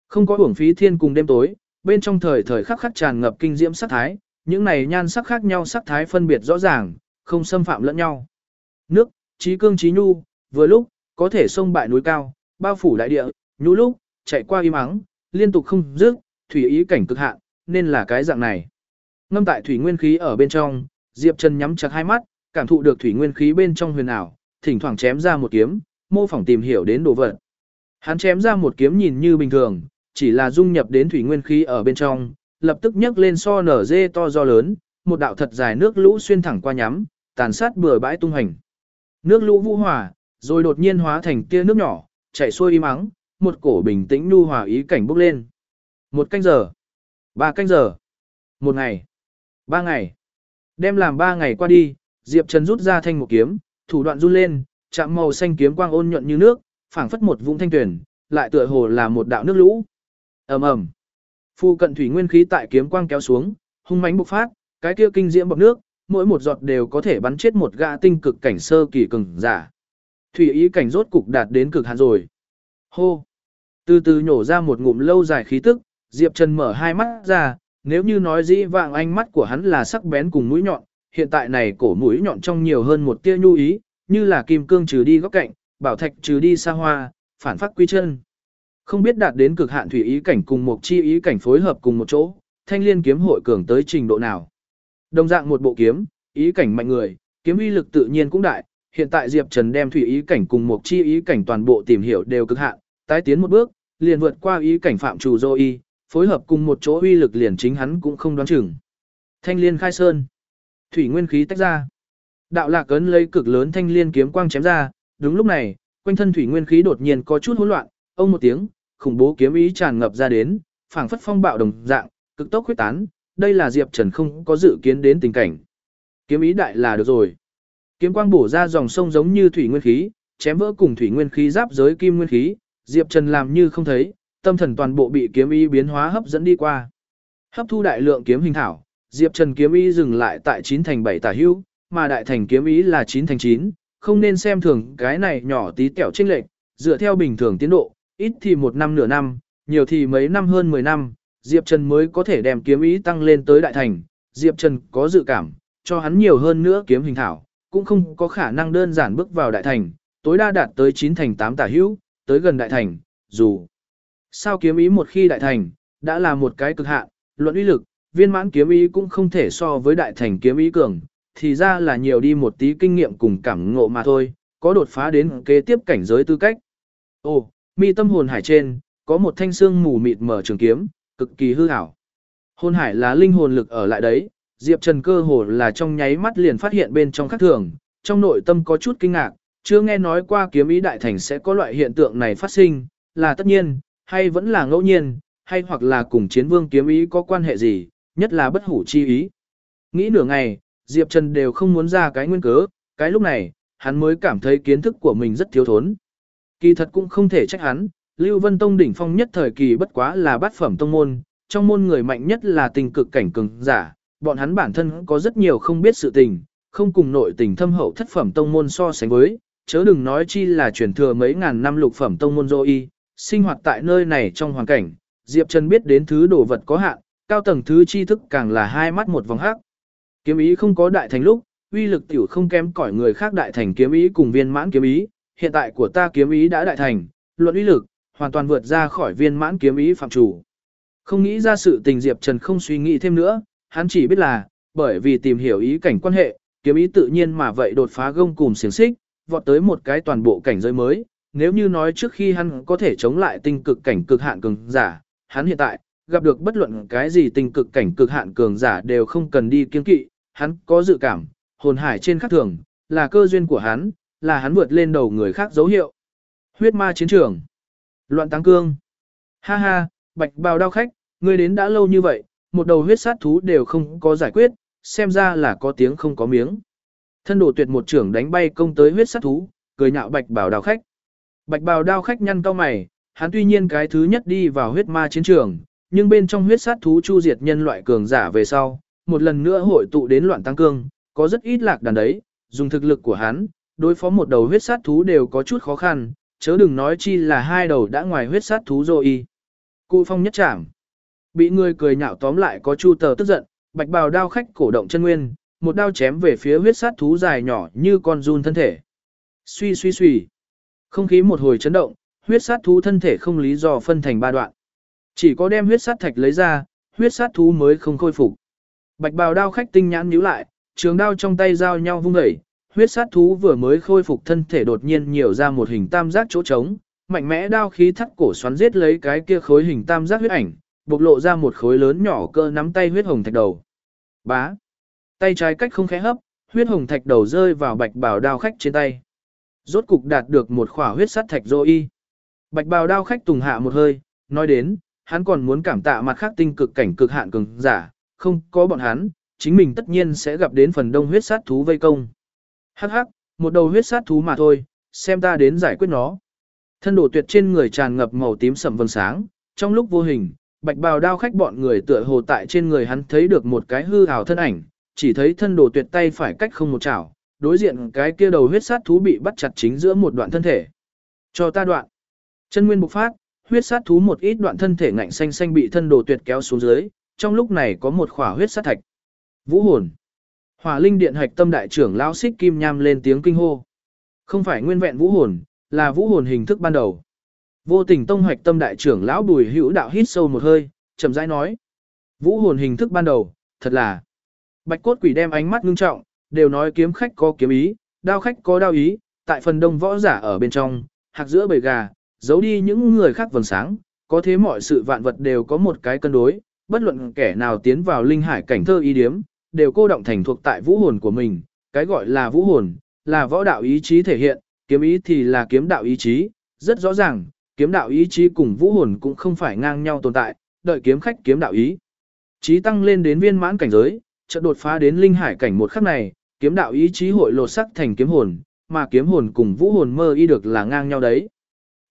Không có uổng phí thiên cùng đêm tối, bên trong thời thời khắc khắc tràn ngập kinh diễm sắc thái, những này nhan sắc khác nhau sắc thái phân biệt rõ ràng, không xâm phạm lẫn nhau. Nước, trí cương trí nhu, vừa lúc, có thể sông bại núi cao, bao phủ đại địa, nhu lúc, chạy qua im ắng, liên tục không dứt, thủy ý cảnh cực hạn, nên là cái dạng này. Ngâm tại thủy nguyên khí ở bên trong, Diệp Trần nhắm chặt hai mắt, cảm thụ được thủy nguyên khí bên trong huyền ảo, thỉnh thoảng chém ra một kiếm, mô phỏng tìm hiểu đến đồ vật. Hắn chém ra một kiếm nhìn như bình thường, chỉ là dung nhập đến thủy nguyên khí ở bên trong, lập tức nhấc lên so nở dê to do lớn, một đạo thật dài nước lũ xuyên thẳng qua nhắm, tàn sát bừa bãi tung hành. Nước lũ vũ hòa, rồi đột nhiên hóa thành tia nước nhỏ, chảy xuôi im ắng, một cổ bình tĩnh nu hòa ý cảnh bốc lên. Một canh giờ, ba canh giờ, một ngày, ba ngày. Đem làm ba ngày qua đi, Diệp Trần rút ra thanh một kiếm, thủ đoạn run lên, chạm màu xanh kiếm quang ôn nhuận như nước, phảng phất một vũng thanh tuyển, lại tựa hồ là một đạo nước lũ. Ầm ầm. Phu cận thủy nguyên khí tại kiếm quang kéo xuống, hung mãnh bộc phát, cái kia kinh diễm bọt nước, mỗi một giọt đều có thể bắn chết một gã tinh cực cảnh sơ kỳ cường giả. Thủy ý cảnh rốt cục đạt đến cực hạn rồi. Hô. Từ từ nhổ ra một ngụm lâu dài khí tức, Diệp Trần mở hai mắt ra, nếu như nói dĩ vạng ánh mắt của hắn là sắc bén cùng mũi nhọn, hiện tại này cổ mũi nhọn trong nhiều hơn một tia nhu ý, như là kim cương trừ đi góc cạnh, bảo thạch trừ đi xa hoa, phản phát quy chân. Không biết đạt đến cực hạn thủy ý cảnh cùng một chi ý cảnh phối hợp cùng một chỗ, thanh liên kiếm hội cường tới trình độ nào. Đồng dạng một bộ kiếm, ý cảnh mạnh người, kiếm uy lực tự nhiên cũng đại, hiện tại Diệp Trần đem thủy ý cảnh cùng một chi ý cảnh toàn bộ tìm hiểu đều cực hạn, tái tiến một bước, liền vượt qua ý cảnh phạm chủ dô y, phối hợp cùng một chỗ uy lực liền chính hắn cũng không đoán chừng. Thanh liên khai sơn, thủy nguyên khí tách ra. Đạo lạc ấn lấy cực lớn thanh liên kiếm quang chém ra, đúng lúc này, quanh thân thủy nguyên khí đột nhiên có chút hỗn loạn, ông một tiếng, khủng bố kiếm ý tràn ngập ra đến, phảng phất phong bạo đồng dạng, cực tốc huyết tán, đây là Diệp Trần không có dự kiến đến tình cảnh. Kiếm ý đại là được rồi. Kiếm quang bổ ra dòng sông giống như thủy nguyên khí, chém vỡ cùng thủy nguyên khí giáp giới kim nguyên khí, Diệp Trần làm như không thấy, tâm thần toàn bộ bị kiếm ý biến hóa hấp dẫn đi qua. Hấp thu đại lượng kiếm hình thảo, Diệp Trần kiếm ý dừng lại tại 9 thành 7 tả hữu, mà đại thành kiếm ý là 9 thành 9, không nên xem thường cái này nhỏ tí tẹo chênh lệch, dựa theo bình thường tiến độ, ít thì một năm nửa năm, nhiều thì mấy năm hơn 10 năm, Diệp Trần mới có thể đem kiếm ý tăng lên tới đại thành. Diệp Trần có dự cảm, cho hắn nhiều hơn nữa kiếm hình thảo, cũng không có khả năng đơn giản bước vào đại thành, tối đa đạt tới 9 thành 8 tả hữu, tới gần đại thành, dù sao kiếm ý một khi đại thành, đã là một cái cực hạn, luận uy lực, viên mãn kiếm ý cũng không thể so với đại thành kiếm ý cường, thì ra là nhiều đi một tí kinh nghiệm cùng cảm ngộ mà thôi, có đột phá đến kế tiếp cảnh giới tư cách. Ồ, mi tâm hồn hải trên, có một thanh xương mù mịt mở trường kiếm, cực kỳ hư ảo. Hồn hải là linh hồn lực ở lại đấy, Diệp Trần cơ hồ là trong nháy mắt liền phát hiện bên trong khắc thường, trong nội tâm có chút kinh ngạc, chưa nghe nói qua kiếm ý đại thành sẽ có loại hiện tượng này phát sinh, là tất nhiên, hay vẫn là ngẫu nhiên, hay hoặc là cùng chiến vương kiếm ý có quan hệ gì, nhất là bất hủ chi ý. Nghĩ nửa ngày, Diệp Trần đều không muốn ra cái nguyên cớ, cái lúc này, hắn mới cảm thấy kiến thức của mình rất thiếu thốn. Kỳ thật cũng không thể trách hắn, Lưu Vân Tông đỉnh phong nhất thời kỳ bất quá là bát phẩm tông môn, trong môn người mạnh nhất là tình cực cảnh cường giả, bọn hắn bản thân có rất nhiều không biết sự tình, không cùng nội tình thâm hậu thất phẩm tông môn so sánh với, chớ đừng nói chi là truyền thừa mấy ngàn năm lục phẩm tông môn dô y, sinh hoạt tại nơi này trong hoàn cảnh, Diệp Trần biết đến thứ đồ vật có hạn, cao tầng thứ tri thức càng là hai mắt một vòng hắc. Kiếm ý không có đại thành lúc, uy lực tiểu không kém cỏi người khác đại thành kiếm ý cùng viên mãn kiếm ý, hiện tại của ta kiếm ý đã đại thành, luận uy lực, hoàn toàn vượt ra khỏi viên mãn kiếm ý phạm chủ. Không nghĩ ra sự tình Diệp Trần không suy nghĩ thêm nữa, hắn chỉ biết là, bởi vì tìm hiểu ý cảnh quan hệ, kiếm ý tự nhiên mà vậy đột phá gông cùng xiềng xích, vọt tới một cái toàn bộ cảnh giới mới. Nếu như nói trước khi hắn có thể chống lại tinh cực cảnh cực hạn cường giả, hắn hiện tại, gặp được bất luận cái gì tinh cực cảnh cực hạn cường giả đều không cần đi kiên kỵ, hắn có dự cảm, hồn hải trên khắc thường, là cơ duyên của hắn, là hắn vượt lên đầu người khác dấu hiệu. Huyết ma chiến trường. Loạn tăng cương. Ha ha, bạch bào đao khách, ngươi đến đã lâu như vậy, một đầu huyết sát thú đều không có giải quyết, xem ra là có tiếng không có miếng. Thân đổ tuyệt một trưởng đánh bay công tới huyết sát thú, cười nhạo bạch bào đao khách. Bạch bào đao khách nhăn cao mày, hắn tuy nhiên cái thứ nhất đi vào huyết ma chiến trường, nhưng bên trong huyết sát thú chu diệt nhân loại cường giả về sau, một lần nữa hội tụ đến loạn tăng cương, có rất ít lạc đàn đấy, dùng thực lực của hắn, đối phó một đầu huyết sát thú đều có chút khó khăn, chớ đừng nói chi là hai đầu đã ngoài huyết sát thú rồi. Cụ phong nhất chạm. Bị người cười nhạo tóm lại có chu tờ tức giận, bạch bào đao khách cổ động chân nguyên, một đao chém về phía huyết sát thú dài nhỏ như con run thân thể. Suy suy suy. Không khí một hồi chấn động, huyết sát thú thân thể không lý do phân thành ba đoạn. Chỉ có đem huyết sát thạch lấy ra, huyết sát thú mới không khôi phục. Bạch bào đao khách tinh nhãn nhíu lại, trường đao trong tay giao nhau vung đẩy, huyết sát thú vừa mới khôi phục thân thể đột nhiên nhiều ra một hình tam giác chỗ trống, mạnh mẽ đao khí thắt cổ xoắn giết lấy cái kia khối hình tam giác huyết ảnh, bộc lộ ra một khối lớn nhỏ cơ nắm tay huyết hồng thạch đầu. Bá. Tay trái cách không khẽ hấp, huyết hồng thạch đầu rơi vào bạch bào đao khách trên tay. Rốt cục đạt được một khỏa huyết sát thạch dô y. Bạch bào đao khách tùng hạ một hơi, nói đến, hắn còn muốn cảm tạ mặt khác tinh cực cảnh cực hạn cường giả, không có bọn hắn, chính mình tất nhiên sẽ gặp đến phần đông huyết sát thú vây công. Hắc hắc, một đầu huyết sát thú mà thôi, xem ta đến giải quyết nó. Thân đổ tuyệt trên người tràn ngập màu tím sầm vầng sáng, trong lúc vô hình, bạch bào đao khách bọn người tựa hồ tại trên người hắn thấy được một cái hư ảo thân ảnh, chỉ thấy thân đồ tuyệt tay phải cách không một chảo, đối diện cái kia đầu huyết sát thú bị bắt chặt chính giữa một đoạn thân thể. Cho ta đoạn. Chân nguyên bộc phát, huyết sát thú một ít đoạn thân thể ngạnh xanh xanh bị thân đồ tuyệt kéo xuống dưới, trong lúc này có một khỏa huyết sát thạch. Vũ hồn. Hỏa linh điện hạch tâm đại trưởng lão xích kim nham lên tiếng kinh hô. Không phải nguyên vẹn vũ hồn, là vũ hồn hình thức ban đầu. Vô tình tông hoạch tâm đại trưởng lão bùi hữu đạo hít sâu một hơi, chậm rãi nói. Vũ hồn hình thức ban đầu, thật là. Bạch cốt quỷ đem ánh mắt ngưng trọng, đều nói kiếm khách có kiếm ý, đao khách có đao ý, tại phần đông võ giả ở bên trong, hạc giữa bầy gà, giấu đi những người khác vầng sáng, có thế mọi sự vạn vật đều có một cái cân đối, bất luận kẻ nào tiến vào linh hải cảnh thơ ý điếm, đều cô động thành thuộc tại vũ hồn của mình, cái gọi là vũ hồn, là võ đạo ý chí thể hiện, kiếm ý thì là kiếm đạo ý chí, rất rõ ràng, kiếm đạo ý chí cùng vũ hồn cũng không phải ngang nhau tồn tại, đợi kiếm khách kiếm đạo ý. Chí tăng lên đến viên mãn cảnh giới, chợt đột phá đến linh hải cảnh một khắc này, kiếm đạo ý chí hội lột sắc thành kiếm hồn, mà kiếm hồn cùng vũ hồn mơ y được là ngang nhau đấy.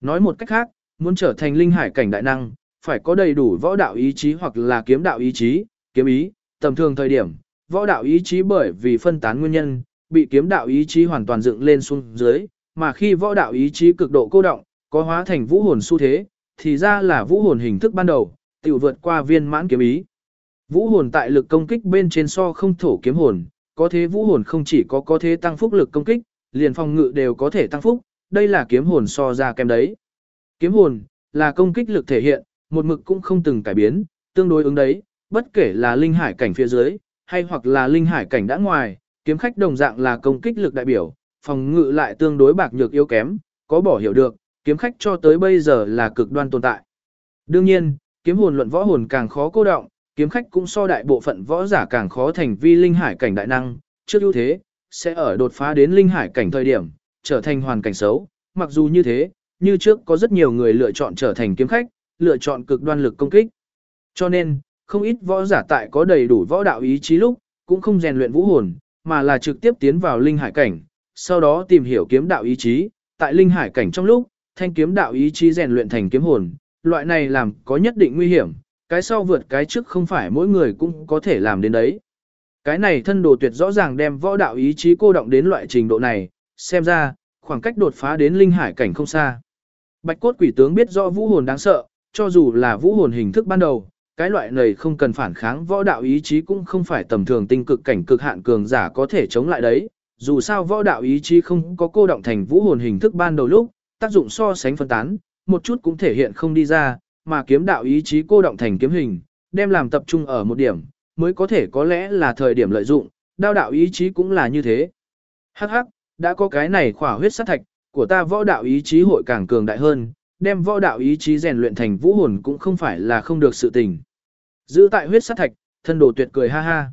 Nói một cách khác, muốn trở thành linh hải cảnh đại năng, phải có đầy đủ võ đạo ý chí hoặc là kiếm đạo ý chí, kiếm ý, tầm thường thời điểm, võ đạo ý chí bởi vì phân tán nguyên nhân, bị kiếm đạo ý chí hoàn toàn dựng lên xuống dưới, mà khi võ đạo ý chí cực độ cô động, có hóa thành vũ hồn xu thế, thì ra là vũ hồn hình thức ban đầu, tiểu vượt qua viên mãn kiếm ý. Vũ hồn tại lực công kích bên trên so không thổ kiếm hồn, có thế vũ hồn không chỉ có có thế tăng phúc lực công kích, liền phòng ngự đều có thể tăng phúc, đây là kiếm hồn so ra kém đấy. Kiếm hồn là công kích lực thể hiện, một mực cũng không từng cải biến, tương đối ứng đấy, bất kể là linh hải cảnh phía dưới, hay hoặc là linh hải cảnh đã ngoài, kiếm khách đồng dạng là công kích lực đại biểu, phòng ngự lại tương đối bạc nhược yếu kém, có bỏ hiểu được, kiếm khách cho tới bây giờ là cực đoan tồn tại. Đương nhiên, kiếm hồn luận võ hồn càng khó cô động, kiếm khách cũng so đại bộ phận võ giả càng khó thành vi linh hải cảnh đại năng, trước ưu thế, sẽ ở đột phá đến linh hải cảnh thời điểm, trở thành hoàn cảnh xấu, mặc dù như thế, như trước có rất nhiều người lựa chọn trở thành kiếm khách, lựa chọn cực đoan lực công kích. Cho nên, không ít võ giả tại có đầy đủ võ đạo ý chí lúc, cũng không rèn luyện vũ hồn, mà là trực tiếp tiến vào linh hải cảnh, sau đó tìm hiểu kiếm đạo ý chí, tại linh hải cảnh trong lúc, thanh kiếm đạo ý chí rèn luyện thành kiếm hồn, loại này làm có nhất định nguy hiểm, cái sau vượt cái trước không phải mỗi người cũng có thể làm đến đấy. Cái này thân đồ tuyệt rõ ràng đem võ đạo ý chí cô động đến loại trình độ này, xem ra, khoảng cách đột phá đến linh hải cảnh không xa. Bạch cốt quỷ tướng biết rõ vũ hồn đáng sợ, cho dù là vũ hồn hình thức ban đầu, cái loại này không cần phản kháng võ đạo ý chí cũng không phải tầm thường tinh cực cảnh cực hạn cường giả có thể chống lại đấy. Dù sao võ đạo ý chí không có cô động thành vũ hồn hình thức ban đầu lúc, tác dụng so sánh phân tán, một chút cũng thể hiện không đi ra, mà kiếm đạo ý chí cô động thành kiếm hình, đem làm tập trung ở một điểm, mới có thể có lẽ là thời điểm lợi dụng, đao đạo ý chí cũng là như thế. Hắc hắc, đã có cái này khỏa huyết sát thạch, của ta võ đạo ý chí hội càng cường đại hơn, đem võ đạo ý chí rèn luyện thành vũ hồn cũng không phải là không được sự tình. Giữ tại huyết sát thạch, thân đồ tuyệt cười ha ha.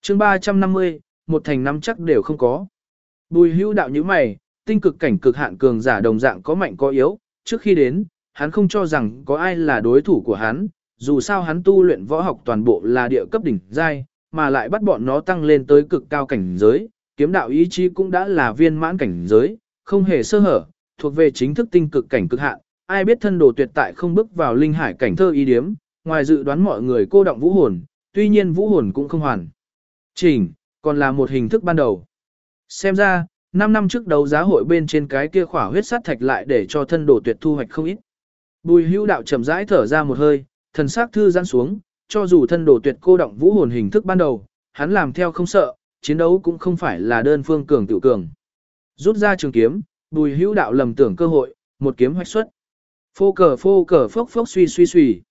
chương 350, một thành năm chắc đều không có. Bùi hưu đạo như mày, tinh cực cảnh cực hạn cường giả đồng dạng có mạnh có yếu, trước khi đến, hắn không cho rằng có ai là đối thủ của hắn, dù sao hắn tu luyện võ học toàn bộ là địa cấp đỉnh giai, mà lại bắt bọn nó tăng lên tới cực cao cảnh giới, kiếm đạo ý chí cũng đã là viên mãn cảnh giới, không hề sơ hở, thuộc về chính thức tinh cực cảnh cực hạn, ai biết thân đồ tuyệt tại không bước vào linh hải cảnh thơ ý điếm, ngoài dự đoán mọi người cô động vũ hồn, tuy nhiên vũ hồn cũng không hoàn. Chỉnh, còn là một hình thức ban đầu. Xem ra, 5 năm trước đấu giá hội bên trên cái kia khỏa huyết sát thạch lại để cho thân đồ tuyệt thu hoạch không ít. Bùi hưu đạo chậm rãi thở ra một hơi, thần sắc thư giãn xuống, cho dù thân đồ tuyệt cô động vũ hồn hình thức ban đầu, hắn làm theo không sợ, chiến đấu cũng không phải là đơn phương cường tự cường. Rút ra trường kiếm, bùi hưu đạo lầm tưởng cơ hội, một kiếm hoạch xuất. Phô cờ phô cờ phốc phốc suy suy suy.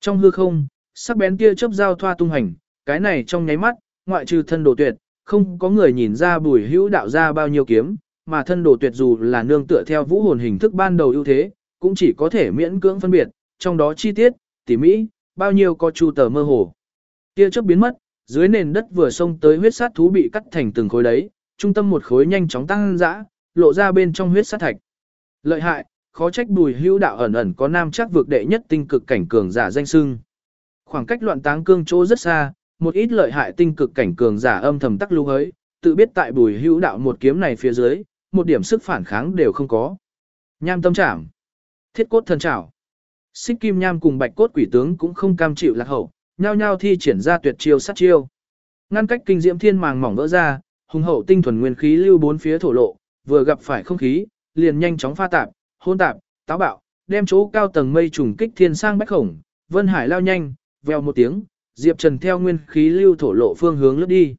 Trong hư không, sắc bén tia chớp giao thoa tung hành, cái này trong nháy mắt, ngoại trừ thân đồ tuyệt, không có người nhìn ra bùi hữu đạo ra bao nhiêu kiếm, mà thân đồ tuyệt dù là nương tựa theo vũ hồn hình thức ban đầu ưu thế, cũng chỉ có thể miễn cưỡng phân biệt, trong đó chi tiết, tỉ mỹ, bao nhiêu có chu tờ mơ hồ. Tia chớp biến mất, dưới nền đất vừa xông tới huyết sát thú bị cắt thành từng khối đấy, trung tâm một khối nhanh chóng tăng dã, lộ ra bên trong huyết sát thạch. Lợi hại, khó trách bùi hữu đạo ẩn ẩn có nam chắc vượt đệ nhất tinh cực cảnh cường giả danh sưng. Khoảng cách loạn táng cương chỗ rất xa, một ít lợi hại tinh cực cảnh cường giả âm thầm tắc lưu hới, tự biết tại bùi hữu đạo một kiếm này phía dưới, một điểm sức phản kháng đều không có. Nham tâm trảm, thiết cốt thần trảo. Xích kim nham cùng bạch cốt quỷ tướng cũng không cam chịu lạc hậu, nhao nhao thi triển ra tuyệt chiêu sát chiêu. Ngăn cách kinh diễm thiên màng mỏng vỡ ra, hùng hậu tinh thuần nguyên khí lưu bốn phía thổ lộ, vừa gặp phải không khí, liền nhanh chóng pha tạp, hôn tạp, táo bạo, đem chỗ cao tầng mây trùng kích thiên sang bách khổng, vân hải lao nhanh, vèo một tiếng, Diệp Trần theo nguyên khí lưu thổ lộ phương hướng lướt đi.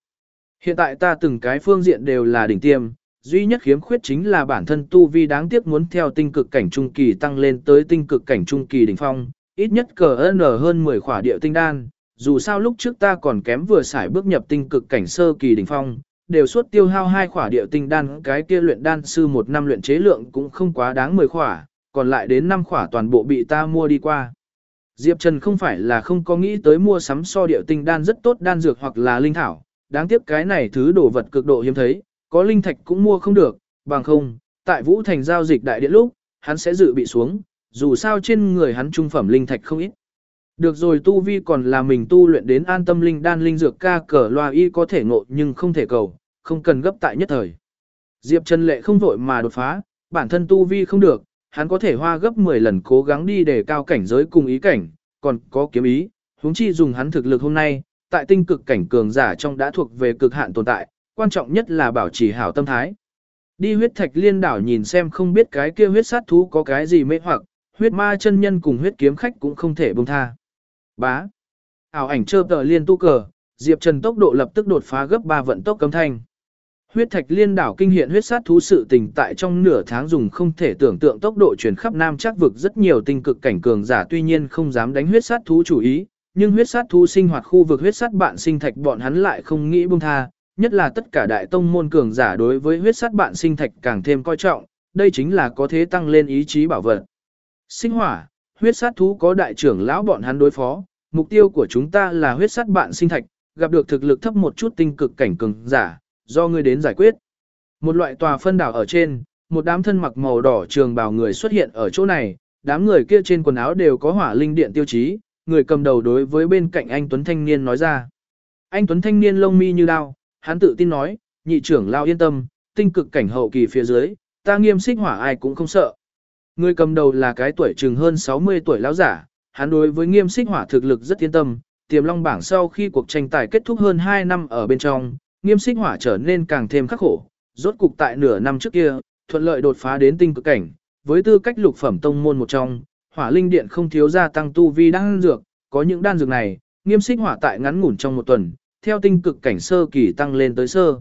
Hiện tại ta từng cái phương diện đều là đỉnh tiêm, duy nhất khiếm khuyết chính là bản thân tu vi đáng tiếc muốn theo tinh cực cảnh trung kỳ tăng lên tới tinh cực cảnh trung kỳ đỉnh phong, ít nhất cờ n hơn 10 khỏa địa tinh đan, dù sao lúc trước ta còn kém vừa xài bước nhập tinh cực cảnh sơ kỳ đỉnh phong, đều suốt tiêu hao hai khỏa địa tinh đan, cái kia luyện đan sư một năm luyện chế lượng cũng không quá đáng 10 khỏa, còn lại đến 5 khỏa toàn bộ bị ta mua đi qua. Diệp Trần không phải là không có nghĩ tới mua sắm so địa tinh đan rất tốt đan dược hoặc là linh thảo, đáng tiếc cái này thứ đồ vật cực độ hiếm thấy, có linh thạch cũng mua không được, bằng không, tại Vũ Thành giao dịch đại điện lúc, hắn sẽ dự bị xuống, dù sao trên người hắn trung phẩm linh thạch không ít. Được rồi tu vi còn là mình tu luyện đến an tâm linh đan linh dược ca cờ loa y có thể ngộ nhưng không thể cầu, không cần gấp tại nhất thời. Diệp Trần Lệ không vội mà đột phá, bản thân tu vi không được, hắn có thể hoa gấp 10 lần cố gắng đi để cao cảnh giới cùng ý cảnh, còn có kiếm ý, huống chi dùng hắn thực lực hôm nay, tại tinh cực cảnh cường giả trong đã thuộc về cực hạn tồn tại, quan trọng nhất là bảo trì hảo tâm thái. Đi huyết thạch liên đảo nhìn xem không biết cái kia huyết sát thú có cái gì mê hoặc, huyết ma chân nhân cùng huyết kiếm khách cũng không thể buông tha. Bá. Ảo ảnh chơ tờ liên tu cờ, Diệp Trần tốc độ lập tức đột phá gấp 3 vận tốc cấm thanh. Huyết thạch liên đảo kinh hiện huyết sát thú sự tình tại trong nửa tháng dùng không thể tưởng tượng tốc độ truyền khắp nam chắc vực rất nhiều tinh cực cảnh cường giả tuy nhiên không dám đánh huyết sát thú chủ ý, nhưng huyết sát thú sinh hoạt khu vực huyết sát bạn sinh thạch bọn hắn lại không nghĩ buông tha, nhất là tất cả đại tông môn cường giả đối với huyết sát bạn sinh thạch càng thêm coi trọng, đây chính là có thế tăng lên ý chí bảo vật. Sinh hỏa, huyết sát thú có đại trưởng lão bọn hắn đối phó, mục tiêu của chúng ta là huyết sát bạn sinh thạch, gặp được thực lực thấp một chút tinh cực cảnh cường giả, do ngươi đến giải quyết. Một loại tòa phân đảo ở trên, một đám thân mặc màu đỏ trường bào người xuất hiện ở chỗ này, đám người kia trên quần áo đều có hỏa linh điện tiêu chí, người cầm đầu đối với bên cạnh anh Tuấn Thanh Niên nói ra. Anh Tuấn Thanh Niên lông mi như đao, hắn tự tin nói, nhị trưởng lao yên tâm, tinh cực cảnh hậu kỳ phía dưới, ta nghiêm xích hỏa ai cũng không sợ. Người cầm đầu là cái tuổi chừng hơn 60 tuổi lão giả, hắn đối với nghiêm xích hỏa thực lực rất yên tâm, tiềm long bảng sau khi cuộc tranh tài kết thúc hơn 2 năm ở bên trong, nghiêm xích hỏa trở nên càng thêm khắc khổ, rốt cục tại nửa năm trước kia, thuận lợi đột phá đến tinh cực cảnh, với tư cách lục phẩm tông môn một trong, hỏa linh điện không thiếu gia tăng tu vi đan dược, có những đan dược này, nghiêm xích hỏa tại ngắn ngủn trong một tuần, theo tinh cực cảnh sơ kỳ tăng lên tới sơ.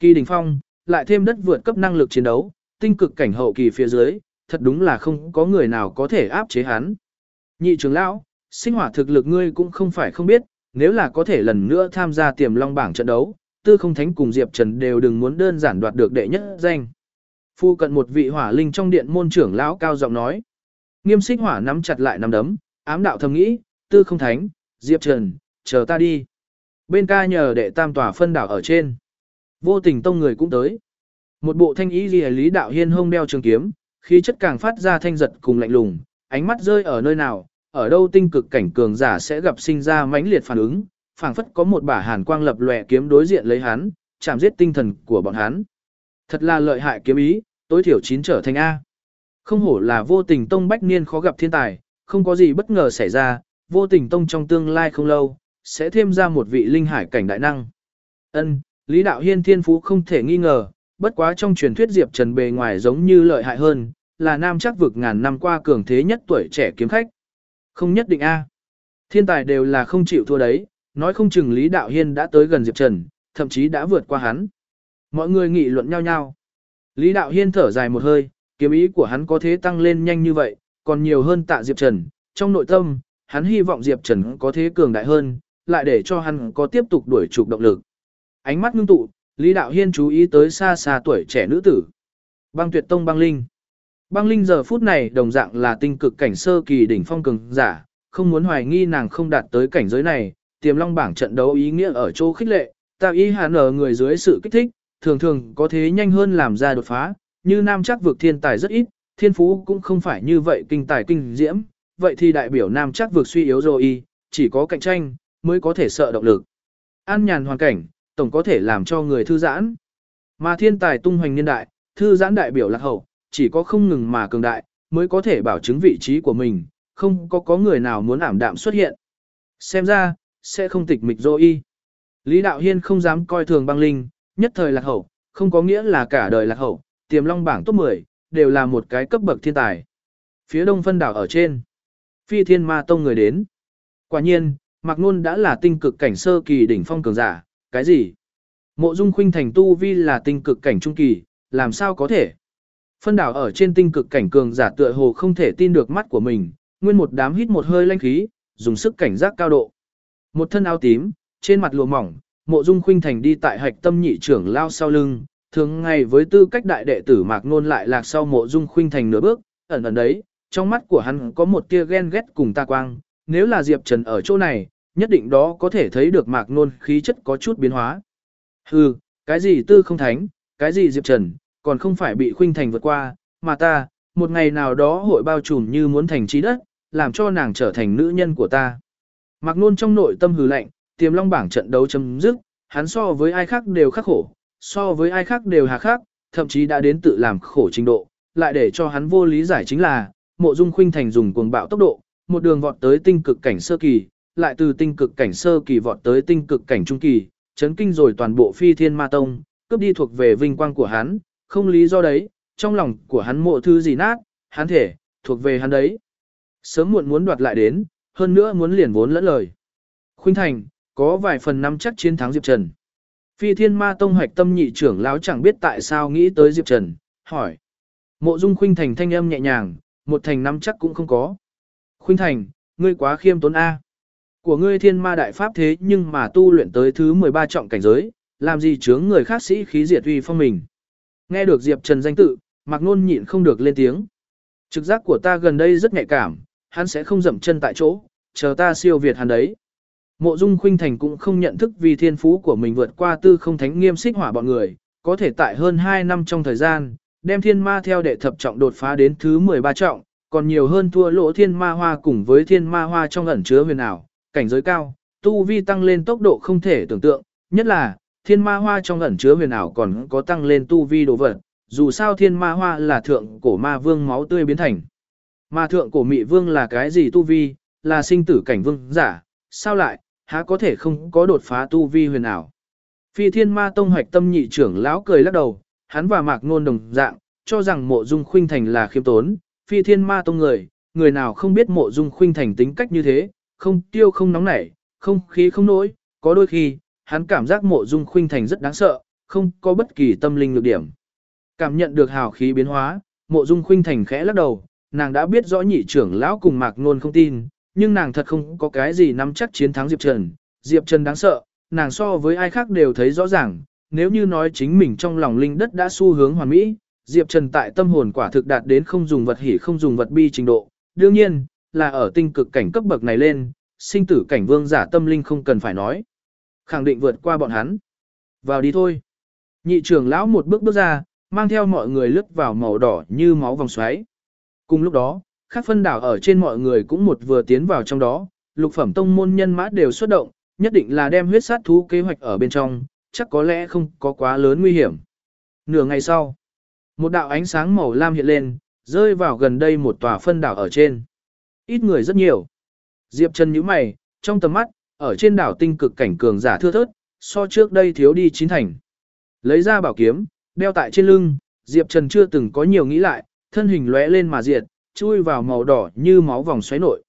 Kỳ đỉnh phong, lại thêm đất vượt cấp năng lực chiến đấu, tinh cực cảnh hậu kỳ phía dưới, thật đúng là không có người nào có thể áp chế hắn. Nhị trưởng lão, sinh hỏa thực lực ngươi cũng không phải không biết, nếu là có thể lần nữa tham gia tiềm long bảng trận đấu, tư không thánh cùng Diệp Trần đều đừng muốn đơn giản đoạt được đệ nhất danh. Phu cận một vị hỏa linh trong điện môn trưởng lão cao giọng nói. Nghiêm xích hỏa nắm chặt lại nắm đấm, ám đạo thầm nghĩ, tư không thánh, Diệp Trần, chờ ta đi. Bên ca nhờ đệ tam tòa phân đảo ở trên. Vô tình tông người cũng tới. Một bộ thanh ý ghi lý đạo hiên hông đeo trường kiếm, khí chất càng phát ra thanh giật cùng lạnh lùng, ánh mắt rơi ở nơi nào, ở đâu tinh cực cảnh cường giả sẽ gặp sinh ra mãnh liệt phản ứng, phảng phất có một bả hàn quang lập lòe kiếm đối diện lấy hắn, chạm giết tinh thần của bọn hắn. Thật là lợi hại kiếm ý, tối thiểu chín trở thành A. Không hổ là vô tình tông bách niên khó gặp thiên tài, không có gì bất ngờ xảy ra, vô tình tông trong tương lai không lâu, sẽ thêm ra một vị linh hải cảnh đại năng. Ân, Lý Đạo Hiên thiên phú không thể nghi ngờ, bất quá trong truyền thuyết Diệp Trần bề ngoài giống như lợi hại hơn, là nam chắc vực ngàn năm qua cường thế nhất tuổi trẻ kiếm khách. Không nhất định a. Thiên tài đều là không chịu thua đấy, nói không chừng Lý Đạo Hiên đã tới gần Diệp Trần, thậm chí đã vượt qua hắn. Mọi người nghị luận nhau nhau. Lý Đạo Hiên thở dài một hơi, kiếm ý của hắn có thế tăng lên nhanh như vậy, còn nhiều hơn tạ Diệp Trần. Trong nội tâm, hắn hy vọng Diệp Trần có thế cường đại hơn, lại để cho hắn có tiếp tục đuổi trục động lực. Ánh mắt ngưng tụ, Lý Đạo Hiên chú ý tới xa xa tuổi trẻ nữ tử. Băng tuyệt tông băng linh. Băng linh giờ phút này đồng dạng là tinh cực cảnh sơ kỳ đỉnh phong cường giả, không muốn hoài nghi nàng không đạt tới cảnh giới này, tiềm long bảng trận đấu ý nghĩa ở chỗ khích lệ, tạo ý hàn ở người dưới sự kích thích, thường thường có thế nhanh hơn làm ra đột phá, như nam chắc vực thiên tài rất ít, thiên phú cũng không phải như vậy kinh tài kinh diễm, vậy thì đại biểu nam chắc vực suy yếu rồi chỉ có cạnh tranh, mới có thể sợ động lực. An nhàn hoàn cảnh, tổng có thể làm cho người thư giãn. Mà thiên tài tung hoành niên đại, thư giãn đại biểu lạc hậu, chỉ có không ngừng mà cường đại, mới có thể bảo chứng vị trí của mình, không có có người nào muốn ảm đạm xuất hiện. Xem ra, sẽ không tịch mịch dô y. Lý Đạo Hiên không dám coi thường băng linh, nhất thời lạc hậu, không có nghĩa là cả đời lạc hậu, tiềm long bảng top 10, đều là một cái cấp bậc thiên tài. Phía đông phân đảo ở trên, phi thiên ma tông người đến. Quả nhiên, Mạc Nôn đã là tinh cực cảnh sơ kỳ đỉnh phong cường giả, cái gì? Mộ Dung Khuynh thành tu vi là tinh cực cảnh trung kỳ, làm sao có thể? Phân đảo ở trên tinh cực cảnh cường giả tựa hồ không thể tin được mắt của mình, nguyên một đám hít một hơi lanh khí, dùng sức cảnh giác cao độ. Một thân áo tím, trên mặt lụa mỏng, Mộ Dung Khuynh thành đi tại hạch tâm nhị trưởng lao sau lưng, thường ngày với tư cách đại đệ tử Mạc Nôn lại lạc sau Mộ Dung Khuynh thành nửa bước, ẩn ẩn đấy, trong mắt của hắn có một tia ghen ghét cùng ta quang, nếu là Diệp Trần ở chỗ này, nhất định đó có thể thấy được mạc nôn khí chất có chút biến hóa. Hừ, cái gì tư không thánh, cái gì Diệp Trần, còn không phải bị khuynh thành vượt qua, mà ta, một ngày nào đó hội bao trùm như muốn thành trí đất, làm cho nàng trở thành nữ nhân của ta. Mạc nôn trong nội tâm hừ lạnh, tiềm long bảng trận đấu chấm dứt, hắn so với ai khác đều khắc khổ, so với ai khác đều hà khắc, thậm chí đã đến tự làm khổ trình độ, lại để cho hắn vô lý giải chính là, mộ dung khuynh thành dùng cuồng bạo tốc độ, một đường vọt tới tinh cực cảnh sơ kỳ, lại từ tinh cực cảnh sơ kỳ vọt tới tinh cực cảnh trung kỳ, chấn kinh rồi toàn bộ phi thiên ma tông, cướp đi thuộc về vinh quang của hắn, không lý do đấy, trong lòng của hắn mộ thư gì nát, hắn thể, thuộc về hắn đấy. Sớm muộn muốn đoạt lại đến, hơn nữa muốn liền vốn lẫn lời. Khuynh Thành, có vài phần năm chắc chiến thắng Diệp Trần. Phi thiên ma tông hoạch tâm nhị trưởng lão chẳng biết tại sao nghĩ tới Diệp Trần, hỏi. Mộ dung Khuynh Thành thanh âm nhẹ nhàng, một thành năm chắc cũng không có. Khuynh Thành, ngươi quá khiêm tốn A. Của ngươi thiên ma đại pháp thế nhưng mà tu luyện tới thứ 13 trọng cảnh giới, làm gì chướng người khác sĩ khí diệt uy phong mình. Nghe được Diệp Trần danh tự, Mạc Nôn nhịn không được lên tiếng. Trực giác của ta gần đây rất nhạy cảm, hắn sẽ không dậm chân tại chỗ, chờ ta siêu việt hắn đấy. Mộ Dung Khuynh Thành cũng không nhận thức vì thiên phú của mình vượt qua tư không thánh nghiêm xích hỏa bọn người, có thể tại hơn 2 năm trong thời gian, đem thiên ma theo đệ thập trọng đột phá đến thứ 13 trọng, còn nhiều hơn thua lỗ thiên ma hoa cùng với thiên ma hoa trong ẩn chứa huyền ảo, cảnh giới cao, tu vi tăng lên tốc độ không thể tưởng tượng, nhất là, thiên ma hoa trong ẩn chứa huyền ảo còn có tăng lên tu vi đồ vật, dù sao thiên ma hoa là thượng cổ ma vương máu tươi biến thành. Mà thượng cổ mị vương là cái gì tu vi, là sinh tử cảnh vương giả, sao lại, há có thể không có đột phá tu vi huyền ảo. Phi thiên ma tông hoạch tâm nhị trưởng lão cười lắc đầu, hắn và mạc ngôn đồng dạng, cho rằng mộ dung khuynh thành là khiêm tốn, phi thiên ma tông người, người nào không biết mộ dung khuynh thành tính cách như thế, không tiêu không nóng nảy, không khí không nổi, có đôi khi, hắn cảm giác mộ dung khuynh thành rất đáng sợ, không có bất kỳ tâm linh lược điểm. Cảm nhận được hào khí biến hóa, mộ dung khuynh thành khẽ lắc đầu, nàng đã biết rõ nhị trưởng lão cùng mạc nôn không tin, nhưng nàng thật không có cái gì nắm chắc chiến thắng Diệp Trần. Diệp Trần đáng sợ, nàng so với ai khác đều thấy rõ ràng, nếu như nói chính mình trong lòng linh đất đã xu hướng hoàn mỹ, Diệp Trần tại tâm hồn quả thực đạt đến không dùng vật hỉ không dùng vật bi trình độ. Đương nhiên, là ở tinh cực cảnh cấp bậc này lên, sinh tử cảnh vương giả tâm linh không cần phải nói. Khẳng định vượt qua bọn hắn. Vào đi thôi. Nhị trưởng lão một bước bước ra, mang theo mọi người lướt vào màu đỏ như máu vòng xoáy. Cùng lúc đó, các phân đảo ở trên mọi người cũng một vừa tiến vào trong đó, lục phẩm tông môn nhân mã đều xuất động, nhất định là đem huyết sát thú kế hoạch ở bên trong, chắc có lẽ không có quá lớn nguy hiểm. Nửa ngày sau, một đạo ánh sáng màu lam hiện lên, rơi vào gần đây một tòa phân đảo ở trên. Ít người rất nhiều. Diệp Trần nhíu mày, trong tầm mắt, ở trên đảo tinh cực cảnh cường giả thưa thớt, so trước đây thiếu đi chín thành. Lấy ra bảo kiếm, đeo tại trên lưng, Diệp Trần chưa từng có nhiều nghĩ lại, thân hình lóe lên mà diệt, chui vào màu đỏ như máu vòng xoáy nội.